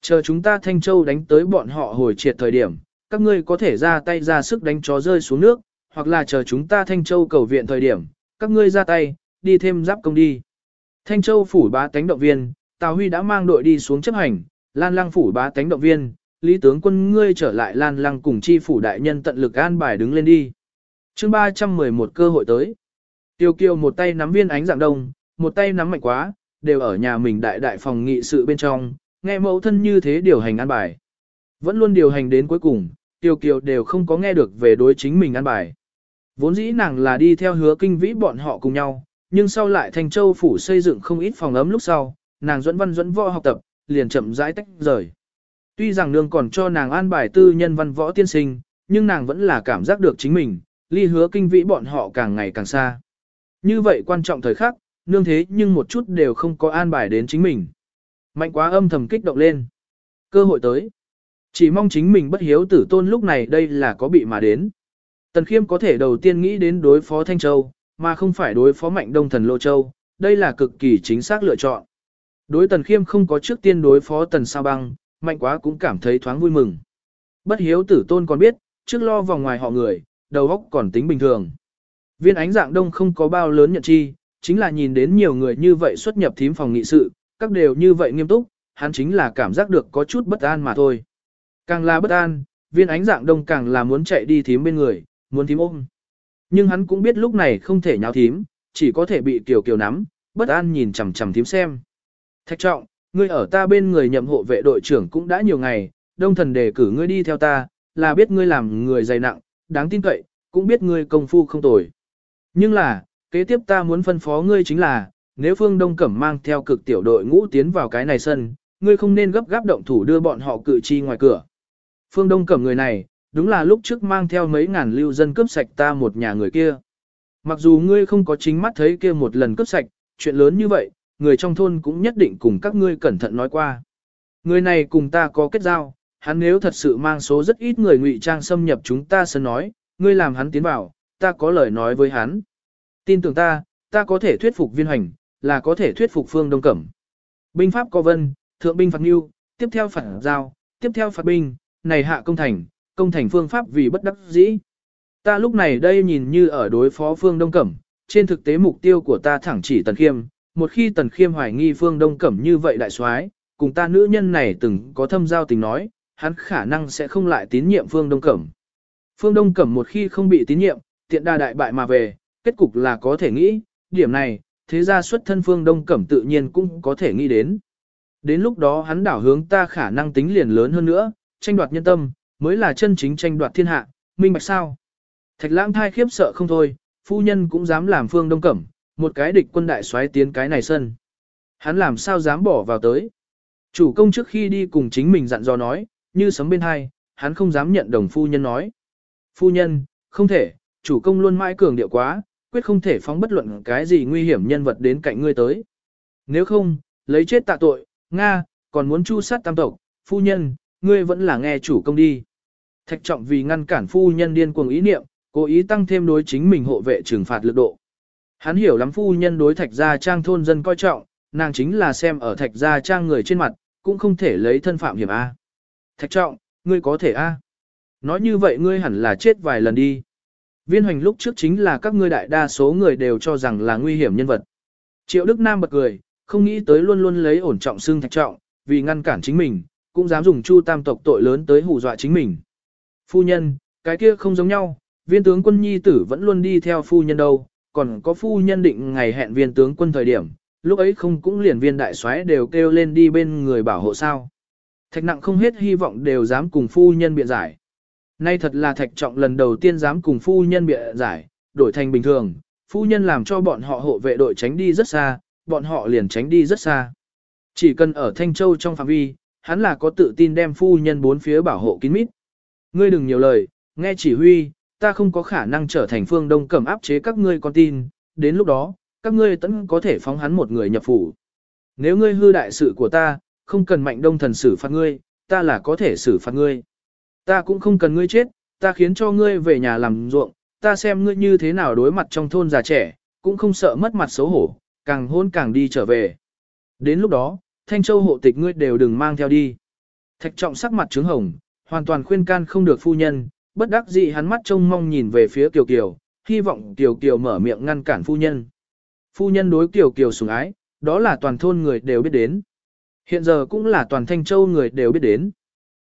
Chờ chúng ta Thanh Châu đánh tới bọn họ hồi triệt thời điểm, các ngươi có thể ra tay ra sức đánh chó rơi xuống nước, hoặc là chờ chúng ta Thanh Châu cầu viện thời điểm, các ngươi ra tay, đi thêm giáp công đi. Thanh Châu phủ bá tánh động viên, Tào Huy đã mang đội đi xuống chấp hành, Lan Lăng phủ bá tánh động viên, Lý tướng quân ngươi trở lại Lan Lăng cùng chi phủ đại nhân tận lực an bài đứng lên đi. chương 311 cơ hội tới. Tiêu kiều một tay nắm viên ánh dạng đông, một tay nắm mạnh quá, đều ở nhà mình đại đại phòng nghị sự bên trong, nghe mẫu thân như thế điều hành an bài. Vẫn luôn điều hành đến cuối cùng, Tiêu Kiều đều không có nghe được về đối chính mình an bài. Vốn dĩ nàng là đi theo hứa kinh vĩ bọn họ cùng nhau, nhưng sau lại Thanh Châu phủ xây dựng không ít phòng ấm lúc sau, nàng dẫn văn dẫn võ học tập, liền chậm rãi tách rời. Tuy rằng nương còn cho nàng an bài tư nhân văn võ tiên sinh, nhưng nàng vẫn là cảm giác được chính mình, ly hứa kinh vĩ bọn họ càng ngày càng xa. Như vậy quan trọng thời khắc, nương thế nhưng một chút đều không có an bài đến chính mình. Mạnh quá âm thầm kích động lên. Cơ hội tới. Chỉ mong chính mình bất hiếu tử tôn lúc này đây là có bị mà đến. Tần Khiêm có thể đầu tiên nghĩ đến đối phó Thanh Châu, mà không phải đối phó Mạnh Đông Thần Lô Châu, đây là cực kỳ chính xác lựa chọn. Đối Tần Khiêm không có trước tiên đối phó Tần Sao Băng, Mạnh quá cũng cảm thấy thoáng vui mừng. Bất hiếu tử tôn còn biết, trước lo vòng ngoài họ người, đầu óc còn tính bình thường. Viên ánh dạng đông không có bao lớn nhận chi, chính là nhìn đến nhiều người như vậy xuất nhập thím phòng nghị sự, các đều như vậy nghiêm túc, hắn chính là cảm giác được có chút bất an mà thôi. Càng là bất an, viên ánh dạng đông càng là muốn chạy đi thím bên người, muốn thím ôm. Nhưng hắn cũng biết lúc này không thể nháo thím, chỉ có thể bị kiều kiều nắm, bất an nhìn chằm chằm thím xem. Thạch trọng, ngươi ở ta bên người nhậm hộ vệ đội trưởng cũng đã nhiều ngày, đông thần đề cử ngươi đi theo ta, là biết ngươi làm người dày nặng, đáng tin cậy, cũng biết ngươi công phu không tồi. Nhưng là, kế tiếp ta muốn phân phó ngươi chính là, nếu phương Đông Cẩm mang theo cực tiểu đội ngũ tiến vào cái này sân, ngươi không nên gấp gáp động thủ đưa bọn họ cự chi ngoài cửa. Phương Đông Cẩm người này, đúng là lúc trước mang theo mấy ngàn lưu dân cướp sạch ta một nhà người kia. Mặc dù ngươi không có chính mắt thấy kia một lần cướp sạch, chuyện lớn như vậy, người trong thôn cũng nhất định cùng các ngươi cẩn thận nói qua. Người này cùng ta có kết giao, hắn nếu thật sự mang số rất ít người ngụy trang xâm nhập chúng ta sân nói, ngươi làm hắn tiến vào, ta có lời nói với hắn. Tin tưởng ta, ta có thể thuyết phục viên hành, là có thể thuyết phục phương đông cẩm. Binh pháp có vân, thượng binh phạt nhu, tiếp theo phản giao, tiếp theo phạt binh, này hạ công thành, công thành phương pháp vì bất đắc dĩ. Ta lúc này đây nhìn như ở đối phó Phương Đông Cẩm, trên thực tế mục tiêu của ta thẳng chỉ Tần Khiêm, một khi Tần Khiêm hoài nghi Phương Đông Cẩm như vậy đại soái, cùng ta nữ nhân này từng có thâm giao tình nói, hắn khả năng sẽ không lại tín nhiệm Phương Đông Cẩm. Phương Đông Cẩm một khi không bị tín nhiệm, tiện đa đại bại mà về, kết cục là có thể nghĩ, điểm này, thế ra xuất thân Phương Đông Cẩm tự nhiên cũng có thể nghĩ đến. Đến lúc đó hắn đảo hướng ta khả năng tính liền lớn hơn nữa, tranh đoạt nhân tâm, mới là chân chính tranh đoạt thiên hạ, minh bạch sao. Thạch lãng thai khiếp sợ không thôi, phu nhân cũng dám làm Phương Đông Cẩm, một cái địch quân đại xoáy tiến cái này sân. Hắn làm sao dám bỏ vào tới. Chủ công trước khi đi cùng chính mình dặn dò nói, như sấm bên hai, hắn không dám nhận đồng phu nhân nói. Phu nhân, không thể, chủ công luôn mãi cường điệu quá, quyết không thể phóng bất luận cái gì nguy hiểm nhân vật đến cạnh ngươi tới. Nếu không, lấy chết tạ tội, Nga, còn muốn chu sát tam tộc, phu nhân, ngươi vẫn là nghe chủ công đi. Thạch trọng vì ngăn cản phu nhân điên cuồng ý niệm, cố ý tăng thêm đối chính mình hộ vệ trừng phạt lực độ. Hắn hiểu lắm phu nhân đối thạch gia trang thôn dân coi trọng, nàng chính là xem ở thạch gia trang người trên mặt, cũng không thể lấy thân phạm hiểm A. Thạch trọng, ngươi có thể A. Nói như vậy ngươi hẳn là chết vài lần đi. Viên hoành lúc trước chính là các ngươi đại đa số người đều cho rằng là nguy hiểm nhân vật. Triệu Đức Nam bật cười, không nghĩ tới luôn luôn lấy ổn trọng xương thạch trọng, vì ngăn cản chính mình, cũng dám dùng chu tam tộc tội lớn tới hù dọa chính mình. Phu nhân, cái kia không giống nhau, viên tướng quân nhi tử vẫn luôn đi theo phu nhân đâu, còn có phu nhân định ngày hẹn viên tướng quân thời điểm, lúc ấy không cũng liền viên đại soái đều kêu lên đi bên người bảo hộ sao. Thạch nặng không hết hy vọng đều dám cùng phu nhân biện giải. Nay thật là thạch trọng lần đầu tiên dám cùng phu nhân biện giải, đổi thành bình thường, phu nhân làm cho bọn họ hộ vệ đội tránh đi rất xa, bọn họ liền tránh đi rất xa. Chỉ cần ở Thanh Châu trong phạm vi, hắn là có tự tin đem phu nhân bốn phía bảo hộ kín mít. Ngươi đừng nhiều lời, nghe chỉ huy, ta không có khả năng trở thành phương đông cẩm áp chế các ngươi con tin, đến lúc đó, các ngươi tẫn có thể phóng hắn một người nhập phủ. Nếu ngươi hư đại sự của ta, không cần mạnh đông thần xử phạt ngươi, ta là có thể xử phạt ngươi. Ta cũng không cần ngươi chết, ta khiến cho ngươi về nhà làm ruộng, ta xem ngươi như thế nào đối mặt trong thôn già trẻ, cũng không sợ mất mặt xấu hổ, càng hôn càng đi trở về. Đến lúc đó, Thanh Châu hộ tịch ngươi đều đừng mang theo đi. Thạch trọng sắc mặt trướng hồng, hoàn toàn khuyên can không được phu nhân, bất đắc dĩ hắn mắt trông mong nhìn về phía Kiều Kiều, hy vọng Kiều Kiều mở miệng ngăn cản phu nhân. Phu nhân đối Kiều Kiều sủng ái, đó là toàn thôn người đều biết đến. Hiện giờ cũng là toàn Thanh Châu người đều biết đến.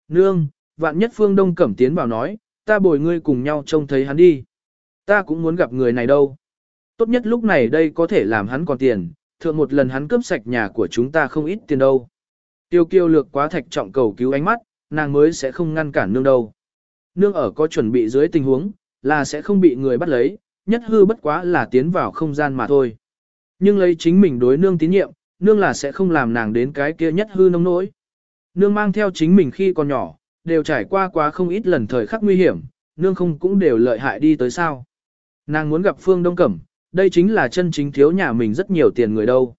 Nương, vạn nhất phương đông cẩm tiến vào nói, ta bồi ngươi cùng nhau trông thấy hắn đi. Ta cũng muốn gặp người này đâu. Tốt nhất lúc này đây có thể làm hắn còn tiền, thượng một lần hắn cướp sạch nhà của chúng ta không ít tiền đâu. Tiêu kiêu lược quá thạch trọng cầu cứu ánh mắt, nàng mới sẽ không ngăn cản nương đâu. Nương ở có chuẩn bị dưới tình huống, là sẽ không bị người bắt lấy, nhất hư bất quá là tiến vào không gian mà thôi. Nhưng lấy chính mình đối nương tín nhiệm, nương là sẽ không làm nàng đến cái kia nhất hư nông nỗi. Nương mang theo chính mình khi còn nhỏ, đều trải qua quá không ít lần thời khắc nguy hiểm, nương không cũng đều lợi hại đi tới sao. Nàng muốn gặp Phương Đông Cẩm, đây chính là chân chính thiếu nhà mình rất nhiều tiền người đâu.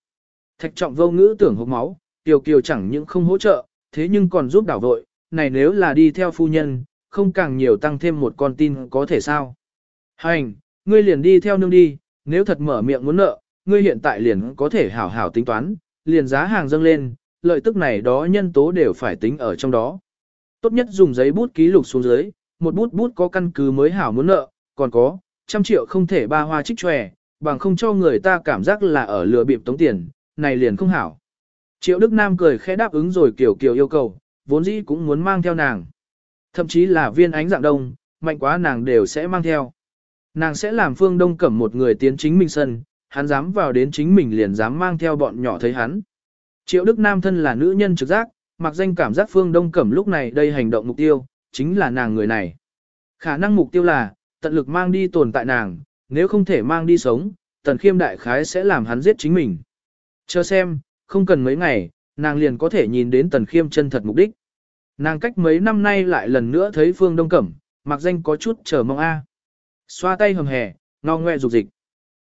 Thạch trọng vô ngữ tưởng hốc máu, Kiều Kiều chẳng những không hỗ trợ, thế nhưng còn giúp đảo vội, này nếu là đi theo phu nhân, không càng nhiều tăng thêm một con tin có thể sao. Hành, ngươi liền đi theo nương đi, nếu thật mở miệng muốn nợ, ngươi hiện tại liền có thể hảo hảo tính toán, liền giá hàng dâng lên, lợi tức này đó nhân tố đều phải tính ở trong đó. Tốt nhất dùng giấy bút ký lục xuống dưới, một bút bút có căn cứ mới hảo muốn nợ, còn có, trăm triệu không thể ba hoa trích tròe, bằng không cho người ta cảm giác là ở lừa bịp tống tiền, này liền không hảo. Triệu Đức Nam cười khẽ đáp ứng rồi kiểu kiểu yêu cầu, vốn dĩ cũng muốn mang theo nàng. Thậm chí là viên ánh dạng đông, mạnh quá nàng đều sẽ mang theo. Nàng sẽ làm phương đông cẩm một người tiến chính mình sân, hắn dám vào đến chính mình liền dám mang theo bọn nhỏ thấy hắn. Triệu Đức Nam thân là nữ nhân trực giác, mặc danh cảm giác phương đông cẩm lúc này đây hành động mục tiêu, chính là nàng người này. Khả năng mục tiêu là, tận lực mang đi tồn tại nàng, nếu không thể mang đi sống, tần khiêm đại khái sẽ làm hắn giết chính mình. Chờ xem, không cần mấy ngày, nàng liền có thể nhìn đến tần khiêm chân thật mục đích. Nàng cách mấy năm nay lại lần nữa thấy phương đông cẩm, mặc danh có chút chờ mong a. Xoa tay hầm hè, ngò ngoe dục dịch.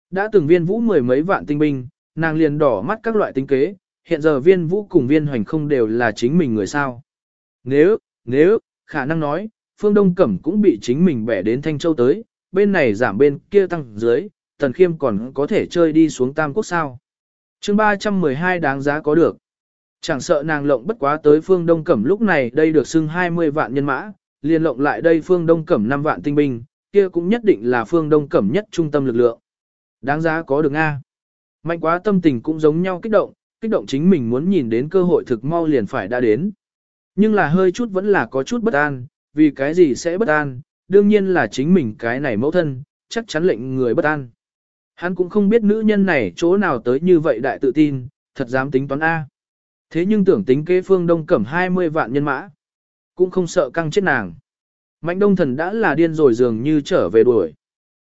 Đã từng viên vũ mười mấy vạn tinh binh, nàng liền đỏ mắt các loại tinh kế, hiện giờ viên vũ cùng viên hoành không đều là chính mình người sao. Nếu, nếu, khả năng nói, phương đông cẩm cũng bị chính mình bẻ đến Thanh Châu tới, bên này giảm bên kia tăng dưới, tần khiêm còn có thể chơi đi xuống tam quốc sao. chương 312 đáng giá có được. Chẳng sợ nàng lộng bất quá tới phương Đông Cẩm lúc này đây được xưng 20 vạn nhân mã, liền lộng lại đây phương Đông Cẩm 5 vạn tinh binh, kia cũng nhất định là phương đông cẩm nhất trung tâm lực lượng. Đáng giá có được Nga. Mạnh quá tâm tình cũng giống nhau kích động, kích động chính mình muốn nhìn đến cơ hội thực mau liền phải đã đến. Nhưng là hơi chút vẫn là có chút bất an, vì cái gì sẽ bất an, đương nhiên là chính mình cái này mẫu thân, chắc chắn lệnh người bất an. Hắn cũng không biết nữ nhân này chỗ nào tới như vậy đại tự tin, thật dám tính toán A. Thế nhưng tưởng tính kế phương đông cẩm 20 vạn nhân mã, cũng không sợ căng chết nàng. Mạnh đông thần đã là điên rồi dường như trở về đuổi.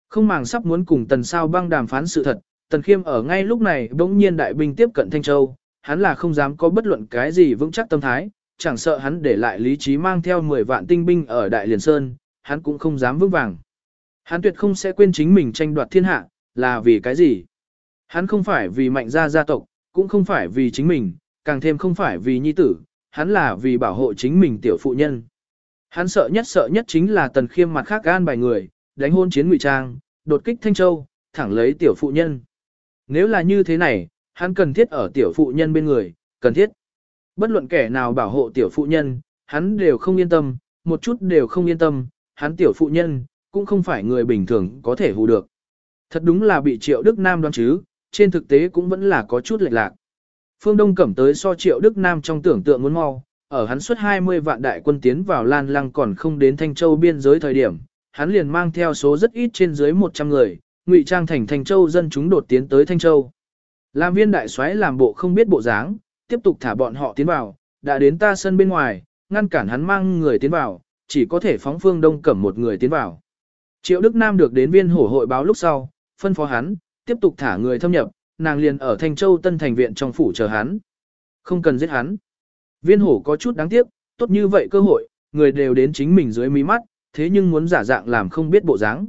Không màng sắp muốn cùng tần sao băng đàm phán sự thật, tần khiêm ở ngay lúc này bỗng nhiên đại binh tiếp cận Thanh Châu, hắn là không dám có bất luận cái gì vững chắc tâm thái, chẳng sợ hắn để lại lý trí mang theo 10 vạn tinh binh ở Đại Liền Sơn, hắn cũng không dám vững vàng. Hắn tuyệt không sẽ quên chính mình tranh đoạt thiên hạ, là vì cái gì? Hắn không phải vì mạnh gia gia tộc, cũng không phải vì chính mình, càng thêm không phải vì nhi tử, hắn là vì bảo hộ chính mình tiểu phụ nhân. Hắn sợ nhất sợ nhất chính là tần khiêm mặt khác gan bài người, đánh hôn chiến ngụy trang, đột kích Thanh Châu, thẳng lấy tiểu phụ nhân. Nếu là như thế này, hắn cần thiết ở tiểu phụ nhân bên người, cần thiết. Bất luận kẻ nào bảo hộ tiểu phụ nhân, hắn đều không yên tâm, một chút đều không yên tâm, hắn tiểu phụ nhân, cũng không phải người bình thường có thể hù được. Thật đúng là bị Triệu Đức Nam đoán chứ, trên thực tế cũng vẫn là có chút lệch lạc. Phương Đông Cẩm tới so Triệu Đức Nam trong tưởng tượng muốn mau, ở hắn xuất 20 vạn đại quân tiến vào Lan Lăng còn không đến Thanh Châu biên giới thời điểm, hắn liền mang theo số rất ít trên dưới 100 người, ngụy trang thành Thanh Châu dân chúng đột tiến tới Thanh Châu. Làm viên đại soái làm bộ không biết bộ dáng, tiếp tục thả bọn họ tiến vào, đã đến ta sân bên ngoài, ngăn cản hắn mang người tiến vào, chỉ có thể phóng Phương Đông Cẩm một người tiến vào. Triệu Đức Nam được đến viên hổ hội báo lúc sau, phân phó hắn, tiếp tục thả người thâm nhập, nàng liền ở Thanh Châu Tân Thành Viện trong phủ chờ hắn. Không cần giết hắn. Viên hổ có chút đáng tiếc, tốt như vậy cơ hội, người đều đến chính mình dưới mí mắt, thế nhưng muốn giả dạng làm không biết bộ dáng.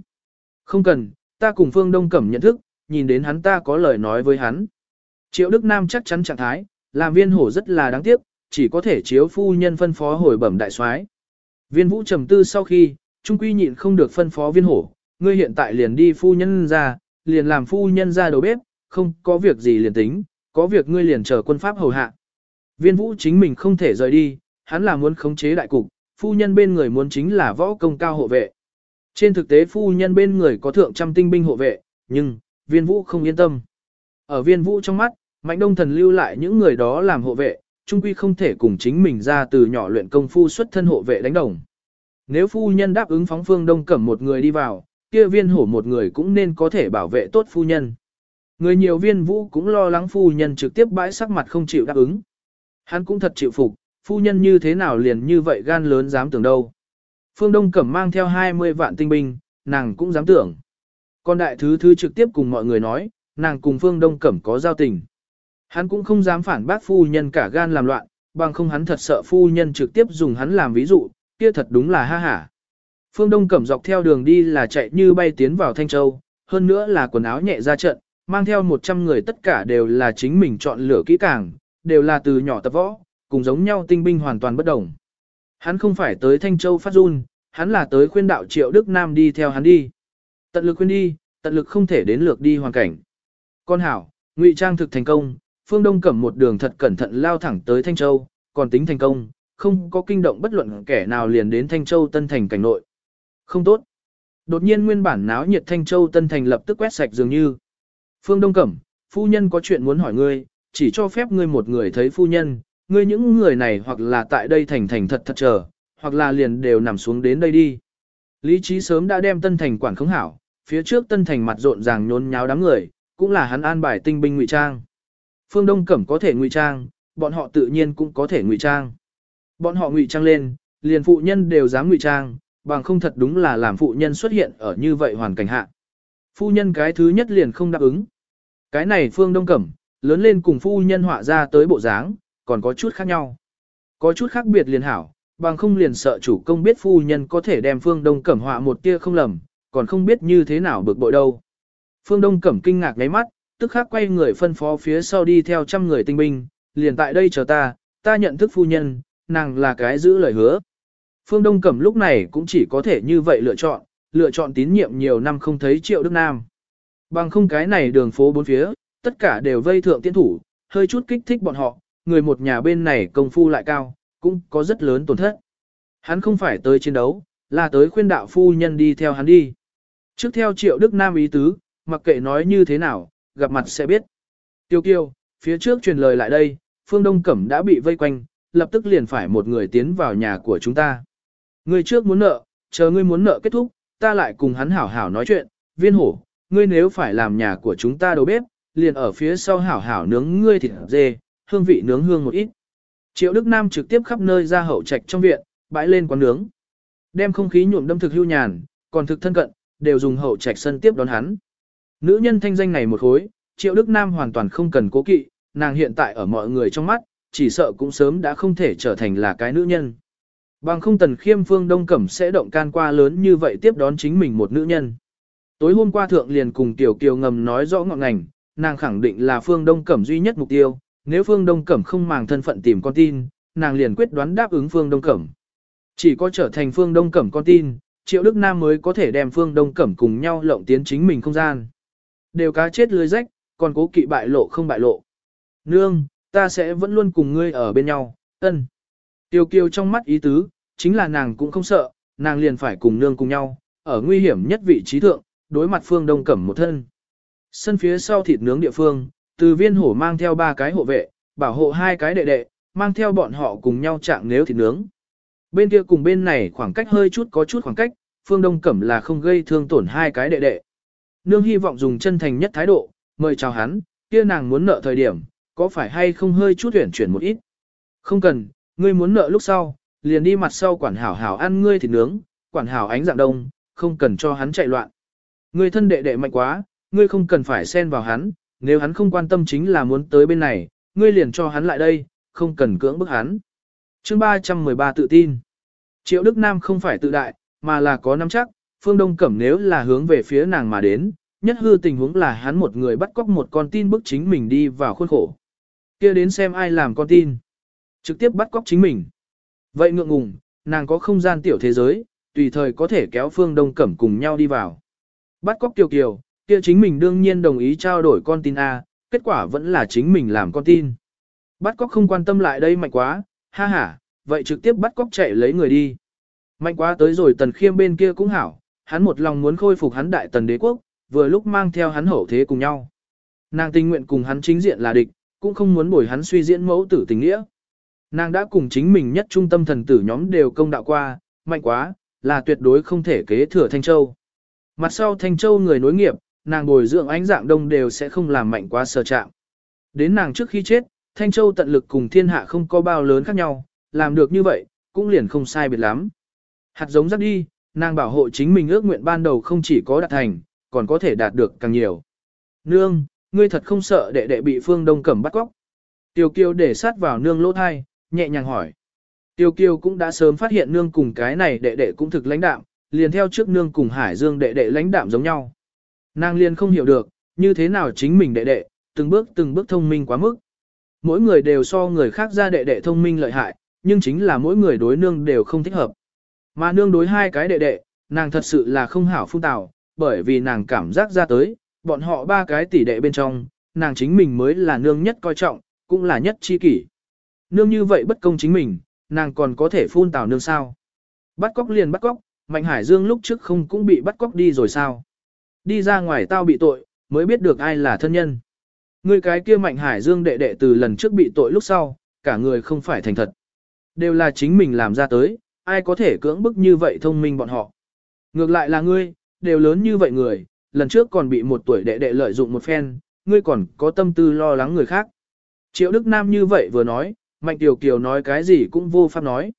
Không cần, ta cùng Phương Đông Cẩm nhận thức, nhìn đến hắn ta có lời nói với hắn. Triệu Đức Nam chắc chắn trạng thái, làm viên hổ rất là đáng tiếc, chỉ có thể chiếu phu nhân phân phó hồi bẩm đại soái. Viên vũ trầm tư sau khi, trung quy nhịn không được phân phó viên hổ, ngươi hiện tại liền đi phu nhân ra, liền làm phu nhân ra đầu bếp, không có việc gì liền tính, có việc ngươi liền chờ quân pháp hầu hạ. Viên vũ chính mình không thể rời đi, hắn là muốn khống chế đại cục, phu nhân bên người muốn chính là võ công cao hộ vệ. Trên thực tế phu nhân bên người có thượng trăm tinh binh hộ vệ, nhưng, viên vũ không yên tâm. Ở viên vũ trong mắt, mạnh đông thần lưu lại những người đó làm hộ vệ, trung quy không thể cùng chính mình ra từ nhỏ luyện công phu xuất thân hộ vệ đánh đồng. Nếu phu nhân đáp ứng phóng phương đông cẩm một người đi vào, kia viên hổ một người cũng nên có thể bảo vệ tốt phu nhân. Người nhiều viên vũ cũng lo lắng phu nhân trực tiếp bãi sắc mặt không chịu đáp ứng. Hắn cũng thật chịu phục, phu nhân như thế nào liền như vậy gan lớn dám tưởng đâu. Phương Đông Cẩm mang theo 20 vạn tinh binh, nàng cũng dám tưởng. Còn đại thứ thứ trực tiếp cùng mọi người nói, nàng cùng Phương Đông Cẩm có giao tình. Hắn cũng không dám phản bác phu nhân cả gan làm loạn, bằng không hắn thật sợ phu nhân trực tiếp dùng hắn làm ví dụ, kia thật đúng là ha hả. Phương Đông Cẩm dọc theo đường đi là chạy như bay tiến vào Thanh Châu, hơn nữa là quần áo nhẹ ra trận, mang theo 100 người tất cả đều là chính mình chọn lựa kỹ càng, đều là từ nhỏ tập võ, cùng giống nhau tinh binh hoàn toàn bất đồng. Hắn không phải tới Thanh Châu phát run, hắn là tới khuyên đạo Triệu Đức Nam đi theo hắn đi. Tận lực khuyên đi, tận lực không thể đến lược đi hoàn cảnh. Con hảo, ngụy trang thực thành công, Phương Đông Cẩm một đường thật cẩn thận lao thẳng tới Thanh Châu, còn tính thành công, không có kinh động bất luận kẻ nào liền đến Thanh Châu Tân Thành cảnh nội. Không tốt. Đột nhiên nguyên bản náo nhiệt Thanh Châu Tân Thành lập tức quét sạch dường như. Phương Đông Cẩm, phu nhân có chuyện muốn hỏi ngươi, chỉ cho phép ngươi một người thấy phu nhân, ngươi những người này hoặc là tại đây thành thành thật thật chờ, hoặc là liền đều nằm xuống đến đây đi. Lý trí sớm đã đem Tân Thành quản khống hảo, phía trước Tân Thành mặt rộn ràng nhốn nháo đám người, cũng là hắn an bài tinh binh ngụy trang. Phương Đông Cẩm có thể ngụy trang, bọn họ tự nhiên cũng có thể ngụy trang. Bọn họ ngụy trang lên, liền phụ nhân đều dám ngụy trang, bằng không thật đúng là làm phụ nhân xuất hiện ở như vậy hoàn cảnh hạ. Phu nhân cái thứ nhất liền không đáp ứng. Cái này Phương Đông Cẩm, lớn lên cùng phu nhân họa ra tới bộ dáng, còn có chút khác nhau. Có chút khác biệt liền hảo, bằng không liền sợ chủ công biết phu nhân có thể đem Phương Đông Cẩm họa một tia không lầm, còn không biết như thế nào bực bội đâu. Phương Đông Cẩm kinh ngạc ngáy mắt, tức khắc quay người phân phó phía sau đi theo trăm người tinh binh, liền tại đây chờ ta, ta nhận thức phu nhân, nàng là cái giữ lời hứa. Phương Đông Cẩm lúc này cũng chỉ có thể như vậy lựa chọn, lựa chọn tín nhiệm nhiều năm không thấy Triệu Đức Nam. Bằng không cái này đường phố bốn phía, tất cả đều vây thượng tiến thủ, hơi chút kích thích bọn họ, người một nhà bên này công phu lại cao, cũng có rất lớn tổn thất. Hắn không phải tới chiến đấu, là tới khuyên đạo phu nhân đi theo hắn đi. Trước theo triệu Đức Nam ý tứ, mặc kệ nói như thế nào, gặp mặt sẽ biết. Tiêu kiêu, phía trước truyền lời lại đây, phương Đông Cẩm đã bị vây quanh, lập tức liền phải một người tiến vào nhà của chúng ta. Người trước muốn nợ, chờ ngươi muốn nợ kết thúc, ta lại cùng hắn hảo hảo nói chuyện, viên hổ, ngươi nếu phải làm nhà của chúng ta đầu bếp, liền ở phía sau hảo hảo nướng ngươi thịt dê, hương vị nướng hương một ít. Triệu Đức Nam trực tiếp khắp nơi ra hậu trạch trong viện, bãi lên quán nướng. Đem không khí nhuộm đâm thực hưu nhàn, còn thực thân cận, đều dùng hậu trạch sân tiếp đón hắn. Nữ nhân thanh danh này một khối, Triệu Đức Nam hoàn toàn không cần cố kỵ, nàng hiện tại ở mọi người trong mắt, chỉ sợ cũng sớm đã không thể trở thành là cái nữ nhân. Bằng không tần khiêm phương đông cẩm sẽ động can qua lớn như vậy tiếp đón chính mình một nữ nhân. Tối hôm qua thượng liền cùng Tiểu Kiều ngầm nói rõ ngọn ngành, nàng khẳng định là phương đông cẩm duy nhất mục tiêu, nếu phương đông cẩm không màng thân phận tìm con tin, nàng liền quyết đoán đáp ứng phương đông cẩm. Chỉ có trở thành phương đông cẩm con tin, triệu đức nam mới có thể đem phương đông cẩm cùng nhau lộng tiến chính mình không gian. Đều cá chết lưới rách, còn cố kỵ bại lộ không bại lộ. Nương, ta sẽ vẫn luôn cùng ngươi ở bên nhau, ân. Tiêu kiêu trong mắt ý tứ, chính là nàng cũng không sợ, nàng liền phải cùng nương cùng nhau, ở nguy hiểm nhất vị trí thượng, đối mặt phương đông cẩm một thân. Sân phía sau thịt nướng địa phương, từ viên hổ mang theo ba cái hộ vệ, bảo hộ hai cái đệ đệ, mang theo bọn họ cùng nhau chạm nếu thịt nướng. Bên kia cùng bên này khoảng cách hơi chút có chút khoảng cách, phương đông cẩm là không gây thương tổn hai cái đệ đệ. Nương hy vọng dùng chân thành nhất thái độ, mời chào hắn, kia nàng muốn nợ thời điểm, có phải hay không hơi chút tuyển chuyển một ít. Không cần, ngươi muốn nợ lúc sau, liền đi mặt sau quản hảo hảo ăn ngươi thịt nướng, quản hảo ánh dạng đông, không cần cho hắn chạy loạn. Ngươi thân đệ đệ mạnh quá, ngươi không cần phải xen vào hắn, nếu hắn không quan tâm chính là muốn tới bên này, ngươi liền cho hắn lại đây, không cần cưỡng bức hắn. Chương 313 tự tin. Triệu Đức Nam không phải tự đại, mà là có nắm chắc, Phương Đông Cẩm nếu là hướng về phía nàng mà đến, nhất hư tình huống là hắn một người bắt cóc một con tin bức chính mình đi vào khuôn khổ. kia đến xem ai làm con tin. Trực tiếp bắt cóc chính mình. Vậy ngượng ngùng, nàng có không gian tiểu thế giới, tùy thời có thể kéo Phương Đông Cẩm cùng nhau đi vào. Bắt cóc Kiều Kiều, kia chính mình đương nhiên đồng ý trao đổi con tin A, kết quả vẫn là chính mình làm con tin. Bắt cóc không quan tâm lại đây mạnh quá, ha ha, vậy trực tiếp bắt cóc chạy lấy người đi. Mạnh quá tới rồi tần khiêm bên kia cũng hảo, hắn một lòng muốn khôi phục hắn đại tần đế quốc, vừa lúc mang theo hắn hậu thế cùng nhau. Nàng tình nguyện cùng hắn chính diện là địch, cũng không muốn bồi hắn suy diễn mẫu tử tình nghĩa. Nàng đã cùng chính mình nhất trung tâm thần tử nhóm đều công đạo qua, mạnh quá, là tuyệt đối không thể kế thừa Thanh Châu. Mặt sau Thanh Châu người nối nghiệp, nàng bồi dưỡng ánh dạng đông đều sẽ không làm mạnh quá sờ chạm. Đến nàng trước khi chết, Thanh Châu tận lực cùng thiên hạ không có bao lớn khác nhau, làm được như vậy, cũng liền không sai biệt lắm. Hạt giống rắc đi, nàng bảo hộ chính mình ước nguyện ban đầu không chỉ có đạt thành, còn có thể đạt được càng nhiều. Nương, ngươi thật không sợ đệ đệ bị phương đông cẩm bắt cóc. Tiêu kiêu để sát vào nương lỗ thai, nhẹ nhàng hỏi. Tiêu kiêu cũng đã sớm phát hiện nương cùng cái này đệ đệ cũng thực lãnh đạm, liền theo trước nương cùng hải dương đệ đệ lãnh đạm giống nhau. Nàng liền không hiểu được, như thế nào chính mình đệ đệ, từng bước từng bước thông minh quá mức. Mỗi người đều so người khác ra đệ đệ thông minh lợi hại, nhưng chính là mỗi người đối nương đều không thích hợp. Mà nương đối hai cái đệ đệ, nàng thật sự là không hảo phung tào, bởi vì nàng cảm giác ra tới, bọn họ ba cái tỷ đệ bên trong, nàng chính mình mới là nương nhất coi trọng, cũng là nhất chi kỷ. Nương như vậy bất công chính mình, nàng còn có thể phun tào nương sao. Bắt cóc liền bắt cóc, Mạnh Hải Dương lúc trước không cũng bị bắt cóc đi rồi sao. Đi ra ngoài tao bị tội, mới biết được ai là thân nhân. Người cái kia Mạnh Hải Dương đệ đệ từ lần trước bị tội lúc sau, cả người không phải thành thật. Đều là chính mình làm ra tới, ai có thể cưỡng bức như vậy thông minh bọn họ. Ngược lại là ngươi, đều lớn như vậy người, lần trước còn bị một tuổi đệ đệ lợi dụng một phen, ngươi còn có tâm tư lo lắng người khác. Triệu Đức Nam như vậy vừa nói, Mạnh Tiểu Kiều nói cái gì cũng vô pháp nói.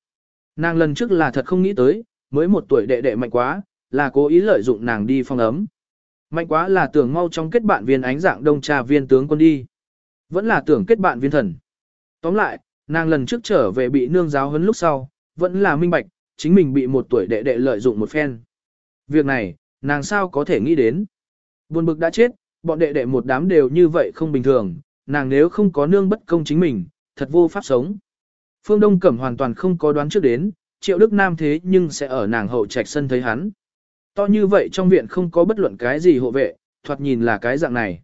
Nàng lần trước là thật không nghĩ tới, mới một tuổi đệ đệ mạnh quá, là cố ý lợi dụng nàng đi phong ấm. Mạnh quá là tưởng mau trong kết bạn viên ánh dạng đông trà viên tướng quân đi. Vẫn là tưởng kết bạn viên thần. Tóm lại, nàng lần trước trở về bị nương giáo huấn lúc sau, vẫn là minh bạch, chính mình bị một tuổi đệ đệ lợi dụng một phen. Việc này, nàng sao có thể nghĩ đến. Buồn bực đã chết, bọn đệ đệ một đám đều như vậy không bình thường, nàng nếu không có nương bất công chính mình, thật vô pháp sống. Phương Đông Cẩm hoàn toàn không có đoán trước đến, triệu đức nam thế nhưng sẽ ở nàng hậu trạch sân thấy hắn. To như vậy trong viện không có bất luận cái gì hộ vệ, thoạt nhìn là cái dạng này.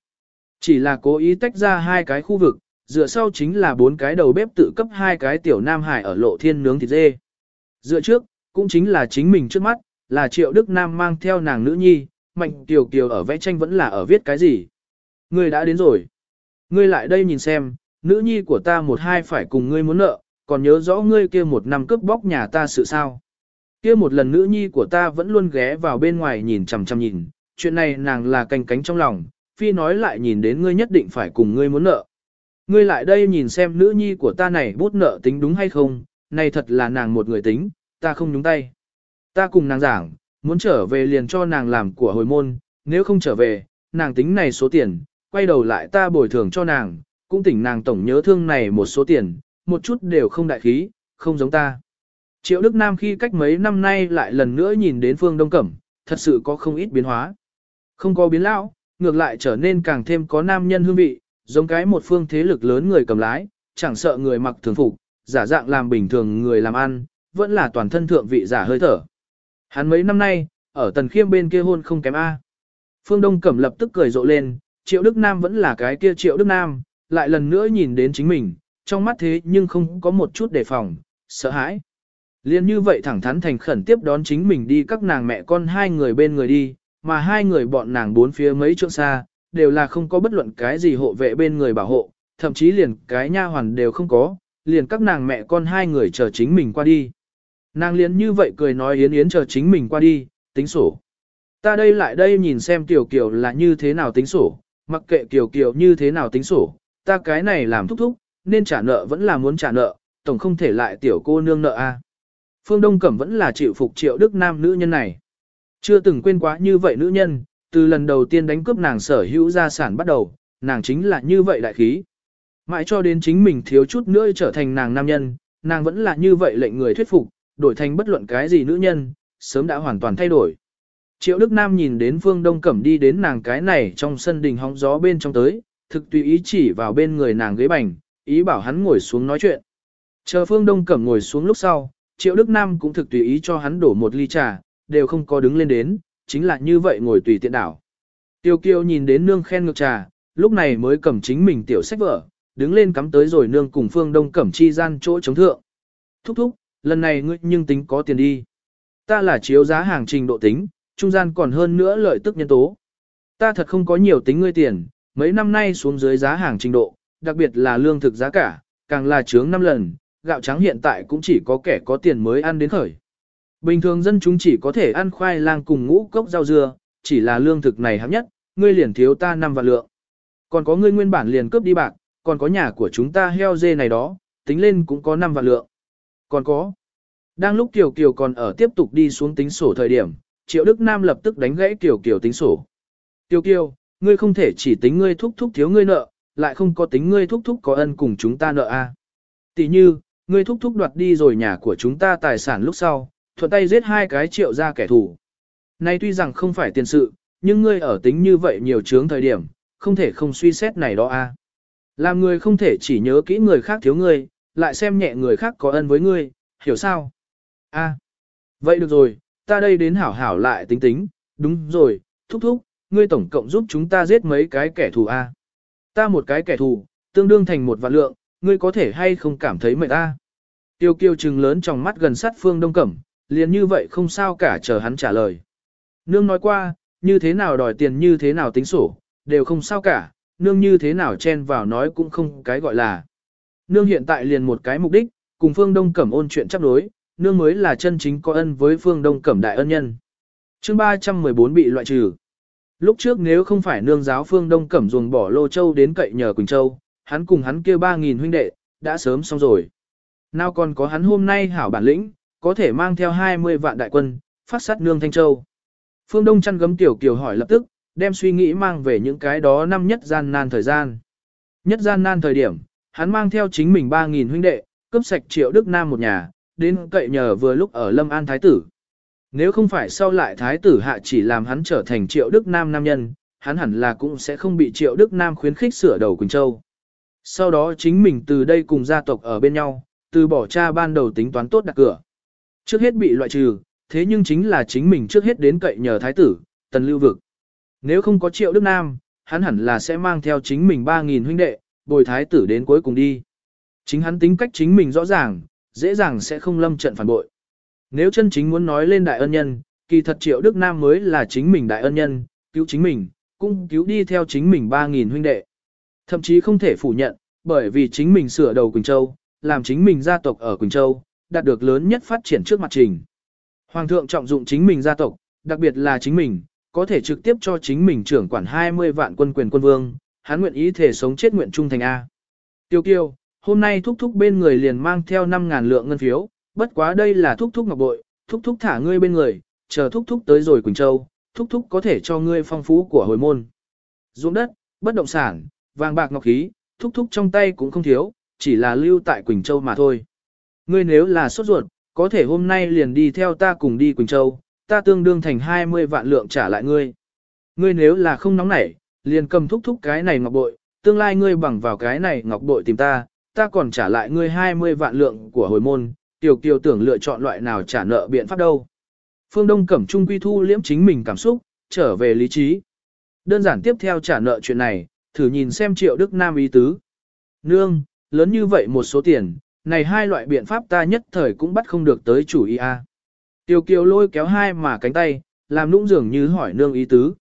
Chỉ là cố ý tách ra hai cái khu vực, dựa sau chính là bốn cái đầu bếp tự cấp hai cái tiểu nam hải ở lộ thiên nướng thịt dê. Dựa trước, cũng chính là chính mình trước mắt, là triệu đức nam mang theo nàng nữ nhi, Mạnh Kiều Kiều ở vẽ tranh vẫn là ở viết cái gì. Ngươi đã đến rồi. Ngươi lại đây nhìn xem, nữ nhi của ta một hai phải cùng ngươi muốn nợ, còn nhớ rõ ngươi kia một năm cướp bóc nhà ta sự sao. Kia một lần nữ nhi của ta vẫn luôn ghé vào bên ngoài nhìn chằm chằm nhìn, chuyện này nàng là canh cánh trong lòng, phi nói lại nhìn đến ngươi nhất định phải cùng ngươi muốn nợ. Ngươi lại đây nhìn xem nữ nhi của ta này bút nợ tính đúng hay không, này thật là nàng một người tính, ta không nhúng tay. Ta cùng nàng giảng, muốn trở về liền cho nàng làm của hồi môn, nếu không trở về, nàng tính này số tiền, quay đầu lại ta bồi thường cho nàng, cũng tỉnh nàng tổng nhớ thương này một số tiền, một chút đều không đại khí, không giống ta. Triệu Đức Nam khi cách mấy năm nay lại lần nữa nhìn đến Phương Đông Cẩm, thật sự có không ít biến hóa. Không có biến lão, ngược lại trở nên càng thêm có nam nhân hương vị, giống cái một phương thế lực lớn người cầm lái, chẳng sợ người mặc thường phục, giả dạng làm bình thường người làm ăn, vẫn là toàn thân thượng vị giả hơi thở. Hắn mấy năm nay, ở tần khiêm bên kia hôn không kém A. Phương Đông Cẩm lập tức cười rộ lên, Triệu Đức Nam vẫn là cái kia Triệu Đức Nam, lại lần nữa nhìn đến chính mình, trong mắt thế nhưng không có một chút đề phòng, sợ hãi. Liên như vậy thẳng thắn thành khẩn tiếp đón chính mình đi các nàng mẹ con hai người bên người đi, mà hai người bọn nàng bốn phía mấy chỗ xa, đều là không có bất luận cái gì hộ vệ bên người bảo hộ, thậm chí liền cái nha hoàn đều không có, liền các nàng mẹ con hai người chờ chính mình qua đi. Nàng liền như vậy cười nói yến yến chờ chính mình qua đi, tính sổ. Ta đây lại đây nhìn xem tiểu kiều là như thế nào tính sổ, mặc kệ tiểu kiều như thế nào tính sổ, ta cái này làm thúc thúc, nên trả nợ vẫn là muốn trả nợ, tổng không thể lại tiểu cô nương nợ a. Phương Đông Cẩm vẫn là chịu phục triệu đức nam nữ nhân này. Chưa từng quên quá như vậy nữ nhân, từ lần đầu tiên đánh cướp nàng sở hữu gia sản bắt đầu, nàng chính là như vậy đại khí. Mãi cho đến chính mình thiếu chút nữa trở thành nàng nam nhân, nàng vẫn là như vậy lệnh người thuyết phục, đổi thành bất luận cái gì nữ nhân, sớm đã hoàn toàn thay đổi. Triệu Đức Nam nhìn đến Phương Đông Cẩm đi đến nàng cái này trong sân đình hóng gió bên trong tới, thực tùy ý chỉ vào bên người nàng ghế bành, ý bảo hắn ngồi xuống nói chuyện. Chờ Phương Đông Cẩm ngồi xuống lúc sau, Triệu Đức Nam cũng thực tùy ý cho hắn đổ một ly trà, đều không có đứng lên đến, chính là như vậy ngồi tùy tiện đảo. Tiêu kiêu nhìn đến nương khen ngược trà, lúc này mới cầm chính mình tiểu sách vở, đứng lên cắm tới rồi nương cùng Phương Đông Cẩm chi gian chỗ chống thượng. Thúc thúc, lần này ngươi nhưng tính có tiền đi. Ta là chiếu giá hàng trình độ tính, trung gian còn hơn nữa lợi tức nhân tố. Ta thật không có nhiều tính ngươi tiền, mấy năm nay xuống dưới giá hàng trình độ, đặc biệt là lương thực giá cả, càng là trướng 5 lần, gạo trắng hiện tại cũng chỉ có kẻ có tiền mới ăn đến khởi. Bình thường dân chúng chỉ có thể ăn khoai lang cùng ngũ cốc rau dưa, chỉ là lương thực này hấp nhất, ngươi liền thiếu ta năm vạn lượng. Còn có ngươi nguyên bản liền cướp đi bạc, còn có nhà của chúng ta heo dê này đó, tính lên cũng có năm vạn lượng. Còn có. Đang lúc Kiều Kiều còn ở tiếp tục đi xuống tính sổ thời điểm, Triệu Đức Nam lập tức đánh gãy Kiều Kiều tính sổ. Kiều Kiều, ngươi không thể chỉ tính ngươi thúc thúc thiếu ngươi nợ, lại không có tính ngươi thúc thúc có ân cùng chúng ta nợ a. Tỷ như, ngươi thúc thúc đoạt đi rồi nhà của chúng ta tài sản lúc sau, thuận tay giết hai cái triệu ra kẻ thù. Nay tuy rằng không phải tiền sự, nhưng ngươi ở tính như vậy nhiều chướng thời điểm, không thể không suy xét này đó a. Làm người không thể chỉ nhớ kỹ người khác thiếu ngươi, lại xem nhẹ người khác có ân với ngươi, hiểu sao? A. Vậy được rồi, ta đây đến hảo hảo lại tính tính, đúng rồi, thúc thúc, ngươi tổng cộng giúp chúng ta giết mấy cái kẻ thù a. Ta một cái kẻ thù, tương đương thành một vạn lượng, ngươi có thể hay không cảm thấy mệt ta. Tiêu kiêu trừng lớn trong mắt gần sát phương đông cẩm, liền như vậy không sao cả chờ hắn trả lời. Nương nói qua, như thế nào đòi tiền như thế nào tính sổ, đều không sao cả, nương như thế nào chen vào nói cũng không cái gọi là. Nương hiện tại liền một cái mục đích, cùng phương đông cẩm ôn chuyện chấp đối, nương mới là chân chính có ân với phương đông cẩm đại ân nhân. chương 314 bị loại trừ. Lúc trước nếu không phải nương giáo phương đông cẩm ruồng bỏ lô châu đến cậy nhờ Quỳnh Châu, hắn cùng hắn kia 3.000 huynh đệ, đã sớm xong rồi. Nào còn có hắn hôm nay hảo bản lĩnh, có thể mang theo 20 vạn đại quân, phát sát nương Thanh Châu. Phương Đông chăn gấm tiểu kiều hỏi lập tức, đem suy nghĩ mang về những cái đó năm nhất gian nan thời gian. Nhất gian nan thời điểm, hắn mang theo chính mình 3.000 huynh đệ, cướp sạch triệu Đức Nam một nhà, đến cậy nhờ vừa lúc ở Lâm An Thái Tử. Nếu không phải sau lại Thái Tử hạ chỉ làm hắn trở thành triệu Đức Nam nam nhân, hắn hẳn là cũng sẽ không bị triệu Đức Nam khuyến khích sửa đầu Quỳnh Châu. Sau đó chính mình từ đây cùng gia tộc ở bên nhau, từ bỏ cha ban đầu tính toán tốt đặt cửa. Trước hết bị loại trừ, thế nhưng chính là chính mình trước hết đến cậy nhờ thái tử, tần lưu vực. Nếu không có triệu Đức Nam, hắn hẳn là sẽ mang theo chính mình 3.000 huynh đệ, bồi thái tử đến cuối cùng đi. Chính hắn tính cách chính mình rõ ràng, dễ dàng sẽ không lâm trận phản bội. Nếu chân chính muốn nói lên đại ân nhân, kỳ thật Triệu Đức Nam mới là chính mình đại ân nhân, cứu chính mình, cũng cứu đi theo chính mình 3.000 huynh đệ. Thậm chí không thể phủ nhận, bởi vì chính mình sửa đầu Quỳnh Châu, làm chính mình gia tộc ở Quỳnh Châu, đạt được lớn nhất phát triển trước mặt trình. Hoàng thượng trọng dụng chính mình gia tộc, đặc biệt là chính mình, có thể trực tiếp cho chính mình trưởng quản 20 vạn quân quyền quân vương, hắn nguyện ý thể sống chết nguyện trung thành A. Tiêu kiêu, hôm nay thúc thúc bên người liền mang theo 5.000 lượng ngân phiếu, bất quá đây là thúc thúc ngọc bội, thúc thúc thả ngươi bên người, chờ thúc thúc tới rồi Quỳnh Châu, thúc thúc có thể cho ngươi phong phú của hồi môn. Dũng đất, bất động sản, vàng bạc ngọc khí, thúc thúc trong tay cũng không thiếu, chỉ là lưu tại Quỳnh Châu mà thôi. Ngươi nếu là sốt ruột, có thể hôm nay liền đi theo ta cùng đi Quỳnh Châu, ta tương đương thành 20 vạn lượng trả lại ngươi. Ngươi nếu là không nóng nảy, liền cầm thúc thúc cái này ngọc bội, tương lai ngươi bằng vào cái này ngọc bội tìm ta, ta còn trả lại ngươi 20 vạn lượng của hồi môn, tiểu kiều tưởng lựa chọn loại nào trả nợ biện pháp đâu. Phương Đông Cẩm Trung quy thu liễm chính mình cảm xúc, trở về lý trí. Đơn giản tiếp theo trả nợ chuyện này, thử nhìn xem triệu Đức Nam ý tứ. Nương, lớn như vậy một số tiền, này hai loại biện pháp ta nhất thời cũng bắt không được tới chủ ý a. Tiêu kiều lôi kéo hai mà cánh tay, làm nũng dường như hỏi nương ý tứ.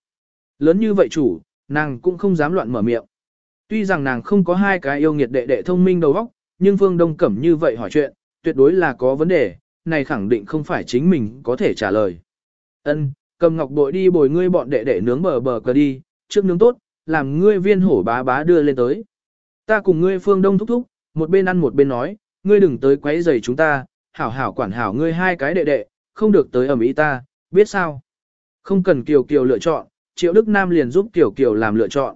Lớn như vậy chủ, nàng cũng không dám loạn mở miệng. Tuy rằng nàng không có hai cái yêu nghiệt đệ đệ thông minh đầu óc, nhưng Phương Đông Cẩm như vậy hỏi chuyện, tuyệt đối là có vấn đề, này khẳng định không phải chính mình có thể trả lời. Ân, cầm ngọc bội đi bồi ngươi bọn đệ đệ nướng bờ bờ cờ đi, trước nướng tốt, làm ngươi viên hổ bá bá đưa lên tới. Ta cùng ngươi Phương Đông thúc thúc, một bên ăn một bên nói, ngươi đừng tới quấy rầy chúng ta, hảo hảo quản hảo ngươi hai cái đệ đệ, không được tới ầm ĩ ta, biết sao? Không cần Kiều Kiều lựa chọn, Triệu Đức Nam liền giúp Kiều Kiều làm lựa chọn.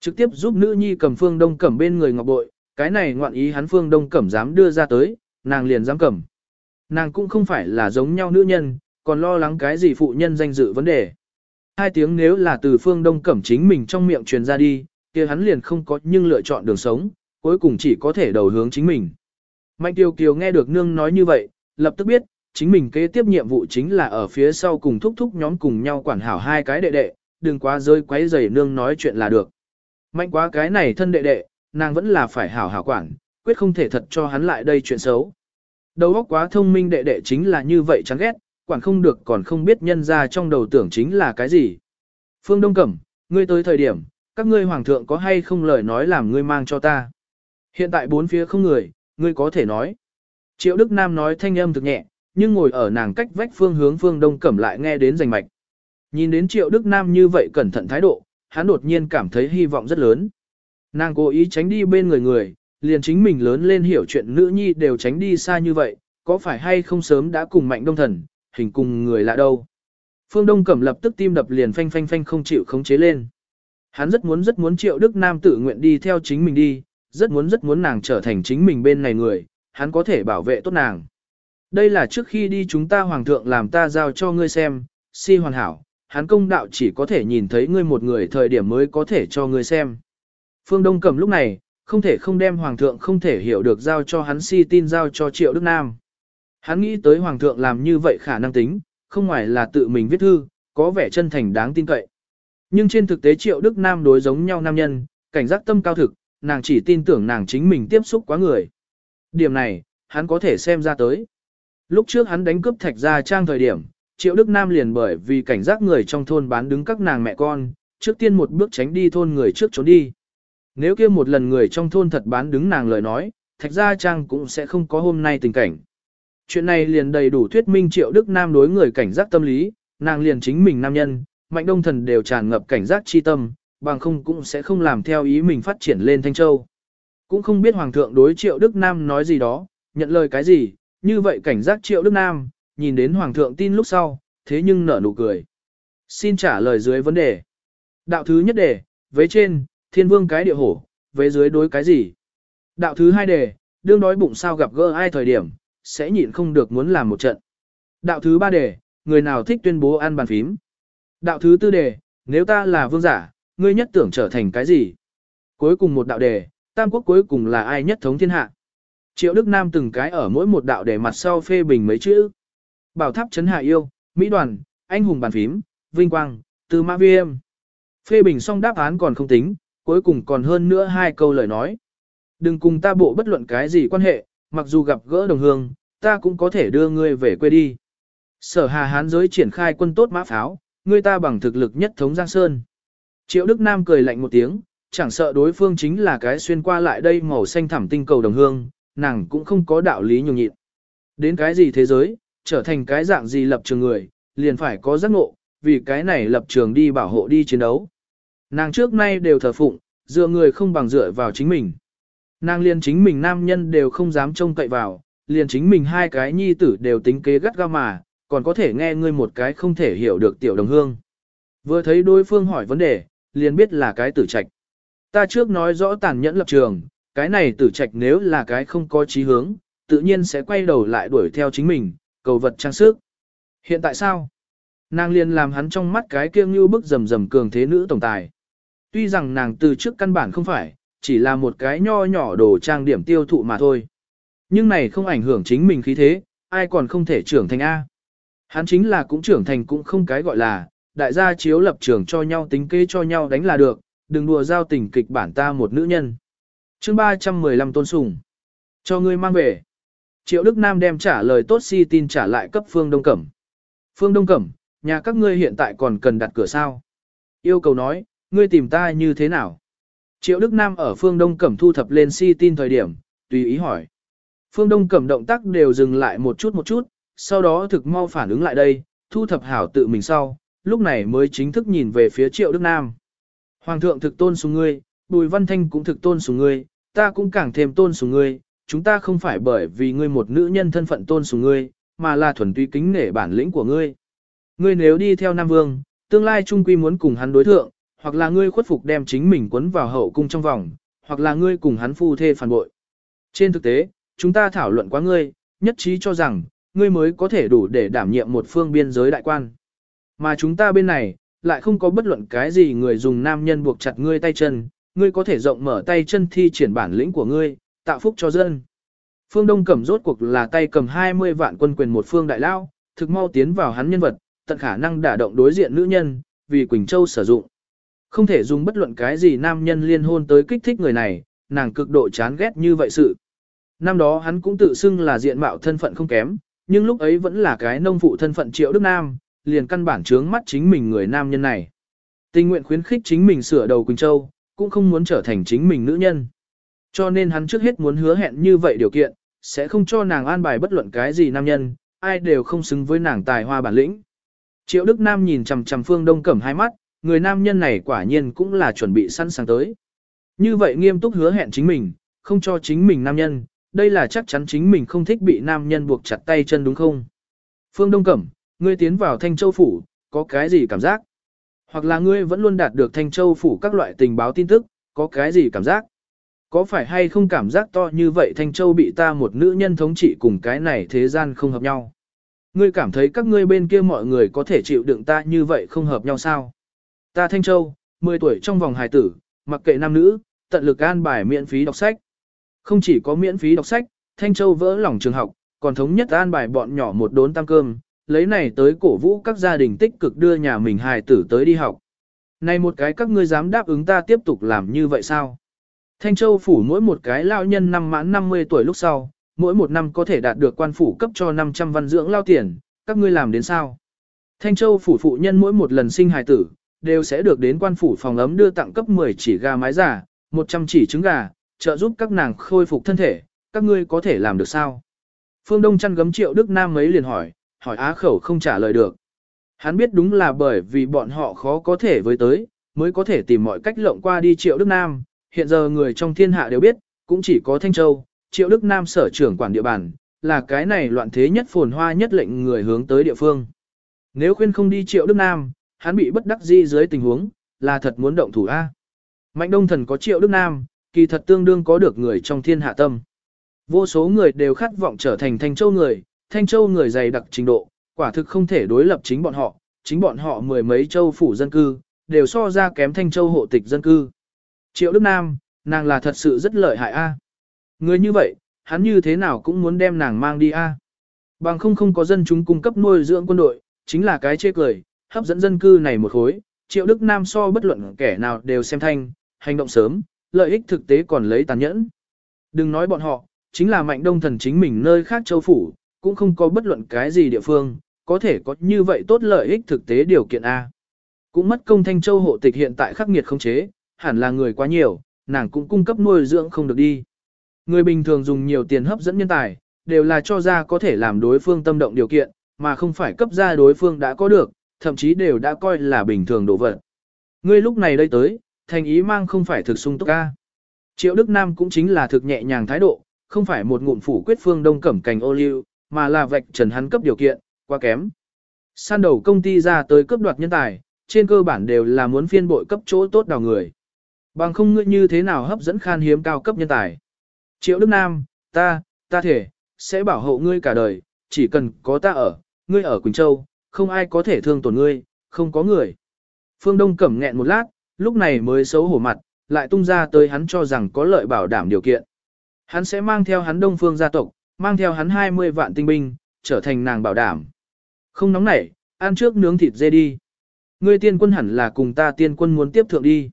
Trực tiếp giúp nữ nhi cầm phương đông cẩm bên người ngọc bội, cái này ngoạn ý hắn phương đông cẩm dám đưa ra tới, nàng liền dám cầm. Nàng cũng không phải là giống nhau nữ nhân, còn lo lắng cái gì phụ nhân danh dự vấn đề. Hai tiếng nếu là từ phương đông cẩm chính mình trong miệng truyền ra đi, kia hắn liền không có nhưng lựa chọn đường sống, cuối cùng chỉ có thể đầu hướng chính mình. Mạnh Tiêu Kiều nghe được nương nói như vậy, lập tức biết, chính mình kế tiếp nhiệm vụ chính là ở phía sau cùng thúc thúc nhóm cùng nhau quản hảo hai cái đệ đệ, đừng quá rơi quấy rầy nương nói chuyện là được. Mạnh quá cái này thân đệ đệ, nàng vẫn là phải hảo hảo quản, quyết không thể thật cho hắn lại đây chuyện xấu. Đầu óc quá thông minh đệ đệ chính là như vậy chán ghét, quản không được còn không biết nhân ra trong đầu tưởng chính là cái gì. Phương Đông Cẩm, ngươi tới thời điểm, các ngươi hoàng thượng có hay không lời nói làm ngươi mang cho ta. Hiện tại bốn phía không người, ngươi có thể nói. Triệu Đức Nam nói thanh âm thực nhẹ, nhưng ngồi ở nàng cách vách phương hướng phương Đông Cẩm lại nghe đến rành mạch. Nhìn đến Triệu Đức Nam như vậy cẩn thận thái độ, hắn đột nhiên cảm thấy hy vọng rất lớn. Nàng cố ý tránh đi bên người người, liền chính mình lớn lên hiểu chuyện nữ nhi đều tránh đi xa như vậy, có phải hay không sớm đã cùng mạnh đông thần, hình cùng người lạ đâu. Phương Đông Cẩm lập tức tim đập liền phanh phanh phanh không chịu khống chế lên. Hắn rất muốn rất muốn triệu Đức Nam tự nguyện đi theo chính mình đi, rất muốn rất muốn nàng trở thành chính mình bên này người, hắn có thể bảo vệ tốt nàng. Đây là trước khi đi chúng ta hoàng thượng làm ta giao cho ngươi xem, si hoàn hảo, hắn công đạo chỉ có thể nhìn thấy ngươi một người thời điểm mới có thể cho ngươi xem. Phương Đông cầm lúc này, không thể không đem Hoàng thượng không thể hiểu được giao cho hắn si tin giao cho Triệu Đức Nam. Hắn nghĩ tới Hoàng thượng làm như vậy khả năng tính, không ngoài là tự mình viết thư, có vẻ chân thành đáng tin cậy. Nhưng trên thực tế Triệu Đức Nam đối giống nhau nam nhân, cảnh giác tâm cao thực, nàng chỉ tin tưởng nàng chính mình tiếp xúc quá người. Điểm này, hắn có thể xem ra tới. Lúc trước hắn đánh cướp thạch gia trang thời điểm, Triệu Đức Nam liền bởi vì cảnh giác người trong thôn bán đứng các nàng mẹ con, trước tiên một bước tránh đi thôn người trước trốn đi. Nếu kia một lần người trong thôn thật bán đứng nàng lời nói, thạch gia trang cũng sẽ không có hôm nay tình cảnh. Chuyện này liền đầy đủ thuyết minh Triệu Đức Nam đối người cảnh giác tâm lý, nàng liền chính mình nam nhân, mạnh đông thần đều tràn ngập cảnh giác chi tâm, bằng không cũng sẽ không làm theo ý mình phát triển lên Thanh Châu. Cũng không biết Hoàng thượng đối Triệu Đức Nam nói gì đó, nhận lời cái gì, như vậy cảnh giác Triệu Đức Nam, nhìn đến Hoàng thượng tin lúc sau, thế nhưng nở nụ cười. Xin trả lời dưới vấn đề. Đạo thứ nhất đề, vế trên, thiên vương cái địa hổ, vế dưới đối cái gì? Đạo thứ hai đề, đương đói bụng sao gặp gỡ ai thời điểm, sẽ nhịn không được muốn làm một trận. Đạo thứ ba đề, người nào thích tuyên bố ăn bàn phím. Đạo thứ tư đề, nếu ta là vương giả, ngươi nhất tưởng trở thành cái gì? Cuối cùng một đạo đề, tam quốc cuối cùng là ai nhất thống thiên hạ? Triệu Đức Nam từng cái ở mỗi một đạo đề mặt sau phê bình mấy chữ. Bảo tháp chấn hạ yêu, Mỹ đoàn, anh hùng bàn phím, vinh quang, từ mã viêm. Phê bình xong đáp án còn không tính, cuối cùng còn hơn nữa hai câu lời nói. Đừng cùng ta bộ bất luận cái gì quan hệ, mặc dù gặp gỡ đồng hương, ta cũng có thể đưa ngươi về quê đi. Sở hà hán giới triển khai quân tốt mã pháo, người ta bằng thực lực nhất thống Giang Sơn. Triệu Đức Nam cười lạnh một tiếng, chẳng sợ đối phương chính là cái xuyên qua lại đây màu xanh thẳm tinh cầu đồng hương, nàng cũng không có đạo lý nhường nhịn. Đến cái gì thế giới, trở thành cái dạng gì lập trường người, liền phải có giác ngộ, vì cái này lập trường đi bảo hộ đi chiến đấu. Nàng trước nay đều thờ phụng, dựa người không bằng dựa vào chính mình. Nàng liền chính mình nam nhân đều không dám trông cậy vào, liền chính mình hai cái nhi tử đều tính kế gắt gao mà, còn có thể nghe ngươi một cái không thể hiểu được tiểu đồng hương. Vừa thấy đối phương hỏi vấn đề, liền biết là cái tử trạch. Ta trước nói rõ tàn nhẫn lập trường, cái này tử trạch nếu là cái không có chí hướng, tự nhiên sẽ quay đầu lại đuổi theo chính mình, cầu vật trang sức. Hiện tại sao? Nàng liền làm hắn trong mắt cái kia như bức rầm rầm cường thế nữ tổng tài. Tuy rằng nàng từ trước căn bản không phải, chỉ là một cái nho nhỏ đồ trang điểm tiêu thụ mà thôi. Nhưng này không ảnh hưởng chính mình khí thế, ai còn không thể trưởng thành A. Hắn chính là cũng trưởng thành cũng không cái gọi là, đại gia chiếu lập trường cho nhau tính kế cho nhau đánh là được, đừng đùa giao tình kịch bản ta một nữ nhân. chương 315 tôn sùng. Cho ngươi mang về. Triệu Đức Nam đem trả lời tốt si tin trả lại cấp Phương Đông Cẩm. Phương Đông Cẩm, nhà các ngươi hiện tại còn cần đặt cửa sao? Yêu cầu nói, ngươi tìm ta như thế nào? Triệu Đức Nam ở Phương Đông Cẩm thu thập lên si tin thời điểm, tùy ý hỏi. Phương Đông Cẩm động tác đều dừng lại một chút một chút, sau đó thực mau phản ứng lại đây, thu thập hảo tự mình sau, lúc này mới chính thức nhìn về phía Triệu Đức Nam. Hoàng thượng thực tôn sùng ngươi, Bùi Văn Thanh cũng thực tôn sùng ngươi, ta cũng càng thêm tôn sùng ngươi, chúng ta không phải bởi vì ngươi một nữ nhân thân phận tôn sùng ngươi, mà là thuần túy kính nể bản lĩnh của ngươi. Ngươi nếu đi theo Nam Vương, tương lai trung quy muốn cùng hắn đối thượng, hoặc là ngươi khuất phục đem chính mình quấn vào hậu cung trong vòng, hoặc là ngươi cùng hắn phu thê phản bội. Trên thực tế, chúng ta thảo luận quá ngươi, nhất trí cho rằng, ngươi mới có thể đủ để đảm nhiệm một phương biên giới đại quan. Mà chúng ta bên này, lại không có bất luận cái gì người dùng nam nhân buộc chặt ngươi tay chân, ngươi có thể rộng mở tay chân thi triển bản lĩnh của ngươi, tạo phúc cho dân. Phương Đông cầm rốt cuộc là tay cầm 20 vạn quân quyền một phương đại lao, thực mau tiến vào hắn nhân vật, tận khả năng đả động đối diện nữ nhân, vì Quỳnh Châu sử dụng. Không thể dùng bất luận cái gì nam nhân liên hôn tới kích thích người này, nàng cực độ chán ghét như vậy sự. Năm đó hắn cũng tự xưng là diện mạo thân phận không kém, nhưng lúc ấy vẫn là cái nông phụ thân phận triệu Đức Nam, liền căn bản trướng mắt chính mình người nam nhân này. Tình nguyện khuyến khích chính mình sửa đầu Quỳnh Châu, cũng không muốn trở thành chính mình nữ nhân. Cho nên hắn trước hết muốn hứa hẹn như vậy điều kiện, sẽ không cho nàng an bài bất luận cái gì nam nhân, ai đều không xứng với nàng tài hoa bản lĩnh. Triệu Đức Nam nhìn chằm chằm Phương Đông Cẩm hai mắt, người nam nhân này quả nhiên cũng là chuẩn bị sẵn sàng tới. Như vậy nghiêm túc hứa hẹn chính mình, không cho chính mình nam nhân, đây là chắc chắn chính mình không thích bị nam nhân buộc chặt tay chân đúng không? Phương Đông Cẩm, ngươi tiến vào Thanh Châu Phủ, có cái gì cảm giác? Hoặc là ngươi vẫn luôn đạt được Thanh Châu Phủ các loại tình báo tin tức, có cái gì cảm giác? Có phải hay không cảm giác to như vậy Thanh Châu bị ta một nữ nhân thống trị cùng cái này thế gian không hợp nhau? Ngươi cảm thấy các ngươi bên kia mọi người có thể chịu đựng ta như vậy không hợp nhau sao? Ta Thanh Châu, 10 tuổi trong vòng hài tử, mặc kệ nam nữ, tận lực an bài miễn phí đọc sách. Không chỉ có miễn phí đọc sách, Thanh Châu vỡ lòng trường học, còn thống nhất an bài bọn nhỏ một đốn tam cơm, lấy này tới cổ vũ các gia đình tích cực đưa nhà mình hài tử tới đi học. Này một cái các ngươi dám đáp ứng ta tiếp tục làm như vậy sao? Thanh Châu phủ mỗi một cái lao nhân năm mãn 50 tuổi lúc sau, mỗi một năm có thể đạt được quan phủ cấp cho 500 văn dưỡng lao tiền, các ngươi làm đến sao? Thanh Châu phủ phụ nhân mỗi một lần sinh hài tử, đều sẽ được đến quan phủ phòng ấm đưa tặng cấp 10 chỉ gà mái giả, 100 chỉ trứng gà, trợ giúp các nàng khôi phục thân thể, các ngươi có thể làm được sao? Phương Đông chăn gấm triệu Đức Nam mấy liền hỏi, hỏi á khẩu không trả lời được. Hắn biết đúng là bởi vì bọn họ khó có thể với tới, mới có thể tìm mọi cách lộng qua đi triệu Đức Nam, hiện giờ người trong thiên hạ đều biết, cũng chỉ có Thanh Châu, triệu Đức Nam sở trưởng quản địa bàn, là cái này loạn thế nhất phồn hoa nhất lệnh người hướng tới địa phương. Nếu khuyên không đi triệu Đức Nam, hắn bị bất đắc di dưới tình huống, là thật muốn động thủ A. Mạnh đông thần có triệu Đức Nam, kỳ thật tương đương có được người trong thiên hạ tâm. Vô số người đều khát vọng trở thành Thanh Châu người, Thanh Châu người dày đặc trình độ, quả thực không thể đối lập chính bọn họ, chính bọn họ mười mấy châu phủ dân cư, đều so ra kém Thanh Châu hộ tịch dân cư. Triệu Đức Nam, nàng là thật sự rất lợi hại a. Người như vậy, hắn như thế nào cũng muốn đem nàng mang đi a. Bằng không không có dân chúng cung cấp nuôi dưỡng quân đội, chính là cái chê cười, hấp dẫn dân cư này một khối. Triệu Đức Nam so bất luận kẻ nào đều xem thanh, hành động sớm, lợi ích thực tế còn lấy tàn nhẫn. Đừng nói bọn họ, chính là mạnh đông thần chính mình nơi khác châu phủ, cũng không có bất luận cái gì địa phương, có thể có như vậy tốt lợi ích thực tế điều kiện A. Cũng mất công Thanh Châu hộ tịch hiện tại khắc nghiệt không chế, hẳn là người quá nhiều, nàng cũng cung cấp nuôi dưỡng không được đi. Người bình thường dùng nhiều tiền hấp dẫn nhân tài, đều là cho ra có thể làm đối phương tâm động điều kiện, mà không phải cấp ra đối phương đã có được, thậm chí đều đã coi là bình thường đồ vật. Ngươi lúc này đây tới, thành ý mang không phải thực sung túc ca. Triệu Đức Nam cũng chính là thực nhẹ nhàng thái độ, không phải một ngụm phủ quyết phương đông cẩm cành ô liu, mà là vạch trần hắn cấp điều kiện, quá kém. San đầu công ty ra tới cấp đoạt nhân tài, trên cơ bản đều là muốn phiên bội cấp chỗ tốt đào người. Bằng không ngươi như thế nào hấp dẫn khan hiếm cao cấp nhân tài. Triệu Đức Nam, ta, ta thể, sẽ bảo hộ ngươi cả đời, chỉ cần có ta ở, ngươi ở Quỳnh Châu, không ai có thể thương tổn ngươi, không có người. Phương Đông cẩm nghẹn một lát, lúc này mới xấu hổ mặt, lại tung ra tới hắn cho rằng có lợi bảo đảm điều kiện. Hắn sẽ mang theo hắn Đông Phương gia tộc, mang theo hắn 20 vạn tinh binh, trở thành nàng bảo đảm. Không nóng nảy, ăn trước nướng thịt dê đi. Ngươi tiên quân hẳn là cùng ta tiên quân muốn tiếp thượng đi.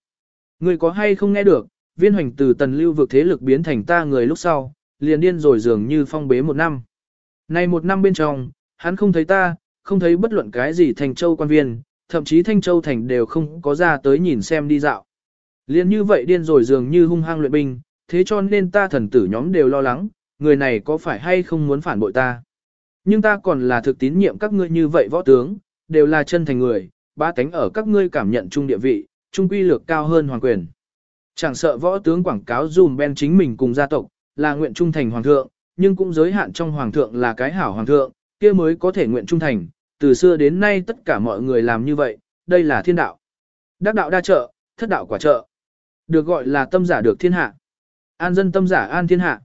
Ngươi có hay không nghe được, viên hoành từ tần lưu vực thế lực biến thành ta người lúc sau, liền điên rồi dường như phong bế một năm. Nay một năm bên trong, hắn không thấy ta, không thấy bất luận cái gì thành châu quan viên, thậm chí thanh châu thành đều không có ra tới nhìn xem đi dạo. Liên như vậy điên rồi dường như hung hăng luyện binh, thế cho nên ta thần tử nhóm đều lo lắng, người này có phải hay không muốn phản bội ta. Nhưng ta còn là thực tín nhiệm các ngươi như vậy võ tướng, đều là chân thành người, ba cánh ở các ngươi cảm nhận chung địa vị, trung quy lược cao hơn hoàng quyền. Chẳng sợ võ tướng quảng cáo dùm bên chính mình cùng gia tộc, là nguyện trung thành hoàng thượng, nhưng cũng giới hạn trong hoàng thượng là cái hảo hoàng thượng, kia mới có thể nguyện trung thành, từ xưa đến nay tất cả mọi người làm như vậy, đây là thiên đạo. Đắc đạo đa trợ, thất đạo quả trợ. Được gọi là tâm giả được thiên hạ. An dân tâm giả an thiên hạ.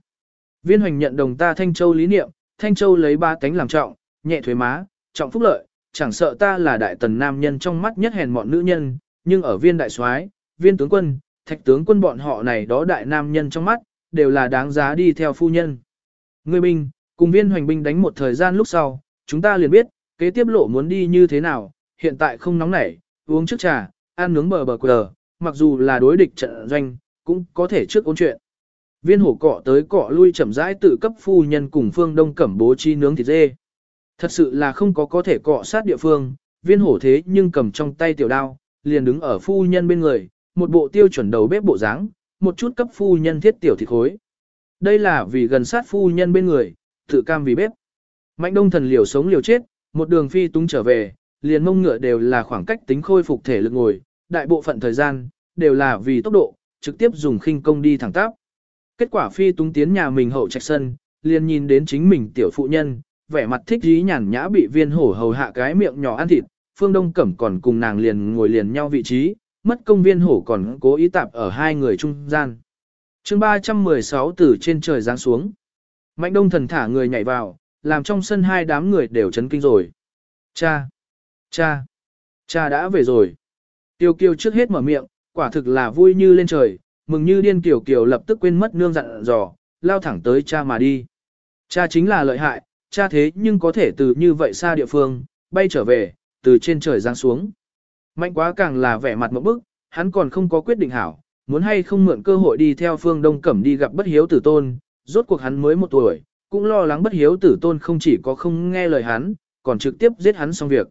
Viên hoành nhận đồng ta Thanh Châu lý niệm, Thanh Châu lấy ba cánh làm trọng, nhẹ thuế má, trọng phúc lợi, chẳng sợ ta là đại tần nam nhân trong mắt nhất hèn mọn nữ nhân, nhưng ở viên đại soái, viên tướng quân, thạch tướng quân bọn họ này đó đại nam nhân trong mắt, đều là đáng giá đi theo phu nhân. Người binh, cùng viên hoành binh đánh một thời gian lúc sau, chúng ta liền biết, kế tiếp lộ muốn đi như thế nào, hiện tại không nóng nảy, uống trước trà, ăn nướng bờ bờ quờ, mặc dù là đối địch trận doanh, cũng có thể trước ôn chuyện. Viên hổ cọ tới cọ lui chậm rãi tự cấp phu nhân cùng phương đông cẩm bố chi nướng thịt dê. Thật sự là không có có thể cọ sát địa phương, viên hổ thế nhưng cầm trong tay tiểu đao, liền đứng ở phu nhân bên người, một bộ tiêu chuẩn đầu bếp bộ dáng, một chút cấp phu nhân thiết tiểu thịt khối. Đây là vì gần sát phu nhân bên người, tự cam vì bếp. Mạnh đông thần liều sống liều chết, một đường phi túng trở về, liền mông ngựa đều là khoảng cách tính khôi phục thể lực ngồi, đại bộ phận thời gian, đều là vì tốc độ, trực tiếp dùng khinh công đi thẳng tắp. Kết quả phi túng tiến nhà mình hậu trạch sân, liền nhìn đến chính mình tiểu phụ nhân, vẻ mặt thích dí nhàn nhã bị viên hổ hầu hạ cái miệng nhỏ ăn thịt, phương đông cẩm còn cùng nàng liền ngồi liền nhau vị trí, mất công viên hổ còn cố ý tạp ở hai người trung gian. chương 316 từ trên trời giáng xuống. Mạnh đông thần thả người nhảy vào, làm trong sân hai đám người đều chấn kinh rồi. Cha! Cha! Cha đã về rồi. Tiêu kiêu trước hết mở miệng, quả thực là vui như lên trời, mừng như điên kiều kiều lập tức quên mất nương dặn dò, lao thẳng tới cha mà đi. Cha chính là lợi hại, cha thế nhưng có thể từ như vậy xa địa phương, bay trở về, từ trên trời giáng xuống. Mạnh quá càng là vẻ mặt một bức, hắn còn không có quyết định hảo, muốn hay không mượn cơ hội đi theo phương đông cẩm đi gặp bất hiếu tử tôn, rốt cuộc hắn mới một tuổi, cũng lo lắng bất hiếu tử tôn không chỉ có không nghe lời hắn, còn trực tiếp giết hắn xong việc.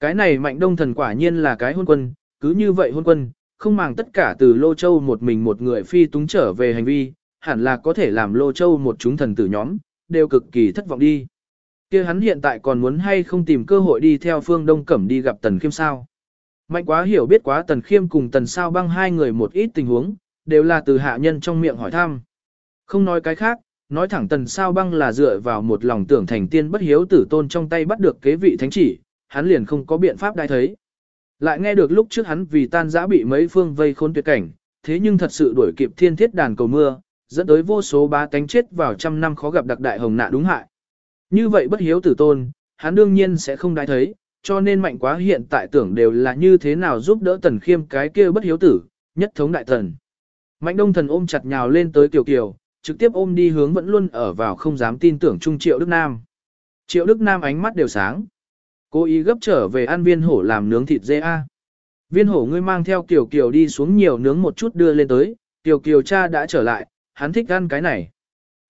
Cái này mạnh đông thần quả nhiên là cái hôn quân, cứ như vậy hôn quân, không màng tất cả từ Lô Châu một mình một người phi túng trở về hành vi, hẳn là có thể làm Lô Châu một chúng thần tử nhóm, đều cực kỳ thất vọng đi. kia hắn hiện tại còn muốn hay không tìm cơ hội đi theo phương Đông Cẩm đi gặp Tần Khiêm sao. Mạnh quá hiểu biết quá Tần Khiêm cùng Tần Sao băng hai người một ít tình huống, đều là từ hạ nhân trong miệng hỏi thăm. Không nói cái khác, nói thẳng Tần Sao băng là dựa vào một lòng tưởng thành tiên bất hiếu tử tôn trong tay bắt được kế vị thánh chỉ, hắn liền không có biện pháp đai thấy. Lại nghe được lúc trước hắn vì tan giã bị mấy phương vây khốn tuyệt cảnh, thế nhưng thật sự đuổi kịp thiên thiết đàn cầu mưa, dẫn tới vô số bá tánh chết vào trăm năm khó gặp đặc đại hồng nạn đúng hại. Như vậy bất hiếu tử tôn, hắn đương nhiên sẽ không đai thấy, cho nên mạnh quá hiện tại tưởng đều là như thế nào giúp đỡ tần khiêm cái kia bất hiếu tử, nhất thống đại thần, Mạnh đông thần ôm chặt nhào lên tới Kiều Kiều, trực tiếp ôm đi hướng vẫn luôn ở vào không dám tin tưởng Trung Triệu Đức Nam. Triệu Đức Nam ánh mắt đều sáng. Cố ý gấp trở về ăn viên hổ làm nướng thịt dê a. Viên hổ ngươi mang theo Kiều Kiều đi xuống nhiều nướng một chút đưa lên tới, Kiều Kiều cha đã trở lại, hắn thích ăn cái này.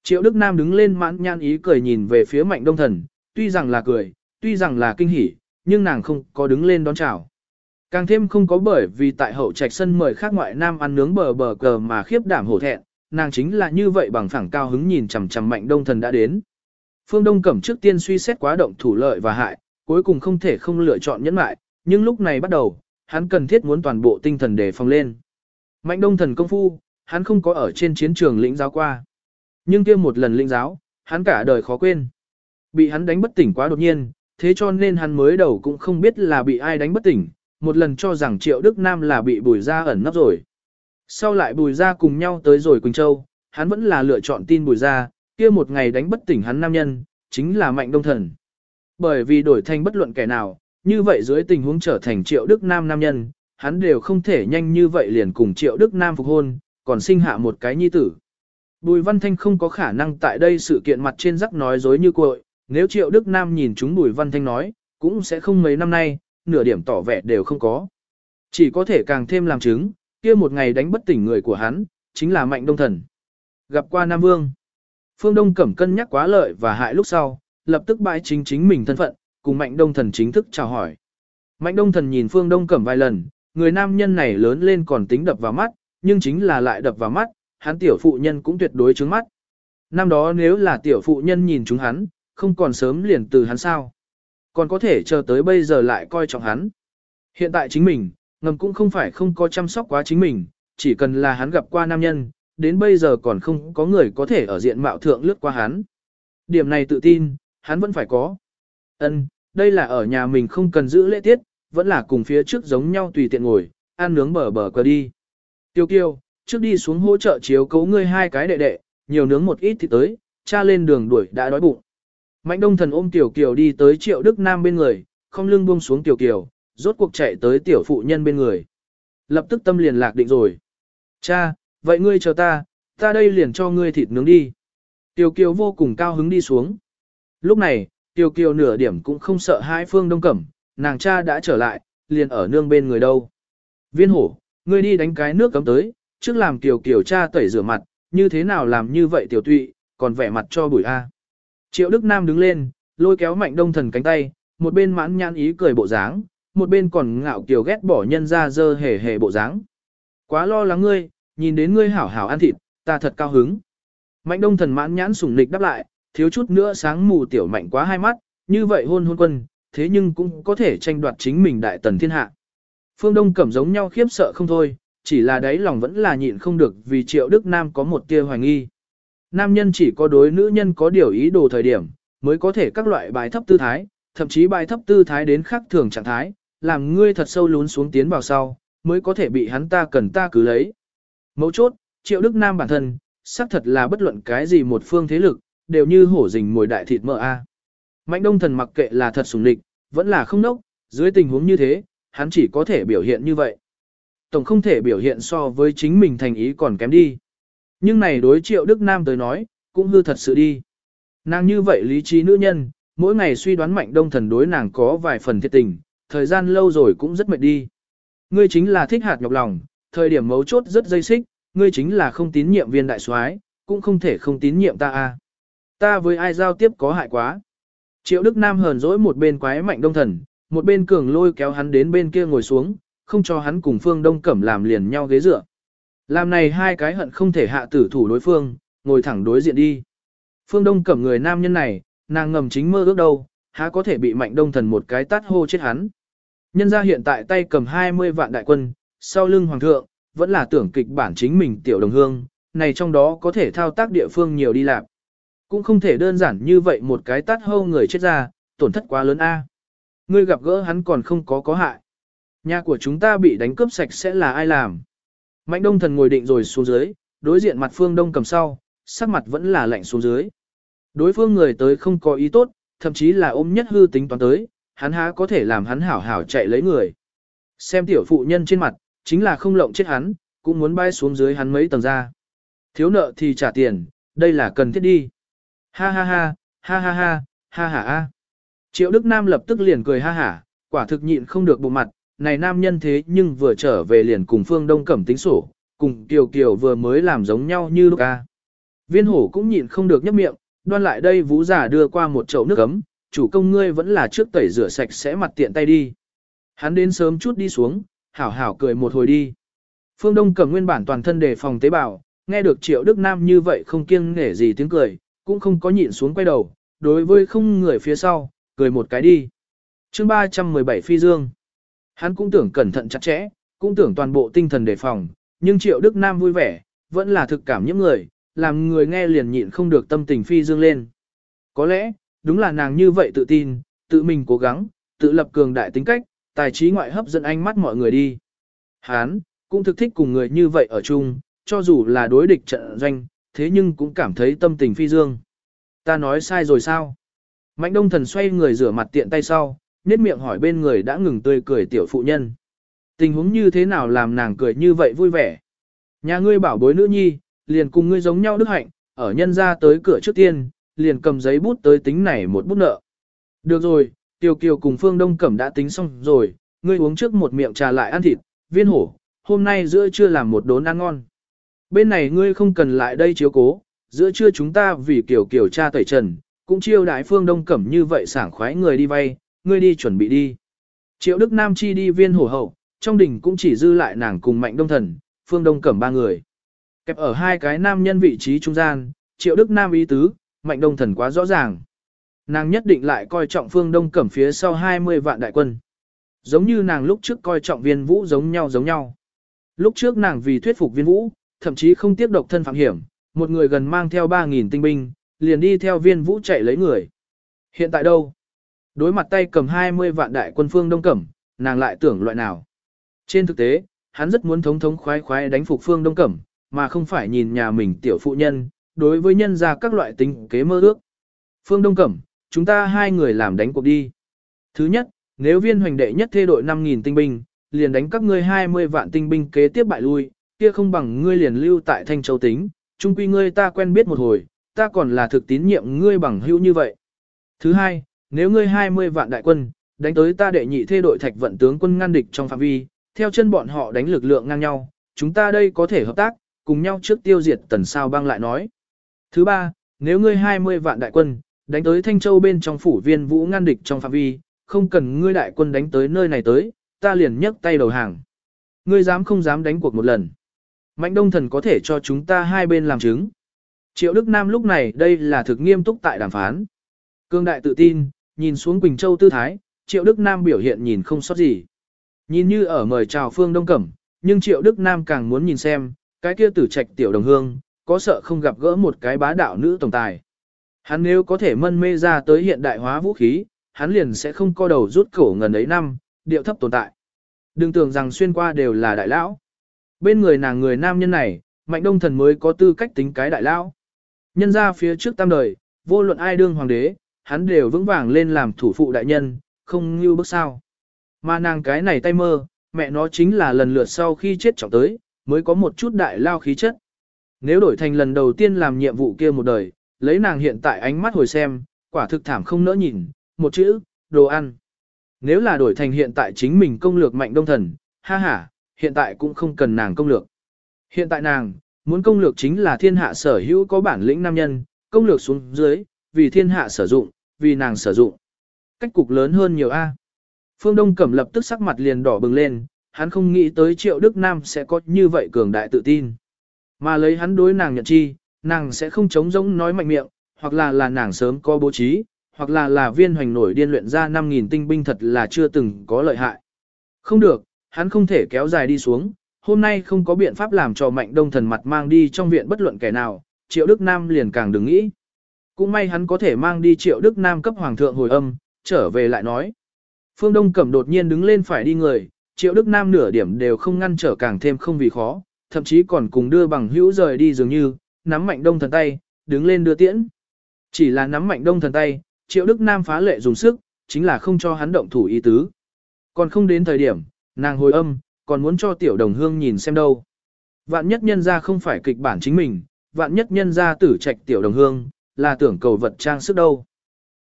Triệu Đức Nam đứng lên mãn nhan ý cười nhìn về phía mạnh đông thần, tuy rằng là cười, tuy rằng là kinh hỉ, nhưng nàng không có đứng lên đón chào. Càng thêm không có bởi vì tại hậu trạch sân mời khác ngoại nam ăn nướng bờ bờ cờ mà khiếp đảm hổ thẹn, nàng chính là như vậy bằng phẳng cao hứng nhìn chằm chằm mạnh đông thần đã đến. Phương Đông Cẩm trước tiên suy xét quá động thủ lợi và hại, cuối cùng không thể không lựa chọn nhẫn mại, nhưng lúc này bắt đầu, hắn cần thiết muốn toàn bộ tinh thần để phòng lên. Mạnh đông thần công phu, hắn không có ở trên chiến trường lĩnh giáo qua. Nhưng kia một lần lĩnh giáo, hắn cả đời khó quên. Bị hắn đánh bất tỉnh quá đột nhiên, thế cho nên hắn mới đầu cũng không biết là bị ai đánh bất tỉnh, một lần cho rằng Triệu Đức Nam là bị bùi ra ẩn nấp rồi. Sau lại bùi ra cùng nhau tới rồi Quỳnh Châu, hắn vẫn là lựa chọn tin bùi ra, kia một ngày đánh bất tỉnh hắn nam nhân, chính là mạnh đông thần. Bởi vì đổi thành bất luận kẻ nào, như vậy dưới tình huống trở thành Triệu Đức Nam nam nhân, hắn đều không thể nhanh như vậy liền cùng Triệu Đức Nam phục hôn, còn sinh hạ một cái nhi tử. Bùi Văn Thanh không có khả năng tại đây sự kiện mặt trên rắc nói dối như cội, nếu Triệu Đức Nam nhìn chúng Bùi Văn Thanh nói, cũng sẽ không mấy năm nay, nửa điểm tỏ vẻ đều không có. Chỉ có thể càng thêm làm chứng, kia một ngày đánh bất tỉnh người của hắn, chính là Mạnh Đông Thần. Gặp qua Nam Vương, Phương Đông Cẩm cân nhắc quá lợi và hại lúc sau, lập tức bãi chính chính mình thân phận, cùng Mạnh Đông Thần chính thức chào hỏi. Mạnh Đông Thần nhìn Phương Đông Cẩm vài lần, người nam nhân này lớn lên còn tính đập vào mắt, nhưng chính là lại đập vào mắt, hắn tiểu phụ nhân cũng tuyệt đối trứng mắt. Năm đó nếu là tiểu phụ nhân nhìn chúng hắn, không còn sớm liền từ hắn sao. Còn có thể chờ tới bây giờ lại coi trọng hắn. Hiện tại chính mình, ngầm cũng không phải không có chăm sóc quá chính mình, chỉ cần là hắn gặp qua nam nhân, đến bây giờ còn không có người có thể ở diện mạo thượng lướt qua hắn. Điểm này tự tin, hắn vẫn phải có. Ân, đây là ở nhà mình không cần giữ lễ tiết, vẫn là cùng phía trước giống nhau tùy tiện ngồi, ăn nướng bờ bờ qua đi. Tiêu kiêu, trước đi xuống hỗ trợ chiếu cấu ngươi hai cái đệ đệ, nhiều nướng một ít thì tới, cha lên đường đuổi đã đói bụng. Mạnh đông thần ôm tiểu kiều đi tới triệu đức nam bên người, không lưng buông xuống tiểu kiều, rốt cuộc chạy tới tiểu phụ nhân bên người. Lập tức tâm liền lạc định rồi. Cha, vậy ngươi chờ ta, ta đây liền cho ngươi thịt nướng đi. Tiểu kiều vô cùng cao hứng đi xuống. Lúc này, tiểu kiều nửa điểm cũng không sợ hai phương đông cẩm, nàng cha đã trở lại, liền ở nương bên người đâu. Viên hổ, ngươi đi đánh cái nước cấm tới, trước làm tiểu kiều cha tẩy rửa mặt, như thế nào làm như vậy tiểu tụy, còn vẻ mặt cho bùi A. Triệu Đức Nam đứng lên, lôi kéo mạnh đông thần cánh tay, một bên mãn nhãn ý cười bộ dáng, một bên còn ngạo kiều ghét bỏ nhân ra dơ hề hề bộ dáng. Quá lo lắng ngươi, nhìn đến ngươi hảo hảo ăn thịt, ta thật cao hứng. Mạnh đông thần mãn nhãn sủng nịch đáp lại, thiếu chút nữa sáng mù tiểu mạnh quá hai mắt, như vậy hôn hôn quân, thế nhưng cũng có thể tranh đoạt chính mình đại tần thiên hạ. Phương Đông cẩm giống nhau khiếp sợ không thôi, chỉ là đấy lòng vẫn là nhịn không được vì triệu Đức Nam có một tia hoài nghi. Nam nhân chỉ có đối nữ nhân có điều ý đồ thời điểm, mới có thể các loại bài thấp tư thái, thậm chí bài thấp tư thái đến khác thường trạng thái, làm ngươi thật sâu lún xuống tiến vào sau, mới có thể bị hắn ta cần ta cứ lấy. Mấu chốt, triệu đức nam bản thân, xác thật là bất luận cái gì một phương thế lực, đều như hổ rình mồi đại thịt mỡ a. Mạnh đông thần mặc kệ là thật sùng địch, vẫn là không nốc, dưới tình huống như thế, hắn chỉ có thể biểu hiện như vậy. Tổng không thể biểu hiện so với chính mình thành ý còn kém đi. Nhưng này đối triệu Đức Nam tới nói, cũng hư thật sự đi. Nàng như vậy lý trí nữ nhân, mỗi ngày suy đoán mạnh đông thần đối nàng có vài phần thiệt tình, thời gian lâu rồi cũng rất mệt đi. Ngươi chính là thích hạt nhọc lòng, thời điểm mấu chốt rất dây xích, ngươi chính là không tín nhiệm viên đại soái, cũng không thể không tín nhiệm ta a. Ta với ai giao tiếp có hại quá. Triệu Đức Nam hờn dỗi một bên quái mạnh đông thần, một bên cường lôi kéo hắn đến bên kia ngồi xuống, không cho hắn cùng Phương Đông Cẩm làm liền nhau ghế dựa. Làm này hai cái hận không thể hạ tử thủ đối phương, ngồi thẳng đối diện đi. Phương Đông cẩm người nam nhân này, nàng ngầm chính mơ ước đâu, há có thể bị mạnh đông thần một cái tát hô chết hắn. Nhân ra hiện tại tay cầm 20 vạn đại quân, sau lưng hoàng thượng, vẫn là tưởng kịch bản chính mình tiểu đồng hương, này trong đó có thể thao tác địa phương nhiều đi làm. Cũng không thể đơn giản như vậy một cái tát hô người chết ra, tổn thất quá lớn a. Ngươi gặp gỡ hắn còn không có có hại. Nhà của chúng ta bị đánh cướp sạch sẽ là ai làm? Mạnh đông thần ngồi định rồi xuống dưới, đối diện mặt phương đông cầm sau, sắc mặt vẫn là lạnh xuống dưới. Đối phương người tới không có ý tốt, thậm chí là ôm nhất hư tính toán tới, hắn há có thể làm hắn hảo hảo chạy lấy người. Xem tiểu phụ nhân trên mặt, chính là không lộng chết hắn, cũng muốn bay xuống dưới hắn mấy tầng ra. Thiếu nợ thì trả tiền, đây là cần thiết đi. Ha ha ha, ha ha ha, ha ha ha. Triệu Đức Nam lập tức liền cười ha hả, quả thực nhịn không được bộ mặt, này nam nhân thế nhưng vừa trở về liền cùng Phương Đông Cẩm tính sổ, cùng Kiều Kiều vừa mới làm giống nhau như lúc ca. Viên hổ cũng nhịn không được nhấp miệng, đoan lại đây vũ giả đưa qua một chậu nước ấm, chủ công ngươi vẫn là trước tẩy rửa sạch sẽ mặt tiện tay đi. Hắn đến sớm chút đi xuống, hảo hảo cười một hồi đi. Phương Đông cẩm nguyên bản toàn thân đề phòng tế bào, nghe được Triệu Đức Nam như vậy không kiêng nể gì tiếng cười, cũng không có nhịn xuống quay đầu, đối với không người phía sau, cười một cái đi. chương 317 Phi Dương Hắn cũng tưởng cẩn thận chặt chẽ, cũng tưởng toàn bộ tinh thần đề phòng, nhưng Triệu Đức Nam vui vẻ, vẫn là thực cảm những người, làm người nghe liền nhịn không được tâm tình Phi Dương lên. Có lẽ, đúng là nàng như vậy tự tin, tự mình cố gắng, tự lập cường đại tính cách, tài trí ngoại hấp dẫn ánh mắt mọi người đi. Hán, cũng thực thích cùng người như vậy ở chung, cho dù là đối địch trận doanh, thế nhưng cũng cảm thấy tâm tình phi dương. Ta nói sai rồi sao? Mạnh đông thần xoay người rửa mặt tiện tay sau, nét miệng hỏi bên người đã ngừng tươi cười tiểu phụ nhân. Tình huống như thế nào làm nàng cười như vậy vui vẻ? Nhà ngươi bảo bối nữ nhi, liền cùng ngươi giống nhau đức hạnh, ở nhân ra tới cửa trước tiên, liền cầm giấy bút tới tính này một bút nợ. Được rồi, Tiêu Kiều cùng Phương Đông Cẩm đã tính xong rồi, ngươi uống trước một miệng trà lại ăn thịt, viên hổ, hôm nay giữa trưa làm một đốn ăn ngon. Bên này ngươi không cần lại đây chiếu cố, giữa trưa chúng ta vì kiểu kiểu cha tẩy trần, cũng chiêu đại Phương Đông Cẩm như vậy sảng khoái người đi vay, ngươi đi chuẩn bị đi. Triệu Đức Nam chi đi viên hổ hậu, trong đỉnh cũng chỉ dư lại nàng cùng Mạnh Đông Thần, Phương Đông Cẩm ba người. Kẹp ở hai cái nam nhân vị trí trung gian, Triệu Đức Nam ý tứ, Mạnh Đông Thần quá rõ ràng. Nàng nhất định lại coi trọng phương đông cẩm phía sau 20 vạn đại quân. Giống như nàng lúc trước coi trọng viên vũ giống nhau giống nhau. Lúc trước nàng vì thuyết phục viên vũ, thậm chí không tiếp độc thân phạm hiểm, một người gần mang theo 3.000 tinh binh, liền đi theo viên vũ chạy lấy người. Hiện tại đâu? Đối mặt tay cầm 20 vạn đại quân phương đông cẩm, nàng lại tưởng loại nào? Trên thực tế, hắn rất muốn thống thống khoái khoái đánh phục phương đông cẩm, mà không phải nhìn nhà mình tiểu phụ nhân, đối với nhân ra các loại tính kế mơ ước. Phương Đông Cẩm, chúng ta hai người làm đánh cuộc đi. Thứ nhất, nếu viên hoành đệ nhất thê đội 5.000 tinh binh, liền đánh các ngươi 20 vạn tinh binh kế tiếp bại lui, kia không bằng ngươi liền lưu tại Thanh Châu tính, chung quy ngươi ta quen biết một hồi, ta còn là thực tín nhiệm ngươi bằng hữu như vậy. Thứ hai, nếu ngươi 20 vạn đại quân, đánh tới ta đệ nhị thê đội thạch vận tướng quân ngăn địch trong phạm vi, theo chân bọn họ đánh lực lượng ngang nhau, chúng ta đây có thể hợp tác, cùng nhau trước tiêu diệt tần sao băng lại nói. Thứ ba, nếu ngươi 20 vạn đại quân, đánh tới Thanh Châu bên trong phủ viên vũ ngăn địch trong phạm vi, không cần ngươi đại quân đánh tới nơi này tới, ta liền nhấc tay đầu hàng. Ngươi dám không dám đánh cuộc một lần. Mạnh đông thần có thể cho chúng ta hai bên làm chứng. Triệu Đức Nam lúc này đây là thực nghiêm túc tại đàm phán. Cương đại tự tin, nhìn xuống Quỳnh Châu tư thái, Triệu Đức Nam biểu hiện nhìn không sót gì. Nhìn như ở mời chào Phương Đông Cẩm, nhưng Triệu Đức Nam càng muốn nhìn xem, cái kia tử trạch tiểu đồng hương, có sợ không gặp gỡ một cái bá đạo nữ tổng tài. Hắn nếu có thể mân mê ra tới hiện đại hóa vũ khí, hắn liền sẽ không co đầu rút cổ ngần ấy năm, điệu thấp tồn tại. Đừng tưởng rằng xuyên qua đều là đại lão. Bên người nàng người nam nhân này, mạnh đông thần mới có tư cách tính cái đại lao Nhân ra phía trước tam đời, vô luận ai đương hoàng đế, hắn đều vững vàng lên làm thủ phụ đại nhân, không như bước sao. Mà nàng cái này tay mơ, mẹ nó chính là lần lượt sau khi chết trọng tới, mới có một chút đại lao khí chất. Nếu đổi thành lần đầu tiên làm nhiệm vụ kia một đời, lấy nàng hiện tại ánh mắt hồi xem, quả thực thảm không nỡ nhìn, một chữ, đồ ăn. Nếu là đổi thành hiện tại chính mình công lược mạnh đông thần, ha ha, hiện tại cũng không cần nàng công lược. Hiện tại nàng, muốn công lược chính là thiên hạ sở hữu có bản lĩnh nam nhân, công lược xuống dưới, vì thiên hạ sử dụng, vì nàng sử dụng. Cách cục lớn hơn nhiều A. Phương Đông Cẩm lập tức sắc mặt liền đỏ bừng lên, hắn không nghĩ tới triệu Đức Nam sẽ có như vậy cường đại tự tin. Mà lấy hắn đối nàng nhận chi, nàng sẽ không chống giống nói mạnh miệng, hoặc là là nàng sớm có bố trí, hoặc là là viên hoành nổi điên luyện ra 5.000 tinh binh thật là chưa từng có lợi hại. Không được, hắn không thể kéo dài đi xuống, hôm nay không có biện pháp làm cho mạnh đông thần mặt mang đi trong viện bất luận kẻ nào, triệu Đức Nam liền càng đừng nghĩ. Cũng may hắn có thể mang đi triệu Đức Nam cấp hoàng thượng hồi âm, trở về lại nói. Phương Đông Cẩm đột nhiên đứng lên phải đi người, triệu Đức Nam nửa điểm đều không ngăn trở càng thêm không vì khó, thậm chí còn cùng đưa bằng hữu rời đi dường như, nắm mạnh đông thần tay, đứng lên đưa tiễn. Chỉ là nắm mạnh đông thần tay, triệu đức nam phá lệ dùng sức, chính là không cho hắn động thủ ý tứ. Còn không đến thời điểm, nàng hồi âm, còn muốn cho tiểu đồng hương nhìn xem đâu. Vạn nhất nhân ra không phải kịch bản chính mình, vạn nhất nhân ra tử trạch tiểu đồng hương, là tưởng cầu vật trang sức đâu.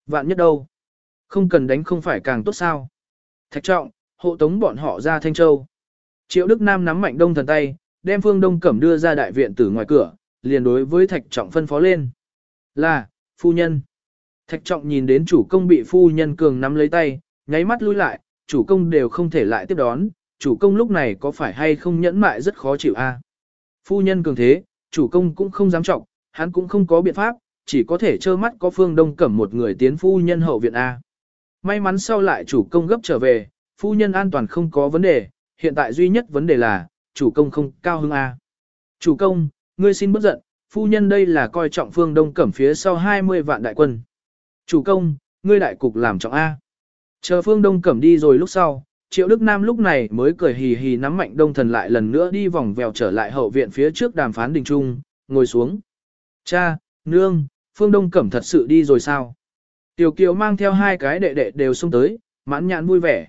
Vạn nhất đâu. Không cần đánh không phải càng tốt sao. Thạch trọng, hộ tống bọn họ ra Thanh Châu. Triệu Đức Nam nắm mạnh đông thần tay, đem Phương Đông Cẩm đưa ra đại viện từ ngoài cửa, liền đối với Thạch Trọng phân phó lên. Là, phu nhân. Thạch trọng nhìn đến chủ công bị phu nhân cường nắm lấy tay, nháy mắt lui lại, chủ công đều không thể lại tiếp đón, chủ công lúc này có phải hay không nhẫn mại rất khó chịu a. Phu nhân cường thế, chủ công cũng không dám trọng, hắn cũng không có biện pháp, chỉ có thể trơ mắt có phương đông cẩm một người tiến phu nhân hậu viện A. May mắn sau lại chủ công gấp trở về, phu nhân an toàn không có vấn đề, hiện tại duy nhất vấn đề là, chủ công không cao hứng A. Chủ công, ngươi xin bất giận, phu nhân đây là coi trọng phương đông cẩm phía sau 20 vạn đại quân. Chủ công, ngươi đại cục làm trọng A. Chờ phương đông cẩm đi rồi lúc sau, triệu đức nam lúc này mới cười hì hì nắm mạnh đông thần lại lần nữa đi vòng vèo trở lại hậu viện phía trước đàm phán đình trung, ngồi xuống. Cha, nương, phương đông cẩm thật sự đi rồi sao? Tiểu kiều mang theo hai cái đệ đệ đều xông tới, mãn nhãn vui vẻ.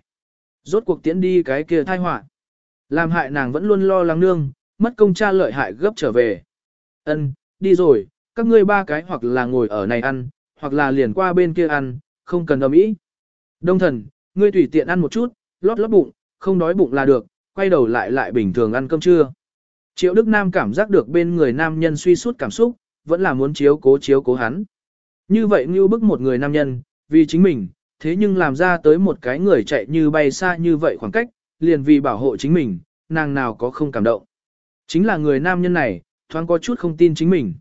Rốt cuộc tiễn đi cái kia thai họa Làm hại nàng vẫn luôn lo lắng nương, mất công cha lợi hại gấp trở về. Ân, đi rồi, các ngươi ba cái hoặc là ngồi ở này ăn, hoặc là liền qua bên kia ăn, không cần ầm ĩ. Đông thần, ngươi tùy tiện ăn một chút, lót lót bụng, không đói bụng là được, quay đầu lại lại bình thường ăn cơm trưa. Triệu Đức Nam cảm giác được bên người nam nhân suy sút cảm xúc, vẫn là muốn chiếu cố chiếu cố hắn. Như vậy như bức một người nam nhân, vì chính mình, thế nhưng làm ra tới một cái người chạy như bay xa như vậy khoảng cách, liền vì bảo hộ chính mình, nàng nào có không cảm động. Chính là người nam nhân này, thoáng có chút không tin chính mình.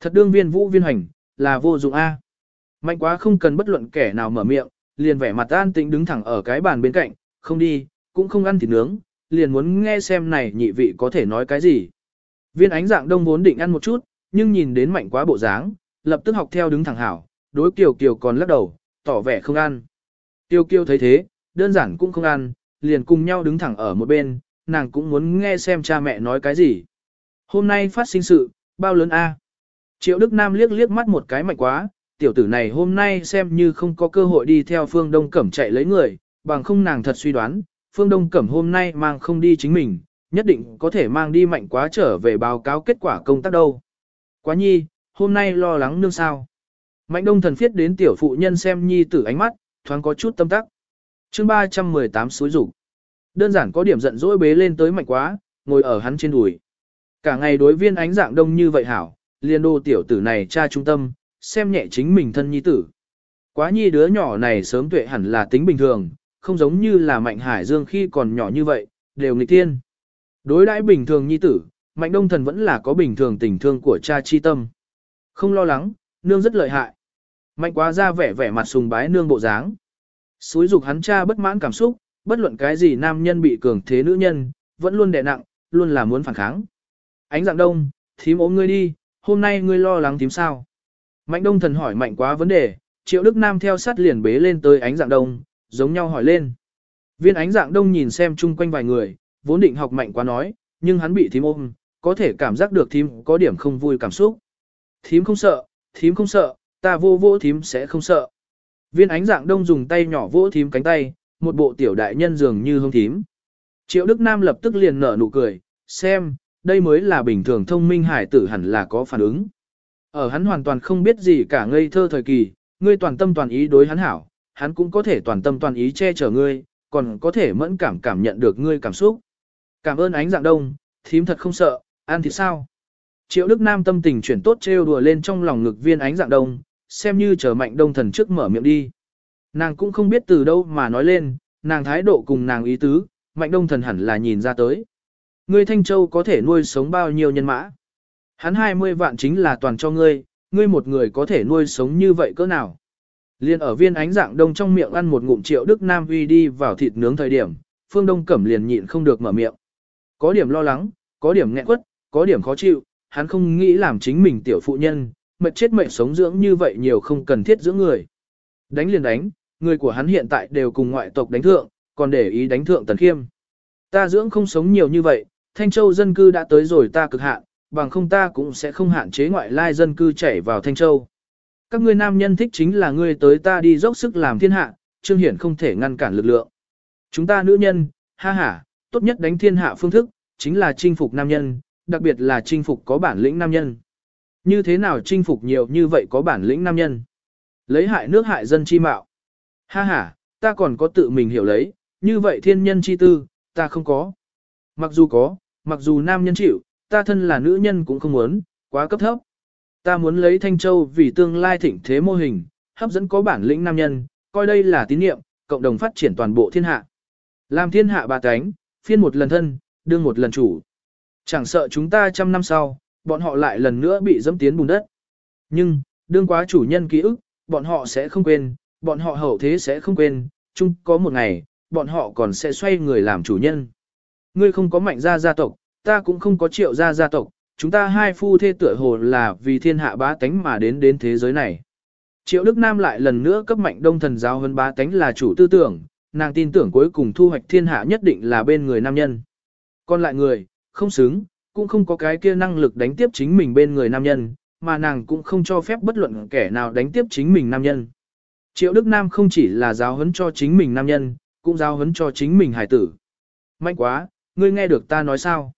Thật đương viên vũ viên hành, là vô dụng A. Mạnh quá không cần bất luận kẻ nào mở miệng, liền vẻ mặt an tĩnh đứng thẳng ở cái bàn bên cạnh, không đi, cũng không ăn thịt nướng, liền muốn nghe xem này nhị vị có thể nói cái gì. Viên ánh dạng đông vốn định ăn một chút, nhưng nhìn đến mạnh quá bộ dáng, lập tức học theo đứng thẳng hảo, đối Kiều Kiều còn lắc đầu, tỏ vẻ không ăn. Kiều Kiều thấy thế, đơn giản cũng không ăn, liền cùng nhau đứng thẳng ở một bên, nàng cũng muốn nghe xem cha mẹ nói cái gì. Hôm nay phát sinh sự, bao lớn a? Triệu Đức Nam liếc liếc mắt một cái mạnh quá, tiểu tử này hôm nay xem như không có cơ hội đi theo phương Đông Cẩm chạy lấy người, bằng không nàng thật suy đoán, phương Đông Cẩm hôm nay mang không đi chính mình, nhất định có thể mang đi mạnh quá trở về báo cáo kết quả công tác đâu. Quá nhi, hôm nay lo lắng nương sao. Mạnh đông thần phiết đến tiểu phụ nhân xem nhi tử ánh mắt, thoáng có chút tâm tắc. chương 318 suối rủ. Đơn giản có điểm giận dỗi bế lên tới mạnh quá, ngồi ở hắn trên đùi. Cả ngày đối viên ánh dạng đông như vậy hảo, liền đô tiểu tử này cha trung tâm, xem nhẹ chính mình thân nhi tử. Quá nhi đứa nhỏ này sớm tuệ hẳn là tính bình thường, không giống như là mạnh hải dương khi còn nhỏ như vậy, đều nghịch tiên. Đối đãi bình thường nhi tử, mạnh đông thần vẫn là có bình thường tình thương của cha chi tâm. Không lo lắng, nương rất lợi hại. Mạnh quá ra vẻ vẻ mặt sùng bái nương bộ dáng. Xúi dục hắn cha bất mãn cảm xúc, bất luận cái gì nam nhân bị cường thế nữ nhân, vẫn luôn đè nặng, luôn là muốn phản kháng. Ánh dạng đông, thím ốm ngươi đi, hôm nay ngươi lo lắng thím sao? Mạnh đông thần hỏi mạnh quá vấn đề, triệu đức nam theo sát liền bế lên tới ánh dạng đông, giống nhau hỏi lên. Viên ánh dạng đông nhìn xem chung quanh vài người, vốn định học mạnh quá nói, nhưng hắn bị thím ôm, có thể cảm giác được thím có điểm không vui cảm xúc. Thím không sợ, thím không sợ, ta vô vô thím sẽ không sợ. Viên ánh dạng đông dùng tay nhỏ vỗ thím cánh tay, một bộ tiểu đại nhân dường như hông thím. Triệu Đức Nam lập tức liền nở nụ cười, xem, đây mới là bình thường thông minh hải tử hẳn là có phản ứng. Ở hắn hoàn toàn không biết gì cả ngây thơ thời kỳ, ngươi toàn tâm toàn ý đối hắn hảo, hắn cũng có thể toàn tâm toàn ý che chở ngươi, còn có thể mẫn cảm cảm nhận được ngươi cảm xúc. Cảm ơn ánh dạng đông, thím thật không sợ, ăn thì sao? Triệu Đức Nam tâm tình chuyển tốt trêu đùa lên trong lòng ngực viên ánh dạng đông, xem như chờ mạnh đông thần trước mở miệng đi. Nàng cũng không biết từ đâu mà nói lên, nàng thái độ cùng nàng ý tứ, mạnh đông thần hẳn là nhìn ra tới. Ngươi Thanh Châu có thể nuôi sống bao nhiêu nhân mã? Hắn 20 vạn chính là toàn cho ngươi, ngươi một người có thể nuôi sống như vậy cỡ nào? Liên ở viên ánh dạng đông trong miệng ăn một ngụm triệu Đức Nam Huy đi vào thịt nướng thời điểm, Phương Đông Cẩm liền nhịn không được mở miệng. Có điểm lo lắng, có điểm nghẹn quất, có điểm khó chịu, hắn không nghĩ làm chính mình tiểu phụ nhân, mệt chết mệt sống dưỡng như vậy nhiều không cần thiết dưỡng người. Đánh liền đánh, người của hắn hiện tại đều cùng ngoại tộc đánh thượng, còn để ý đánh thượng tần khiêm. Ta dưỡng không sống nhiều như vậy, Thanh Châu dân cư đã tới rồi ta cực hạn, bằng không ta cũng sẽ không hạn chế ngoại lai dân cư chảy vào Thanh Châu. Các ngươi nam nhân thích chính là ngươi tới ta đi dốc sức làm thiên hạ, Trương Hiển không thể ngăn cản lực lượng. Chúng ta nữ nhân, ha ha, tốt nhất đánh thiên hạ phương thức, chính là chinh phục nam nhân, đặc biệt là chinh phục có bản lĩnh nam nhân. Như thế nào chinh phục nhiều như vậy có bản lĩnh nam nhân? Lấy hại nước hại dân chi mạo. Ha ha, ta còn có tự mình hiểu lấy, như vậy thiên nhân chi tư, ta không có. Mặc dù có, mặc dù nam nhân chịu, ta thân là nữ nhân cũng không muốn, quá cấp thấp. Ta muốn lấy Thanh Châu vì tương lai thịnh thế mô hình, hấp dẫn có bản lĩnh nam nhân, coi đây là tín nhiệm, cộng đồng phát triển toàn bộ thiên hạ. Làm thiên hạ ba cánh, phiên một lần thân, đương một lần chủ. Chẳng sợ chúng ta trăm năm sau, bọn họ lại lần nữa bị dẫm tiến bùn đất. Nhưng, đương quá chủ nhân ký ức, bọn họ sẽ không quên, bọn họ hậu thế sẽ không quên, chung có một ngày, bọn họ còn sẽ xoay người làm chủ nhân. Ngươi không có mạnh gia gia tộc, ta cũng không có triệu gia gia tộc, chúng ta hai phu thê tựa hồ là vì thiên hạ bá tánh mà đến đến thế giới này. Triệu Đức Nam lại lần nữa cấp mạnh đông thần giáo hơn bá tánh là chủ tư tưởng, nàng tin tưởng cuối cùng thu hoạch thiên hạ nhất định là bên người nam nhân. Còn lại người, không xứng, cũng không có cái kia năng lực đánh tiếp chính mình bên người nam nhân, mà nàng cũng không cho phép bất luận kẻ nào đánh tiếp chính mình nam nhân. Triệu Đức Nam không chỉ là giáo huấn cho chính mình nam nhân, cũng giáo huấn cho chính mình hải tử. Mạnh quá, ngươi nghe được ta nói sao?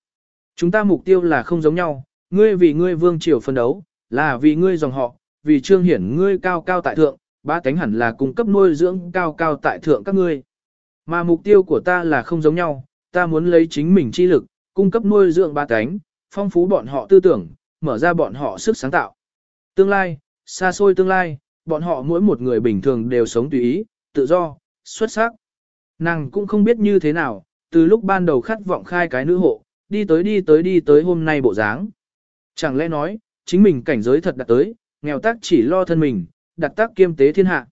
Chúng ta mục tiêu là không giống nhau, ngươi vì ngươi vương triều phân đấu, là vì ngươi dòng họ, vì trương hiển ngươi cao cao tại thượng, ba cánh hẳn là cung cấp nuôi dưỡng cao cao tại thượng các ngươi. Mà mục tiêu của ta là không giống nhau, ta muốn lấy chính mình chi lực, cung cấp nuôi dưỡng ba cánh, phong phú bọn họ tư tưởng, mở ra bọn họ sức sáng tạo. Tương lai, xa xôi tương lai, bọn họ mỗi một người bình thường đều sống tùy ý, tự do, xuất sắc. Nàng cũng không biết như thế nào, từ lúc ban đầu khát vọng khai cái nữ hộ, đi tới đi tới đi tới hôm nay bộ dáng. Chẳng lẽ nói, chính mình cảnh giới thật đặt tới, nghèo tác chỉ lo thân mình, đặt tác kiêm tế thiên hạ.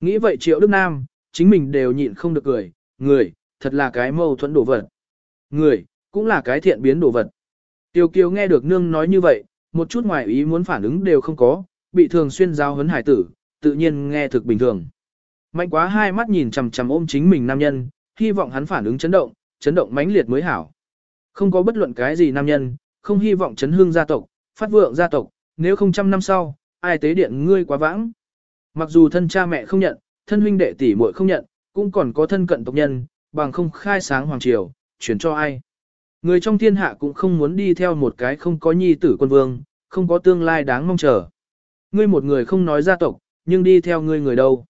Nghĩ vậy triệu Đức Nam, chính mình đều nhịn không được cười, người, thật là cái mâu thuẫn đồ vật. Người, cũng là cái thiện biến đồ vật. Tiêu Kiều nghe được nương nói như vậy, một chút ngoài ý muốn phản ứng đều không có, bị thường xuyên giao hấn hải tử, tự nhiên nghe thực bình thường. Mạnh quá hai mắt nhìn chằm chằm ôm chính mình nam nhân, hy vọng hắn phản ứng chấn động, chấn động mãnh liệt mới hảo. Không có bất luận cái gì nam nhân, không hy vọng chấn hương gia tộc, phát vượng gia tộc, nếu không trăm năm sau, ai tế điện ngươi quá vãng. Mặc dù thân cha mẹ không nhận, thân huynh đệ tỷ muội không nhận, cũng còn có thân cận tộc nhân, bằng không khai sáng hoàng triều, chuyển cho ai. Người trong thiên hạ cũng không muốn đi theo một cái không có nhi tử quân vương, không có tương lai đáng mong chờ. Ngươi một người không nói gia tộc, nhưng đi theo ngươi người đâu.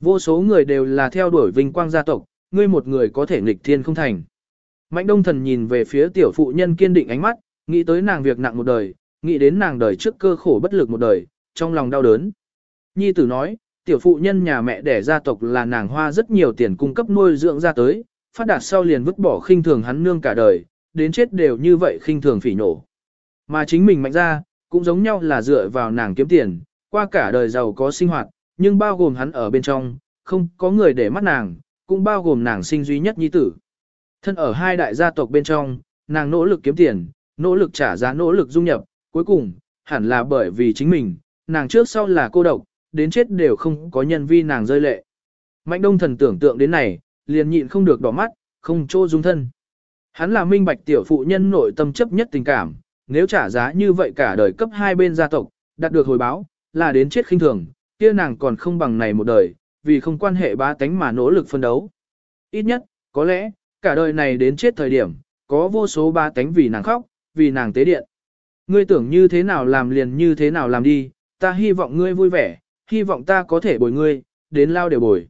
Vô số người đều là theo đuổi vinh quang gia tộc, ngươi một người có thể nghịch thiên không thành. Mạnh đông thần nhìn về phía tiểu phụ nhân kiên định ánh mắt, nghĩ tới nàng việc nặng một đời, nghĩ đến nàng đời trước cơ khổ bất lực một đời, trong lòng đau đớn. Nhi tử nói, tiểu phụ nhân nhà mẹ đẻ gia tộc là nàng hoa rất nhiều tiền cung cấp nuôi dưỡng ra tới, phát đạt sau liền vứt bỏ khinh thường hắn nương cả đời, đến chết đều như vậy khinh thường phỉ nổ. Mà chính mình mạnh ra, cũng giống nhau là dựa vào nàng kiếm tiền, qua cả đời giàu có sinh hoạt, nhưng bao gồm hắn ở bên trong, không có người để mắt nàng, cũng bao gồm nàng sinh duy nhất nhi tử. Thân ở hai đại gia tộc bên trong, nàng nỗ lực kiếm tiền, nỗ lực trả giá nỗ lực dung nhập, cuối cùng, hẳn là bởi vì chính mình, nàng trước sau là cô độc, đến chết đều không có nhân vi nàng rơi lệ. Mạnh đông thần tưởng tượng đến này, liền nhịn không được đỏ mắt, không chỗ dung thân. Hắn là minh bạch tiểu phụ nhân nội tâm chấp nhất tình cảm, nếu trả giá như vậy cả đời cấp hai bên gia tộc, đạt được hồi báo, là đến chết khinh thường, kia nàng còn không bằng này một đời, vì không quan hệ ba tánh mà nỗ lực phân đấu. Ít nhất, có lẽ, cả đời này đến chết thời điểm, có vô số ba tánh vì nàng khóc, vì nàng tế điện. Ngươi tưởng như thế nào làm liền như thế nào làm đi, ta hy vọng ngươi vui vẻ, hy vọng ta có thể bồi ngươi, đến lao đều bồi.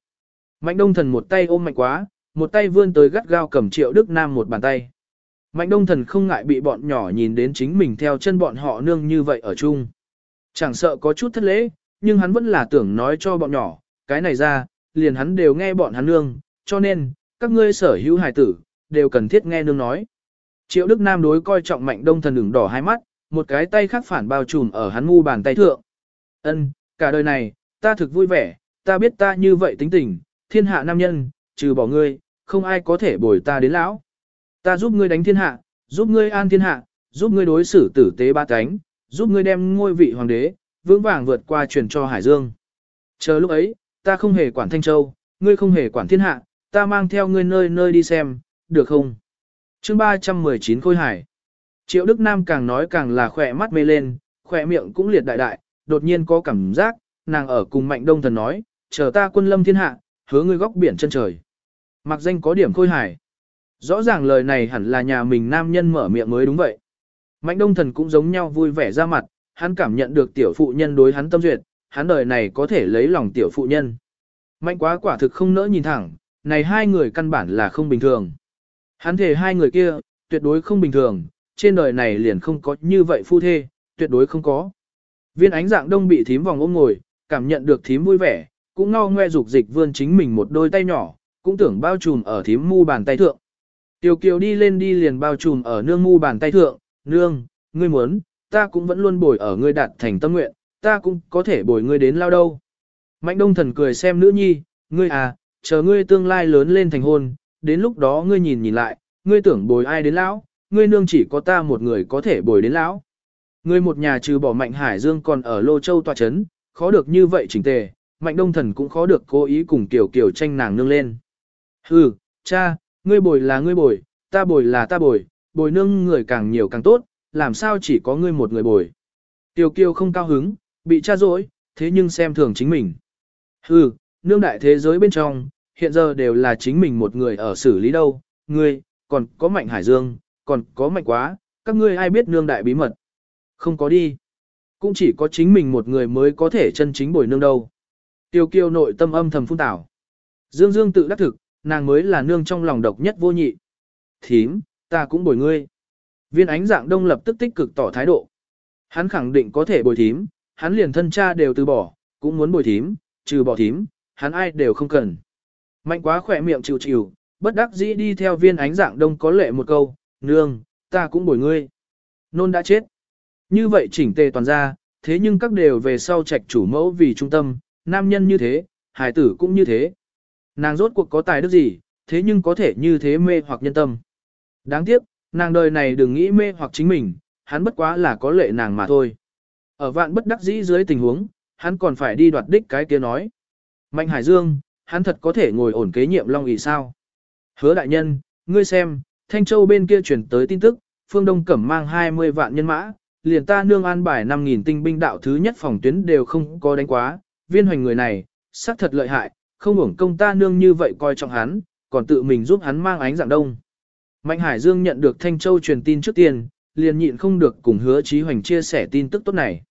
Mạnh đông thần một tay ôm mạnh quá, một tay vươn tới gắt gao cầm triệu Đức Nam một bàn tay. Mạnh đông thần không ngại bị bọn nhỏ nhìn đến chính mình theo chân bọn họ nương như vậy ở chung. Chẳng sợ có chút thất lễ, nhưng hắn vẫn là tưởng nói cho bọn nhỏ, cái này ra, liền hắn đều nghe bọn hắn nương, cho nên, các ngươi sở hữu hài tử, đều cần thiết nghe nương nói. Triệu Đức Nam đối coi trọng mạnh đông thần đường đỏ hai mắt, một cái tay khác phản bao trùm ở hắn mu bàn tay thượng. Ân, cả đời này, ta thực vui vẻ, ta biết ta như vậy tính tình, thiên hạ nam nhân, trừ bỏ ngươi, không ai có thể bồi ta đến lão. Ta giúp ngươi đánh thiên hạ, giúp ngươi an thiên hạ, giúp ngươi đối xử tử tế ba cánh, giúp ngươi đem ngôi vị hoàng đế, vững vàng vượt qua truyền cho Hải Dương. Chờ lúc ấy, ta không hề quản Thanh Châu, ngươi không hề quản thiên hạ, ta mang theo ngươi nơi nơi đi xem, được không? chương 319 Khôi Hải Triệu Đức Nam càng nói càng là khỏe mắt mê lên, khỏe miệng cũng liệt đại đại, đột nhiên có cảm giác, nàng ở cùng Mạnh Đông Thần nói, chờ ta quân lâm thiên hạ, hứa ngươi góc biển chân trời. Mặc danh có điểm khôi hải, Rõ ràng lời này hẳn là nhà mình nam nhân mở miệng mới đúng vậy. Mạnh Đông Thần cũng giống nhau vui vẻ ra mặt, hắn cảm nhận được tiểu phụ nhân đối hắn tâm duyệt, hắn đời này có thể lấy lòng tiểu phụ nhân. Mạnh quá quả thực không nỡ nhìn thẳng, này hai người căn bản là không bình thường. Hắn thể hai người kia, tuyệt đối không bình thường, trên đời này liền không có như vậy phu thê, tuyệt đối không có. Viên ánh dạng đông bị thím vòng ôm ngồi, cảm nhận được thím vui vẻ, cũng ngao ngoe dục dịch vươn chính mình một đôi tay nhỏ, cũng tưởng bao trùm ở thím mu bàn tay thượng. Tiểu kiều đi lên đi liền bao trùm ở nương mu bàn tay thượng, nương, ngươi muốn, ta cũng vẫn luôn bồi ở ngươi đạt thành tâm nguyện, ta cũng có thể bồi ngươi đến lao đâu. Mạnh đông thần cười xem nữ nhi, ngươi à, chờ ngươi tương lai lớn lên thành hôn, đến lúc đó ngươi nhìn nhìn lại, ngươi tưởng bồi ai đến lão, ngươi nương chỉ có ta một người có thể bồi đến lão. Ngươi một nhà trừ bỏ Mạnh Hải Dương còn ở Lô Châu tòa chấn, khó được như vậy chỉnh tề, Mạnh Đông Thần cũng khó được cố ý cùng Kiều Kiều tranh nàng nương lên. Hừ, cha, ngươi bồi là ngươi bồi, ta bồi là ta bồi, bồi nương người càng nhiều càng tốt, làm sao chỉ có ngươi một người bồi. Kiều Kiều không cao hứng, bị cha dỗi, thế nhưng xem thường chính mình. Hừ, nương đại thế giới bên trong, hiện giờ đều là chính mình một người ở xử lý đâu, ngươi, còn có Mạnh Hải Dương, còn có Mạnh Quá, các ngươi ai biết nương đại bí mật. Không có đi. Cũng chỉ có chính mình một người mới có thể chân chính bồi nương đâu. Tiêu kiêu nội tâm âm thầm phun tảo. Dương Dương tự đắc thực, nàng mới là nương trong lòng độc nhất vô nhị. Thím, ta cũng bồi ngươi. Viên ánh dạng đông lập tức tích cực tỏ thái độ. Hắn khẳng định có thể bồi thím, hắn liền thân cha đều từ bỏ, cũng muốn bồi thím, trừ bỏ thím, hắn ai đều không cần. Mạnh quá khỏe miệng chịu chịu, bất đắc dĩ đi theo viên ánh dạng đông có lệ một câu, nương, ta cũng bồi ngươi. Nôn đã chết. Như vậy chỉnh tề toàn ra, thế nhưng các đều về sau trạch chủ mẫu vì trung tâm, nam nhân như thế, hài tử cũng như thế. Nàng rốt cuộc có tài đức gì, thế nhưng có thể như thế mê hoặc nhân tâm. Đáng tiếc, nàng đời này đừng nghĩ mê hoặc chính mình, hắn bất quá là có lệ nàng mà thôi. Ở vạn bất đắc dĩ dưới tình huống, hắn còn phải đi đoạt đích cái kia nói. Mạnh Hải Dương, hắn thật có thể ngồi ổn kế nhiệm Long ỷ sao? Hứa đại nhân, ngươi xem, Thanh Châu bên kia chuyển tới tin tức, Phương Đông Cẩm mang 20 vạn nhân mã, liền ta nương an bài 5.000 tinh binh đạo thứ nhất phòng tuyến đều không có đánh quá, viên hoành người này, xác thật lợi hại, không hưởng công ta nương như vậy coi trọng hắn, còn tự mình giúp hắn mang ánh dạng đông. Mạnh Hải Dương nhận được Thanh Châu truyền tin trước tiên, liền nhịn không được cùng hứa Chí Hoành chia sẻ tin tức tốt này.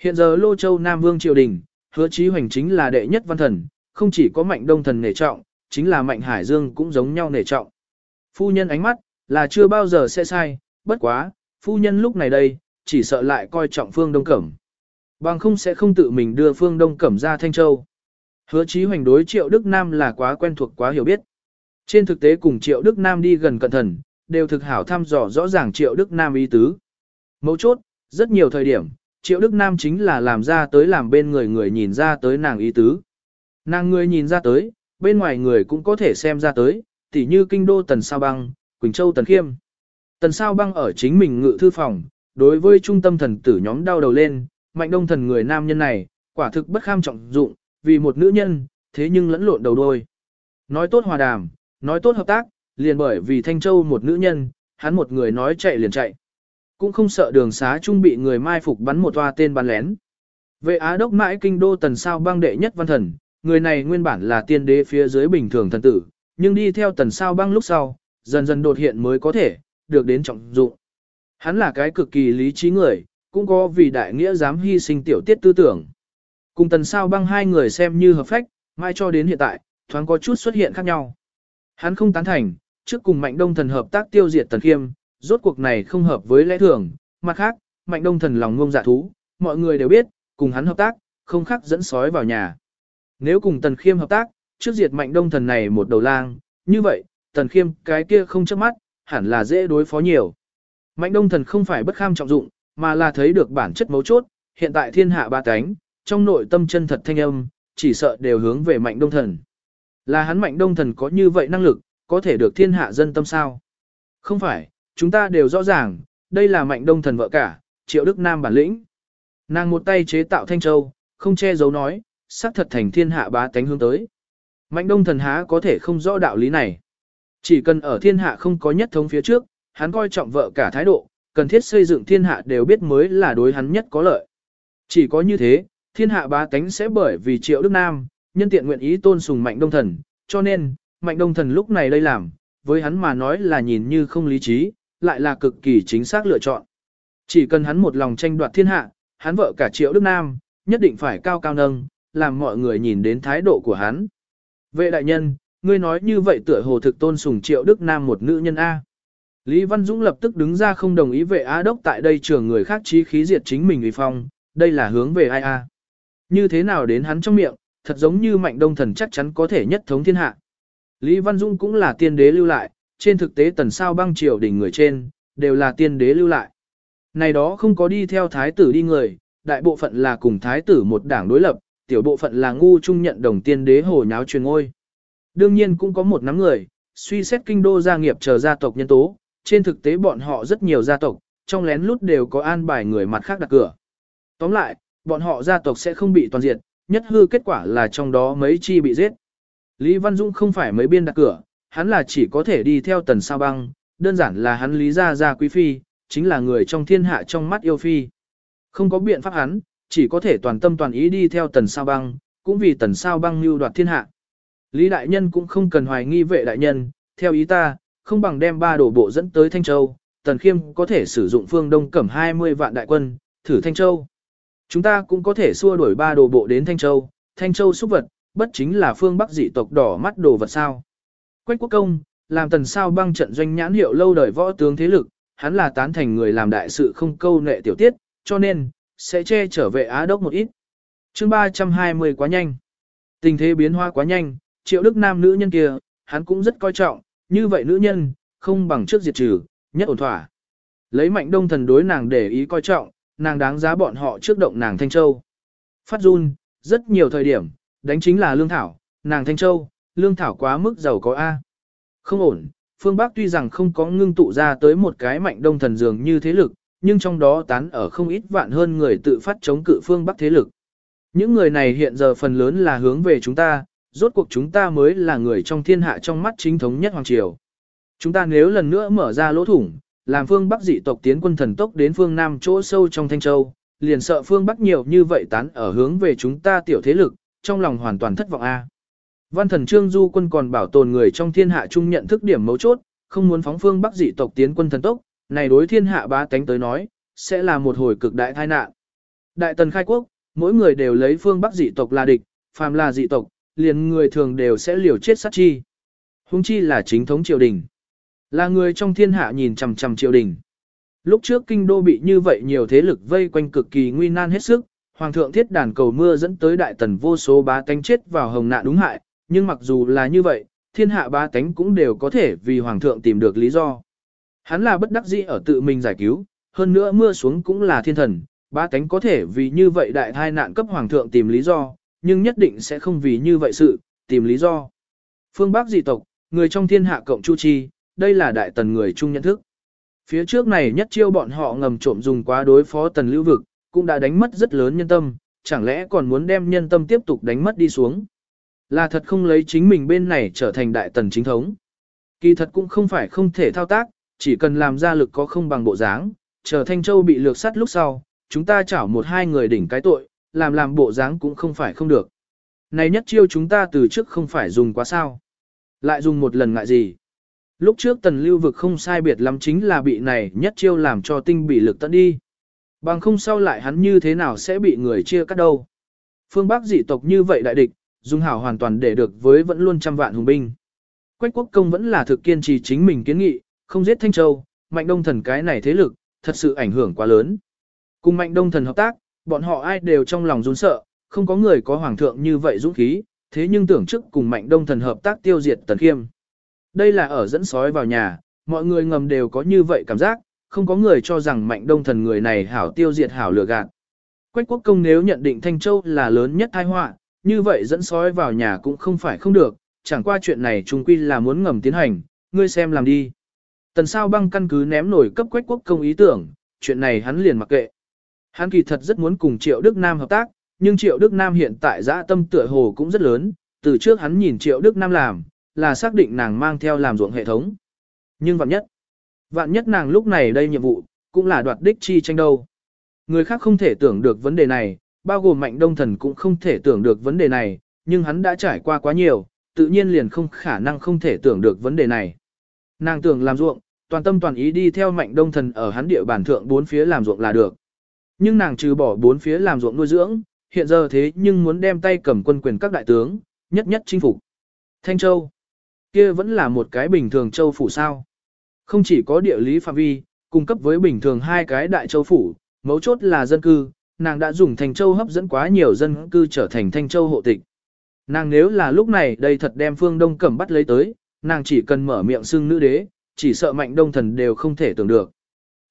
Hiện giờ Lô Châu Nam Vương triều đình, hứa Chí Hoành chính là đệ nhất văn thần, không chỉ có mạnh đông thần nể trọng, chính là mạnh Hải Dương cũng giống nhau nể trọng. Phu nhân ánh mắt, là chưa bao giờ sẽ sai, bất quá, phu nhân lúc này đây, chỉ sợ lại coi trọng Phương Đông Cẩm. Bằng không sẽ không tự mình đưa Phương Đông Cẩm ra Thanh Châu. Hứa Chí Hoành đối Triệu Đức Nam là quá quen thuộc quá hiểu biết. Trên thực tế cùng Triệu Đức Nam đi gần cẩn thận, đều thực hảo thăm dò rõ ràng Triệu Đức Nam ý tứ. Mấu chốt, rất nhiều thời điểm, Triệu Đức Nam chính là làm ra tới làm bên người người nhìn ra tới nàng ý tứ. Nàng người nhìn ra tới, bên ngoài người cũng có thể xem ra tới, tỉ như kinh đô Tần Sao Băng, Quỳnh Châu Tần Khiêm. Tần Sao Băng ở chính mình ngự thư phòng, đối với trung tâm thần tử nhóm đau đầu lên, mạnh đông thần người nam nhân này, quả thực bất kham trọng dụng, vì một nữ nhân, thế nhưng lẫn lộn đầu đôi. Nói tốt hòa đàm, nói tốt hợp tác, liền bởi vì Thanh Châu một nữ nhân, hắn một người nói chạy liền chạy. Cũng không sợ đường xá trung bị người mai phục bắn một toa tên bắn lén. Vệ Á đốc mãi kinh đô tần sao băng đệ nhất văn thần, người này nguyên bản là tiên đế phía dưới bình thường thần tử, nhưng đi theo tần sao băng lúc sau, dần dần đột hiện mới có thể, được đến trọng dụng. Hắn là cái cực kỳ lý trí người, cũng có vì đại nghĩa dám hy sinh tiểu tiết tư tưởng. Cùng tần sao băng hai người xem như hợp phách, mai cho đến hiện tại, thoáng có chút xuất hiện khác nhau. Hắn không tán thành, trước cùng mạnh đông thần hợp tác tiêu diệt tần khiêm, rốt cuộc này không hợp với lẽ thường, mặt khác, mạnh đông thần lòng ngông dạ thú, mọi người đều biết, cùng hắn hợp tác, không khác dẫn sói vào nhà. Nếu cùng tần khiêm hợp tác, trước diệt mạnh đông thần này một đầu lang, như vậy, tần khiêm cái kia không chớp mắt, hẳn là dễ đối phó nhiều. Mạnh đông thần không phải bất kham trọng dụng, mà là thấy được bản chất mấu chốt, hiện tại thiên hạ ba cánh, trong nội tâm chân thật thanh âm, chỉ sợ đều hướng về mạnh đông thần. Là hắn mạnh đông thần có như vậy năng lực, có thể được thiên hạ dân tâm sao? Không phải, chúng ta đều rõ ràng, đây là mạnh đông thần vợ cả, triệu đức nam bản lĩnh. Nàng một tay chế tạo thanh châu, không che giấu nói, xác thật thành thiên hạ bá tánh hướng tới. Mạnh đông thần há có thể không rõ đạo lý này. Chỉ cần ở thiên hạ không có nhất thống phía trước, hắn coi trọng vợ cả thái độ, cần thiết xây dựng thiên hạ đều biết mới là đối hắn nhất có lợi. Chỉ có như thế, thiên hạ bá tánh sẽ bởi vì triệu đức nam, nhân tiện nguyện ý tôn sùng mạnh đông thần, cho nên, mạnh đông thần lúc này đây làm, với hắn mà nói là nhìn như không lý trí, lại là cực kỳ chính xác lựa chọn. Chỉ cần hắn một lòng tranh đoạt thiên hạ, hắn vợ cả triệu đức nam, nhất định phải cao cao nâng, làm mọi người nhìn đến thái độ của hắn. Vệ đại nhân, ngươi nói như vậy tựa hồ thực tôn sùng triệu đức nam một nữ nhân A. Lý Văn Dũng lập tức đứng ra không đồng ý vệ Á Đốc tại đây trường người khác trí khí diệt chính mình uy phong, đây là hướng về ai A. Như thế nào đến hắn trong miệng, thật giống như mạnh đông thần chắc chắn có thể nhất thống thiên hạ. Lý Văn Dung cũng là tiên đế lưu lại, trên thực tế tần sao băng triều đỉnh người trên, đều là tiên đế lưu lại. Này đó không có đi theo thái tử đi người, đại bộ phận là cùng thái tử một đảng đối lập, tiểu bộ phận là ngu trung nhận đồng tiên đế hồ nháo truyền ngôi. Đương nhiên cũng có một nắm người, suy xét kinh đô gia nghiệp chờ gia tộc nhân tố, trên thực tế bọn họ rất nhiều gia tộc, trong lén lút đều có an bài người mặt khác đặt cửa. Tóm lại, bọn họ gia tộc sẽ không bị toàn diệt, nhất hư kết quả là trong đó mấy chi bị giết. Lý Văn Dung không phải mấy biên đặt cửa, hắn là chỉ có thể đi theo tần sao băng, đơn giản là hắn lý gia gia quý phi, chính là người trong thiên hạ trong mắt yêu phi. Không có biện pháp hắn, chỉ có thể toàn tâm toàn ý đi theo tần sao băng, cũng vì tần sao băng lưu đoạt thiên hạ. Lý đại nhân cũng không cần hoài nghi vệ đại nhân, theo ý ta, không bằng đem ba đổ bộ dẫn tới Thanh Châu, tần khiêm có thể sử dụng phương đông cẩm 20 vạn đại quân, thử Thanh Châu. Chúng ta cũng có thể xua đuổi ba đồ bộ đến Thanh Châu, Thanh Châu xúc vật, bất chính là phương Bắc dị tộc đỏ mắt đồ vật sao. Quách quốc công, làm tần sao băng trận doanh nhãn hiệu lâu đời võ tướng thế lực, hắn là tán thành người làm đại sự không câu nệ tiểu tiết, cho nên, sẽ che trở về Á Đốc một ít. chương 320 quá nhanh. Tình thế biến hóa quá nhanh, triệu đức nam nữ nhân kia, hắn cũng rất coi trọng, như vậy nữ nhân, không bằng trước diệt trừ, nhất ổn thỏa. Lấy mạnh đông thần đối nàng để ý coi trọng, nàng đáng giá bọn họ trước động nàng Thanh Châu. Phát run, rất nhiều thời điểm, đánh chính là Lương Thảo, nàng Thanh Châu, Lương Thảo quá mức giàu có A. Không ổn, phương Bắc tuy rằng không có ngưng tụ ra tới một cái mạnh đông thần dường như thế lực, nhưng trong đó tán ở không ít vạn hơn người tự phát chống cự phương Bắc thế lực. Những người này hiện giờ phần lớn là hướng về chúng ta, rốt cuộc chúng ta mới là người trong thiên hạ trong mắt chính thống nhất Hoàng Triều. Chúng ta nếu lần nữa mở ra lỗ thủng, làm phương Bắc dị tộc tiến quân thần tốc đến phương Nam chỗ sâu trong Thanh Châu, liền sợ phương Bắc nhiều như vậy tán ở hướng về chúng ta tiểu thế lực, trong lòng hoàn toàn thất vọng a. Văn thần Trương Du quân còn bảo tồn người trong thiên hạ chung nhận thức điểm mấu chốt, không muốn phóng phương Bắc dị tộc tiến quân thần tốc, này đối thiên hạ bá tánh tới nói, sẽ là một hồi cực đại tai nạn. Đại tần khai quốc, mỗi người đều lấy phương Bắc dị tộc là địch, phàm là dị tộc, liền người thường đều sẽ liều chết sát chi. Hung chi là chính thống triều đình. Là người trong thiên hạ nhìn chằm chằm triều đình. Lúc trước kinh đô bị như vậy nhiều thế lực vây quanh cực kỳ nguy nan hết sức, hoàng thượng thiết đàn cầu mưa dẫn tới đại tần vô số bá tánh chết vào hồng nạn đúng hại, nhưng mặc dù là như vậy, thiên hạ bá tánh cũng đều có thể vì hoàng thượng tìm được lý do. Hắn là bất đắc dĩ ở tự mình giải cứu, hơn nữa mưa xuống cũng là thiên thần, ba cánh có thể vì như vậy đại thai nạn cấp hoàng thượng tìm lý do, nhưng nhất định sẽ không vì như vậy sự, tìm lý do. Phương Bắc dị tộc, người trong thiên hạ cộng chu chi, đây là đại tần người chung nhận thức. Phía trước này nhất chiêu bọn họ ngầm trộm dùng quá đối phó tần lưu vực, cũng đã đánh mất rất lớn nhân tâm, chẳng lẽ còn muốn đem nhân tâm tiếp tục đánh mất đi xuống. Là thật không lấy chính mình bên này trở thành đại tần chính thống. Kỳ thật cũng không phải không thể thao tác, chỉ cần làm ra lực có không bằng bộ dáng, chờ Thanh Châu bị lược sắt lúc sau, chúng ta chảo một hai người đỉnh cái tội, làm làm bộ dáng cũng không phải không được. Này nhất chiêu chúng ta từ trước không phải dùng quá sao. Lại dùng một lần ngại gì. Lúc trước tần lưu vực không sai biệt lắm chính là bị này nhất chiêu làm cho tinh bị lực tận đi. Bằng không sau lại hắn như thế nào sẽ bị người chia cắt đâu. Phương Bắc dị tộc như vậy đại địch, dung hảo hoàn toàn để được với vẫn luôn trăm vạn hùng binh. Quách quốc công vẫn là thực kiên trì chính mình kiến nghị, không giết Thanh Châu, mạnh đông thần cái này thế lực, thật sự ảnh hưởng quá lớn. Cùng mạnh đông thần hợp tác, bọn họ ai đều trong lòng run sợ, không có người có hoàng thượng như vậy dũng khí, thế nhưng tưởng trước cùng mạnh đông thần hợp tác tiêu diệt tần khiêm. Đây là ở dẫn sói vào nhà, mọi người ngầm đều có như vậy cảm giác, không có người cho rằng mạnh đông thần người này hảo tiêu diệt hảo lừa gạt. Quách quốc công nếu nhận định Thanh Châu là lớn nhất tai họa, như vậy dẫn sói vào nhà cũng không phải không được, chẳng qua chuyện này trung quy là muốn ngầm tiến hành, ngươi xem làm đi. Tần sao băng căn cứ ném nổi cấp quách quốc công ý tưởng, chuyện này hắn liền mặc kệ. Hắn kỳ thật rất muốn cùng Triệu Đức Nam hợp tác, nhưng Triệu Đức Nam hiện tại dã tâm tựa hồ cũng rất lớn, từ trước hắn nhìn Triệu Đức Nam làm, là xác định nàng mang theo làm ruộng hệ thống. Nhưng vạn nhất, vạn nhất nàng lúc này đây nhiệm vụ, cũng là đoạt đích chi tranh đâu. Người khác không thể tưởng được vấn đề này, bao gồm mạnh đông thần cũng không thể tưởng được vấn đề này, nhưng hắn đã trải qua quá nhiều, tự nhiên liền không khả năng không thể tưởng được vấn đề này. Nàng tưởng làm ruộng, toàn tâm toàn ý đi theo mạnh đông thần ở hắn địa bàn thượng bốn phía làm ruộng là được. Nhưng nàng trừ bỏ bốn phía làm ruộng nuôi dưỡng, hiện giờ thế nhưng muốn đem tay cầm quân quyền các đại tướng, nhất nhất chinh phục. Thanh Châu, kia vẫn là một cái bình thường châu phủ sao. Không chỉ có địa lý phạm vi, cung cấp với bình thường hai cái đại châu phủ, mấu chốt là dân cư, nàng đã dùng Thanh Châu hấp dẫn quá nhiều dân cư trở thành Thanh Châu hộ tịch. Nàng nếu là lúc này đây thật đem phương đông cầm bắt lấy tới, nàng chỉ cần mở miệng xưng nữ đế, chỉ sợ mạnh đông thần đều không thể tưởng được.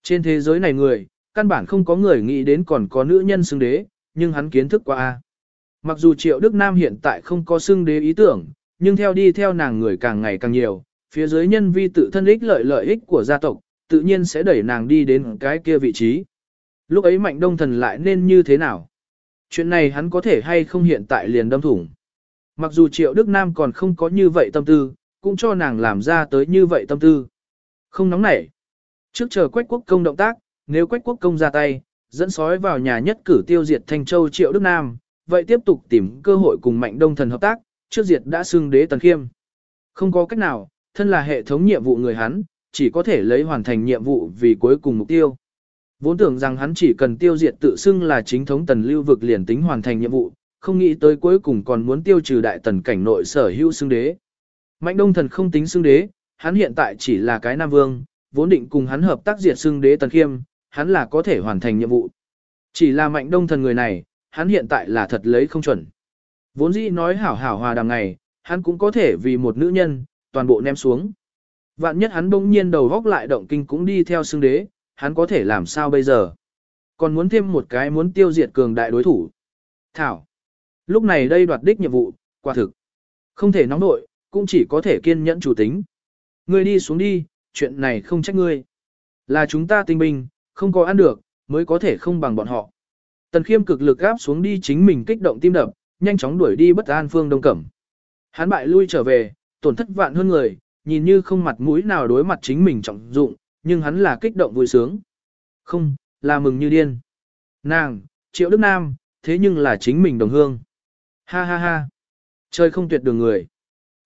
Trên thế giới này người, căn bản không có người nghĩ đến còn có nữ nhân xưng đế, nhưng hắn kiến thức qua. a. Mặc dù Triệu Đức Nam hiện tại không có xưng đế ý tưởng, nhưng theo đi theo nàng người càng ngày càng nhiều, phía dưới nhân vi tự thân ích lợi lợi ích của gia tộc, tự nhiên sẽ đẩy nàng đi đến cái kia vị trí. Lúc ấy mạnh đông thần lại nên như thế nào? Chuyện này hắn có thể hay không hiện tại liền đâm thủng. Mặc dù Triệu Đức Nam còn không có như vậy tâm tư, cũng cho nàng làm ra tới như vậy tâm tư. Không nóng nảy. Trước chờ Quách Quốc Công động tác, nếu Quách Quốc Công ra tay, dẫn sói vào nhà nhất cử tiêu diệt Thanh Châu Triệu Đức Nam, vậy tiếp tục tìm cơ hội cùng Mạnh Đông Thần hợp tác, trước diệt đã xưng đế Tần Khiêm. Không có cách nào, thân là hệ thống nhiệm vụ người hắn, chỉ có thể lấy hoàn thành nhiệm vụ vì cuối cùng mục tiêu. Vốn tưởng rằng hắn chỉ cần tiêu diệt tự xưng là chính thống tần lưu vực liền tính hoàn thành nhiệm vụ, không nghĩ tới cuối cùng còn muốn tiêu trừ đại tần cảnh nội sở hữu xưng đế. Mạnh đông thần không tính xưng đế, hắn hiện tại chỉ là cái nam vương, vốn định cùng hắn hợp tác diệt xưng đế tần khiêm, hắn là có thể hoàn thành nhiệm vụ. Chỉ là mạnh đông thần người này, hắn hiện tại là thật lấy không chuẩn. Vốn dĩ nói hảo hảo hòa đằng ngày, hắn cũng có thể vì một nữ nhân, toàn bộ ném xuống. Vạn nhất hắn bỗng nhiên đầu góc lại động kinh cũng đi theo xưng đế, hắn có thể làm sao bây giờ? Còn muốn thêm một cái muốn tiêu diệt cường đại đối thủ. Thảo. Lúc này đây đoạt đích nhiệm vụ, quả thực. Không thể nóng nội, cũng chỉ có thể kiên nhẫn chủ tính. Ngươi đi xuống đi, chuyện này không trách ngươi. Là chúng ta tinh binh, không có ăn được, mới có thể không bằng bọn họ. Tần khiêm cực lực gáp xuống đi chính mình kích động tim đập, nhanh chóng đuổi đi bất an phương đông cẩm. Hắn bại lui trở về, tổn thất vạn hơn người, nhìn như không mặt mũi nào đối mặt chính mình trọng dụng, nhưng hắn là kích động vui sướng. Không, là mừng như điên. Nàng, Triệu Đức Nam, thế nhưng là chính mình đồng hương. Ha ha ha. Chơi không tuyệt đường người.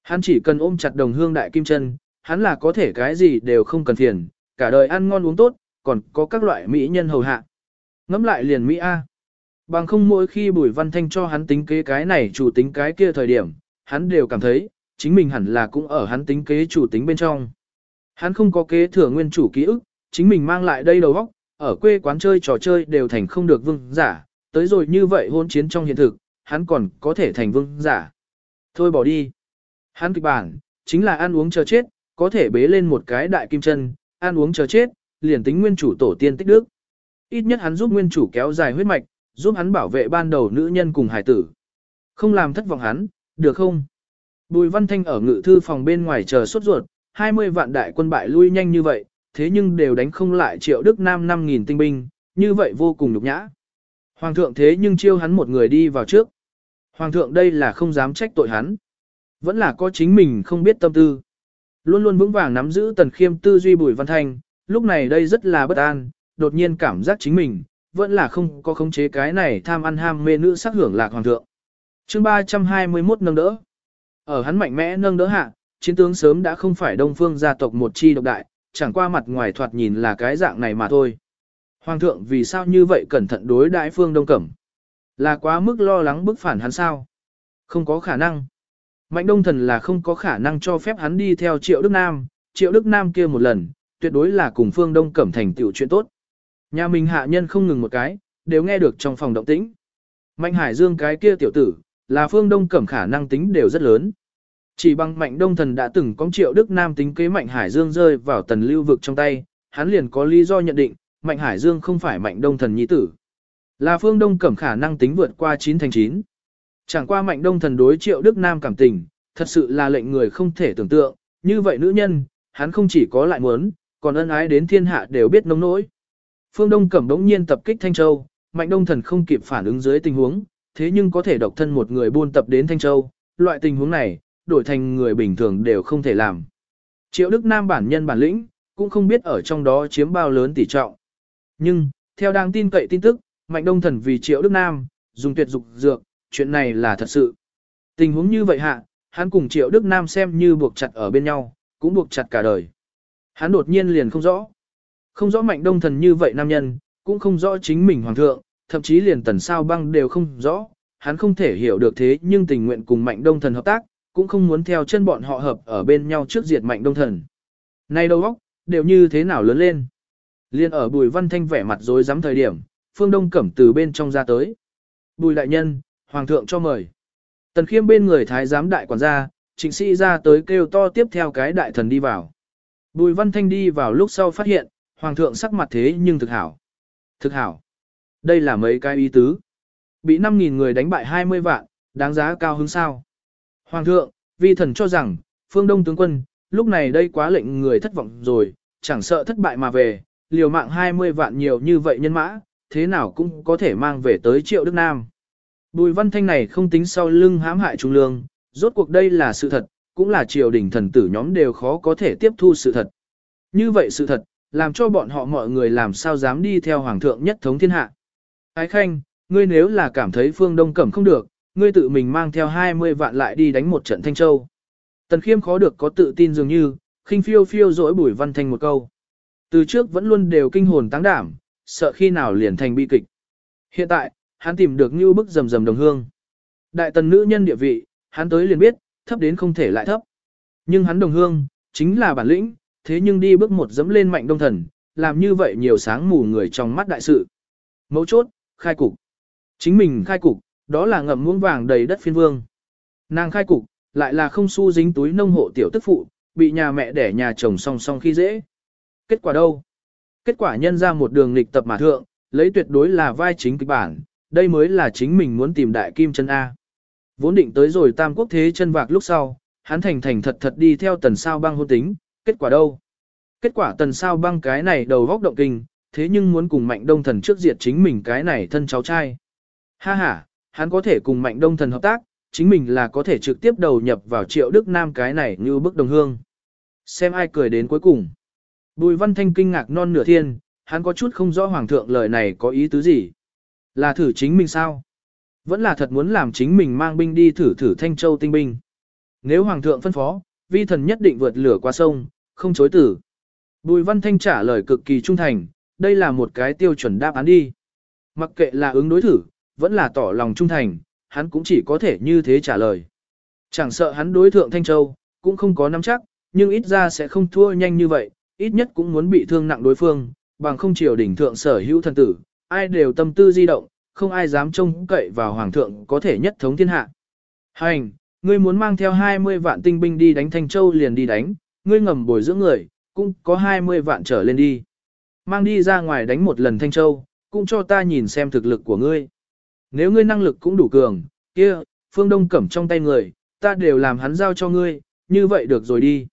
Hắn chỉ cần ôm chặt đồng hương đại kim chân, hắn là có thể cái gì đều không cần phiền, cả đời ăn ngon uống tốt, còn có các loại mỹ nhân hầu hạ. Ngắm lại liền Mỹ A. Bằng không mỗi khi Bùi Văn Thanh cho hắn tính kế cái này chủ tính cái kia thời điểm, hắn đều cảm thấy, chính mình hẳn là cũng ở hắn tính kế chủ tính bên trong. Hắn không có kế thừa nguyên chủ ký ức, chính mình mang lại đây đầu óc, ở quê quán chơi trò chơi đều thành không được vương giả, tới rồi như vậy hôn chiến trong hiện thực, hắn còn có thể thành vương giả. Thôi bỏ đi. Hắn kịch bản, chính là ăn uống chờ chết, có thể bế lên một cái đại kim chân, ăn uống chờ chết, liền tính nguyên chủ tổ tiên tích đức. Ít nhất hắn giúp nguyên chủ kéo dài huyết mạch, giúp hắn bảo vệ ban đầu nữ nhân cùng hải tử. Không làm thất vọng hắn, được không? Bùi Văn Thanh ở ngự thư phòng bên ngoài chờ sốt ruột, 20 vạn đại quân bại lui nhanh như vậy, thế nhưng đều đánh không lại triệu Đức Nam 5.000 tinh binh, như vậy vô cùng nhục nhã. Hoàng thượng thế nhưng chiêu hắn một người đi vào trước. Hoàng thượng đây là không dám trách tội hắn. Vẫn là có chính mình không biết tâm tư. Luôn luôn vững vàng nắm giữ tần khiêm tư duy bùi văn thanh, lúc này đây rất là bất an, đột nhiên cảm giác chính mình, vẫn là không có khống chế cái này tham ăn ham mê nữ sắc hưởng lạc hoàng thượng. chương 321 nâng đỡ. Ở hắn mạnh mẽ nâng đỡ hạ, chiến tướng sớm đã không phải đông phương gia tộc một chi độc đại, chẳng qua mặt ngoài thoạt nhìn là cái dạng này mà thôi. Hoàng thượng vì sao như vậy cẩn thận đối đại phương đông cẩm? Là quá mức lo lắng bức phản hắn sao? Không có khả năng. Mạnh đông thần là không có khả năng cho phép hắn đi theo triệu Đức Nam, triệu Đức Nam kia một lần, tuyệt đối là cùng phương đông cẩm thành tiểu chuyện tốt. Nhà mình hạ nhân không ngừng một cái, đều nghe được trong phòng động tĩnh. Mạnh Hải Dương cái kia tiểu tử, là phương đông cẩm khả năng tính đều rất lớn. Chỉ bằng mạnh đông thần đã từng có triệu Đức Nam tính kế mạnh Hải Dương rơi vào tần lưu vực trong tay, hắn liền có lý do nhận định, mạnh Hải Dương không phải mạnh đông thần nhi tử. Là phương đông cẩm khả năng tính vượt qua 9 thành 9. Chẳng qua mạnh đông thần đối triệu Đức Nam cảm tình, thật sự là lệnh người không thể tưởng tượng, như vậy nữ nhân, hắn không chỉ có lại muốn, còn ân ái đến thiên hạ đều biết nông nỗi. Phương Đông Cẩm đống nhiên tập kích Thanh Châu, Mạnh Đông Thần không kịp phản ứng dưới tình huống, thế nhưng có thể độc thân một người buôn tập đến Thanh Châu, loại tình huống này, đổi thành người bình thường đều không thể làm. Triệu Đức Nam bản nhân bản lĩnh, cũng không biết ở trong đó chiếm bao lớn tỷ trọng. Nhưng, theo đang tin cậy tin tức, Mạnh Đông Thần vì Triệu Đức Nam, dùng tuyệt dục dược, chuyện này là thật sự. Tình huống như vậy hạ, hắn cùng Triệu Đức Nam xem như buộc chặt ở bên nhau, cũng buộc chặt cả đời. Hắn đột nhiên liền không rõ. Không rõ Mạnh Đông Thần như vậy nam nhân, cũng không rõ chính mình hoàng thượng, thậm chí liền tần sao băng đều không rõ. Hắn không thể hiểu được thế nhưng tình nguyện cùng Mạnh Đông Thần hợp tác, cũng không muốn theo chân bọn họ hợp ở bên nhau trước diệt Mạnh Đông Thần. Nay đầu óc, đều như thế nào lớn lên. Liên ở Bùi Văn Thanh vẻ mặt rối rắm thời điểm, phương đông cẩm từ bên trong ra tới. Bùi đại nhân, hoàng thượng cho mời. Tần khiêm bên người thái giám đại quản gia, trịnh sĩ ra tới kêu to tiếp theo cái đại thần đi vào. Bùi văn thanh đi vào lúc sau phát hiện, hoàng thượng sắc mặt thế nhưng thực hảo. Thực hảo. Đây là mấy cái ý tứ. Bị 5.000 người đánh bại 20 vạn, đáng giá cao hứng sao. Hoàng thượng, vi thần cho rằng, phương đông tướng quân, lúc này đây quá lệnh người thất vọng rồi, chẳng sợ thất bại mà về, liều mạng 20 vạn nhiều như vậy nhân mã, thế nào cũng có thể mang về tới triệu Đức Nam. Bùi văn thanh này không tính sau lưng hãm hại trung lương, rốt cuộc đây là sự thật, cũng là triều đình thần tử nhóm đều khó có thể tiếp thu sự thật. Như vậy sự thật, làm cho bọn họ mọi người làm sao dám đi theo hoàng thượng nhất thống thiên hạ. Ái Khanh, ngươi nếu là cảm thấy phương Đông Cẩm không được, ngươi tự mình mang theo 20 vạn lại đi đánh một trận Thanh Châu. Tần Khiêm khó được có tự tin dường như, khinh phiêu phiêu dỗi bùi văn thanh một câu. Từ trước vẫn luôn đều kinh hồn táng đảm, sợ khi nào liền thành bi kịch. Hiện tại, hắn tìm được như bức rầm rầm đồng hương. Đại tần nữ nhân địa vị, hắn tới liền biết, thấp đến không thể lại thấp. Nhưng hắn đồng hương, chính là bản lĩnh, thế nhưng đi bước một dẫm lên mạnh đông thần, làm như vậy nhiều sáng mù người trong mắt đại sự. Mấu chốt, khai cục. Chính mình khai cục, đó là ngậm muỗng vàng đầy đất phiên vương. Nàng khai cục, lại là không xu dính túi nông hộ tiểu tức phụ, bị nhà mẹ đẻ nhà chồng song song khi dễ. Kết quả đâu? Kết quả nhân ra một đường lịch tập mà thượng, lấy tuyệt đối là vai chính kịch bản, đây mới là chính mình muốn tìm đại kim chân A. Vốn định tới rồi tam quốc thế chân vạc lúc sau, hắn thành thành thật thật đi theo tần sao băng hôn tính, kết quả đâu? Kết quả tần sao băng cái này đầu góc động kinh, thế nhưng muốn cùng mạnh đông thần trước diệt chính mình cái này thân cháu trai. Ha ha, hắn có thể cùng mạnh đông thần hợp tác, chính mình là có thể trực tiếp đầu nhập vào triệu đức nam cái này như bức đồng hương. Xem ai cười đến cuối cùng. Bùi văn thanh kinh ngạc non nửa thiên, hắn có chút không rõ hoàng thượng lời này có ý tứ gì. Là thử chính mình sao? Vẫn là thật muốn làm chính mình mang binh đi thử thử thanh châu tinh binh. Nếu hoàng thượng phân phó, vi thần nhất định vượt lửa qua sông, không chối tử. Bùi văn thanh trả lời cực kỳ trung thành, đây là một cái tiêu chuẩn đáp án đi. Mặc kệ là ứng đối thử, vẫn là tỏ lòng trung thành, hắn cũng chỉ có thể như thế trả lời. Chẳng sợ hắn đối thượng Thanh Châu, cũng không có nắm chắc, nhưng ít ra sẽ không thua nhanh như vậy, ít nhất cũng muốn bị thương nặng đối phương, bằng không chiều đỉnh thượng sở hữu thần tử, ai đều tâm tư di động, không ai dám trông cậy vào hoàng thượng có thể nhất thống thiên hạ. Hành, ngươi muốn mang theo 20 vạn tinh binh đi đánh Thanh Châu liền đi đánh, ngươi ngầm bồi dưỡng người, cũng có 20 vạn trở lên đi. Mang đi ra ngoài đánh một lần Thanh Châu, cũng cho ta nhìn xem thực lực của ngươi. Nếu ngươi năng lực cũng đủ cường, kia, phương đông cẩm trong tay người, ta đều làm hắn giao cho ngươi, như vậy được rồi đi.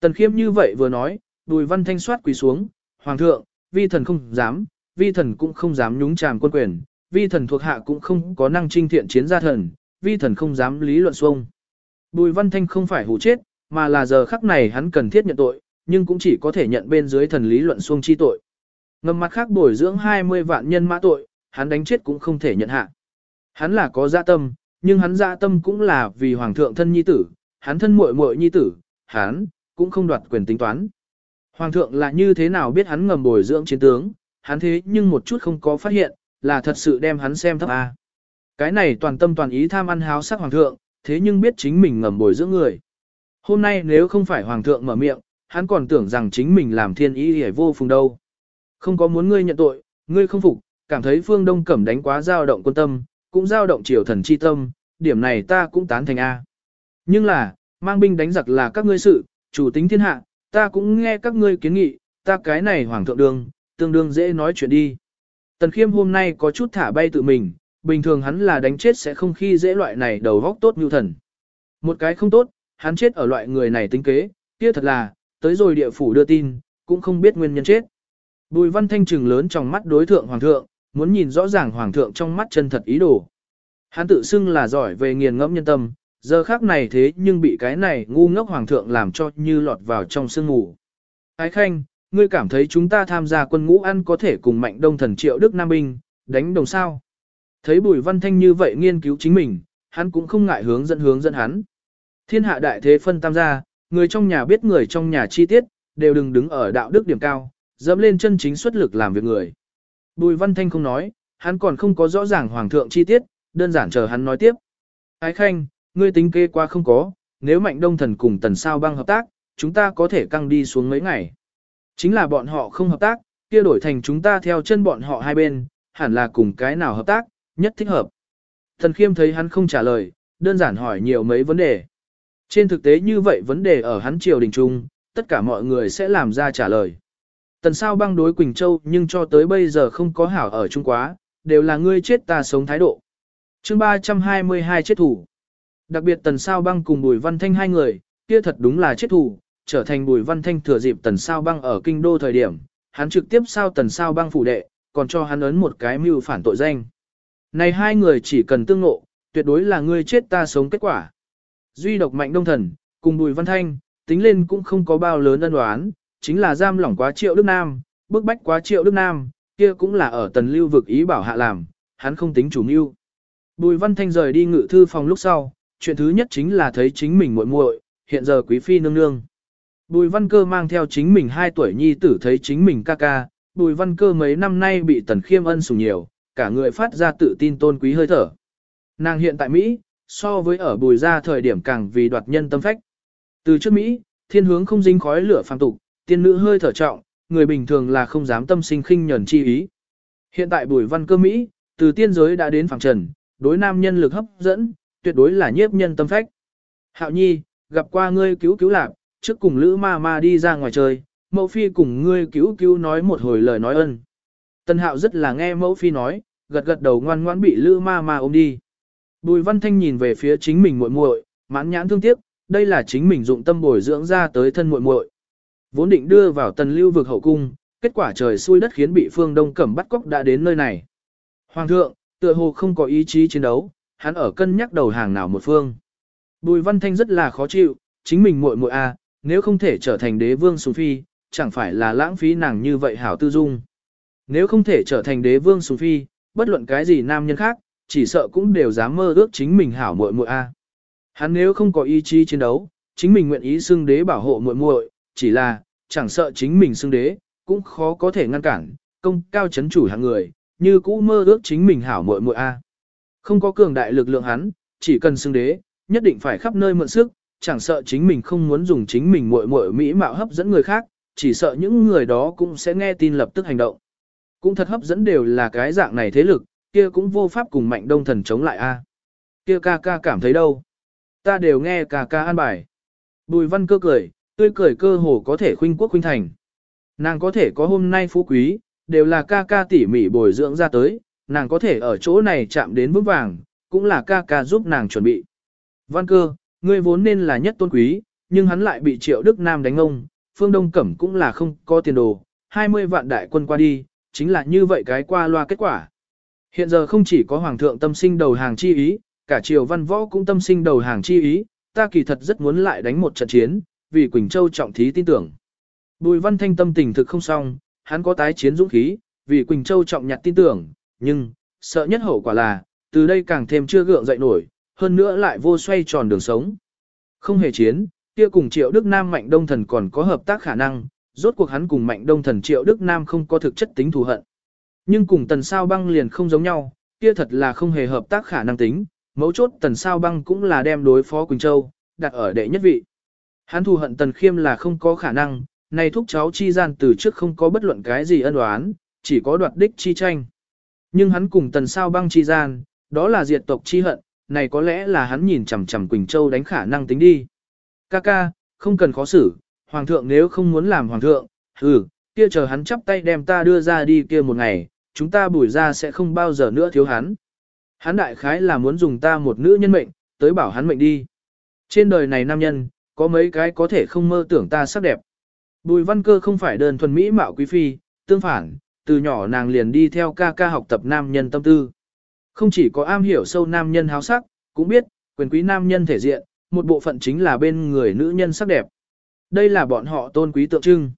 Tần khiêm như vậy vừa nói, đùi văn thanh soát quỳ xuống, hoàng thượng, vi thần không dám, vi thần cũng không dám nhúng chàm quân quyền, vi thần thuộc hạ cũng không có năng trinh thiện chiến gia thần, vi thần không dám lý luận xuông. Bùi văn thanh không phải hù chết, mà là giờ khắc này hắn cần thiết nhận tội, nhưng cũng chỉ có thể nhận bên dưới thần lý luận xuông chi tội. Ngầm mặt khác bồi dưỡng 20 vạn nhân mã tội, hắn đánh chết cũng không thể nhận hạ. Hắn là có dạ tâm, nhưng hắn dạ tâm cũng là vì hoàng thượng thân nhi tử, hắn thân muội muội nhi tử, hắn cũng không đoạt quyền tính toán. Hoàng thượng là như thế nào biết hắn ngầm bồi dưỡng chiến tướng, hắn thế nhưng một chút không có phát hiện, là thật sự đem hắn xem thấp a. Cái này toàn tâm toàn ý tham ăn háo sắc hoàng thượng, thế nhưng biết chính mình ngầm bồi dưỡng người. Hôm nay nếu không phải hoàng thượng mở miệng, hắn còn tưởng rằng chính mình làm thiên ý hề vô phùng đâu. Không có muốn ngươi nhận tội, ngươi không phục, cảm thấy phương đông cẩm đánh quá dao động quân tâm, cũng dao động triều thần chi tâm, điểm này ta cũng tán thành A. Nhưng là, mang binh đánh giặc là các ngươi sự, chủ tính thiên hạ, ta cũng nghe các ngươi kiến nghị, ta cái này hoàng thượng đường, tương đương dễ nói chuyện đi. Tần khiêm hôm nay có chút thả bay tự mình, bình thường hắn là đánh chết sẽ không khi dễ loại này đầu góc tốt như thần. Một cái không tốt, hắn chết ở loại người này tính kế, kia thật là, tới rồi địa phủ đưa tin, cũng không biết nguyên nhân chết. Bùi văn thanh trừng lớn trong mắt đối thượng hoàng thượng, muốn nhìn rõ ràng hoàng thượng trong mắt chân thật ý đồ. Hắn tự xưng là giỏi về nghiền ngẫm nhân tâm, giờ khác này thế nhưng bị cái này ngu ngốc hoàng thượng làm cho như lọt vào trong sương ngủ. Ái khanh, ngươi cảm thấy chúng ta tham gia quân ngũ ăn có thể cùng mạnh đông thần triệu Đức Nam Binh, đánh đồng sao. Thấy bùi văn thanh như vậy nghiên cứu chính mình, hắn cũng không ngại hướng dẫn hướng dẫn hắn. Thiên hạ đại thế phân tam gia, người trong nhà biết người trong nhà chi tiết, đều đừng đứng ở đạo đức điểm cao, dẫm lên chân chính xuất lực làm việc người. Bùi Văn Thanh không nói, hắn còn không có rõ ràng hoàng thượng chi tiết, đơn giản chờ hắn nói tiếp. Ái Khanh, ngươi tính kê qua không có, nếu Mạnh Đông Thần cùng Tần Sao băng hợp tác, chúng ta có thể căng đi xuống mấy ngày. Chính là bọn họ không hợp tác, kia đổi thành chúng ta theo chân bọn họ hai bên, hẳn là cùng cái nào hợp tác, nhất thích hợp. Thần khiêm thấy hắn không trả lời, đơn giản hỏi nhiều mấy vấn đề. Trên thực tế như vậy vấn đề ở hắn triều đình trung, tất cả mọi người sẽ làm ra trả lời. Tần sao băng đối Quỳnh Châu nhưng cho tới bây giờ không có hảo ở Trung quá, đều là ngươi chết ta sống thái độ. chương 322 chết thủ. Đặc biệt tần sao băng cùng Bùi Văn Thanh hai người, kia thật đúng là chết thủ, trở thành Bùi Văn Thanh thừa dịp tần sao băng ở kinh đô thời điểm, hắn trực tiếp sao tần sao băng phủ đệ, còn cho hắn ấn một cái mưu phản tội danh. Này hai người chỉ cần tương ngộ, tuyệt đối là ngươi chết ta sống kết quả. Duy độc mạnh đông thần, cùng Bùi Văn Thanh, tính lên cũng không có bao lớn ân đoán, chính là giam lỏng quá triệu Đức Nam, bức bách quá triệu Đức Nam, kia cũng là ở tần lưu vực ý bảo hạ làm, hắn không tính chủ mưu. Bùi Văn Thanh rời đi ngự thư phòng lúc sau, chuyện thứ nhất chính là thấy chính mình muội muội, hiện giờ quý phi nương nương. Bùi Văn Cơ mang theo chính mình 2 tuổi nhi tử thấy chính mình ca ca, Bùi Văn Cơ mấy năm nay bị Tần Khiêm ân sủng nhiều, cả người phát ra tự tin tôn quý hơi thở. Nàng hiện tại Mỹ, so với ở Bùi gia thời điểm càng vì đoạt nhân tâm phách. Từ trước Mỹ, thiên hướng không dính khói lửa phàm tục, tiên nữ hơi thở trọng, người bình thường là không dám tâm sinh khinh nhẫn chi ý. Hiện tại Bùi Văn Cơ Mỹ, từ tiên giới đã đến phẳng trần, đối nam nhân lực hấp dẫn, tuyệt đối là nhiếp nhân tâm phách. Hạo Nhi, gặp qua ngươi cứu cứu lạc, trước cùng Lữ Ma Ma đi ra ngoài chơi, mẫu phi cùng ngươi cứu cứu nói một hồi lời nói ân. Tân Hạo rất là nghe mẫu phi nói, gật gật đầu ngoan ngoãn bị Lữ Ma Ma ôm đi. Bùi Văn Thanh nhìn về phía chính mình muội muội, mãn nhãn thương tiếc, đây là chính mình dụng tâm bồi dưỡng ra tới thân muội muội. Vốn định đưa vào tần lưu vực hậu cung, kết quả trời xui đất khiến bị phương đông cẩm bắt cóc đã đến nơi này. Hoàng thượng, tựa hồ không có ý chí chiến đấu, hắn ở cân nhắc đầu hàng nào một phương. Bùi Văn Thanh rất là khó chịu, chính mình muội muội a, à, nếu không thể trở thành đế vương sùng phi, chẳng phải là lãng phí nàng như vậy hảo tư dung. Nếu không thể trở thành đế vương sùng phi, bất luận cái gì nam nhân khác, chỉ sợ cũng đều dám mơ ước chính mình hảo muội muội a. Hắn nếu không có ý chí chiến đấu, chính mình nguyện ý xưng đế bảo hộ muội muội, chỉ là chẳng sợ chính mình xưng đế, cũng khó có thể ngăn cản, công cao chấn chủ hạng người, như cũ mơ ước chính mình hảo muội muội a. Không có cường đại lực lượng hắn, chỉ cần xưng đế, nhất định phải khắp nơi mượn sức, chẳng sợ chính mình không muốn dùng chính mình muội muội mỹ mạo hấp dẫn người khác, chỉ sợ những người đó cũng sẽ nghe tin lập tức hành động. Cũng thật hấp dẫn đều là cái dạng này thế lực, kia cũng vô pháp cùng mạnh đông thần chống lại a. À. Kia ca ca cảm thấy đâu? Ta đều nghe ca ca an bài. Bùi văn cơ cười, tươi cười cơ hồ có thể khuynh quốc khuynh thành. Nàng có thể có hôm nay phú quý, đều là ca ca tỉ mỉ bồi dưỡng ra tới, nàng có thể ở chỗ này chạm đến vững vàng, cũng là ca ca giúp nàng chuẩn bị. Văn cơ, ngươi vốn nên là nhất tôn quý, nhưng hắn lại bị triệu Đức Nam đánh ông, phương Đông Cẩm cũng là không có tiền đồ, 20 vạn đại quân qua đi, chính là như vậy cái qua loa kết quả. Hiện giờ không chỉ có Hoàng thượng tâm sinh đầu hàng chi ý, cả triều văn võ cũng tâm sinh đầu hàng chi ý, ta kỳ thật rất muốn lại đánh một trận chiến, vì Quỳnh Châu trọng thí tin tưởng. Bùi văn thanh tâm tình thực không xong, hắn có tái chiến dũng khí, vì Quỳnh Châu trọng nhặt tin tưởng, nhưng, sợ nhất hậu quả là, từ đây càng thêm chưa gượng dậy nổi, hơn nữa lại vô xoay tròn đường sống. Không hề chiến, kia cùng Triệu Đức Nam Mạnh Đông Thần còn có hợp tác khả năng, rốt cuộc hắn cùng Mạnh Đông Thần Triệu Đức Nam không có thực chất tính thù hận. Nhưng cùng Tần Sao Băng liền không giống nhau, kia thật là không hề hợp tác khả năng tính, mấu chốt Tần Sao Băng cũng là đem đối phó Quỳnh Châu, đặt ở đệ nhất vị. Hắn thù hận Tần Khiêm là không có khả năng, này thúc cháu chi gian từ trước không có bất luận cái gì ân oán, chỉ có đoạt đích chi tranh. Nhưng hắn cùng Tần Sao Băng chi gian, đó là diệt tộc chi hận, này có lẽ là hắn nhìn chằm chằm Quỳnh Châu đánh khả năng tính đi. Ca ca, không cần khó xử, hoàng thượng nếu không muốn làm hoàng thượng, ừ, kia chờ hắn chắp tay đem ta đưa ra đi kia một ngày, chúng ta bùi ra sẽ không bao giờ nữa thiếu hắn. Hắn đại khái là muốn dùng ta một nữ nhân mệnh, tới bảo hắn mệnh đi. Trên đời này nam nhân, có mấy cái có thể không mơ tưởng ta sắc đẹp. Bùi văn cơ không phải đơn thuần mỹ mạo quý phi, tương phản, từ nhỏ nàng liền đi theo ca ca học tập nam nhân tâm tư. Không chỉ có am hiểu sâu nam nhân háo sắc, cũng biết, quyền quý nam nhân thể diện, một bộ phận chính là bên người nữ nhân sắc đẹp. Đây là bọn họ tôn quý tượng trưng.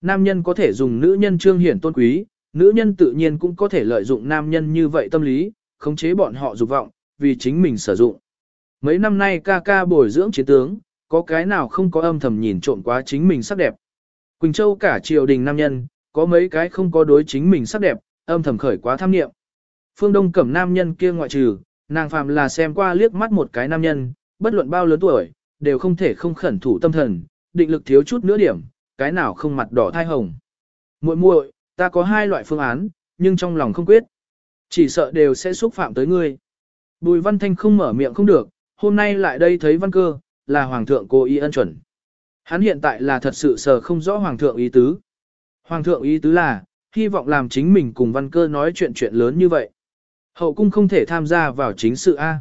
Nam nhân có thể dùng nữ nhân trương hiển tôn quý, nữ nhân tự nhiên cũng có thể lợi dụng nam nhân như vậy tâm lý, khống chế bọn họ dục vọng, vì chính mình sử dụng. Mấy năm nay ca ca bồi dưỡng chiến tướng, có cái nào không có âm thầm nhìn trộm quá chính mình sắc đẹp. Quỳnh Châu cả triều đình nam nhân, có mấy cái không có đối chính mình sắc đẹp, âm thầm khởi quá tham nghiệm. Phương Đông cẩm nam nhân kia ngoại trừ, nàng phàm là xem qua liếc mắt một cái nam nhân, bất luận bao lớn tuổi, đều không thể không khẩn thủ tâm thần, định lực thiếu chút nữa điểm, cái nào không mặt đỏ thai hồng. Muội muội, ta có hai loại phương án, nhưng trong lòng không quyết. Chỉ sợ đều sẽ xúc phạm tới ngươi. Bùi văn thanh không mở miệng không được, hôm nay lại đây thấy văn cơ, là hoàng thượng cố ý ân chuẩn. Hắn hiện tại là thật sự sờ không rõ hoàng thượng ý tứ. Hoàng thượng ý tứ là, hy vọng làm chính mình cùng văn cơ nói chuyện chuyện lớn như vậy. Hậu cung không thể tham gia vào chính sự A.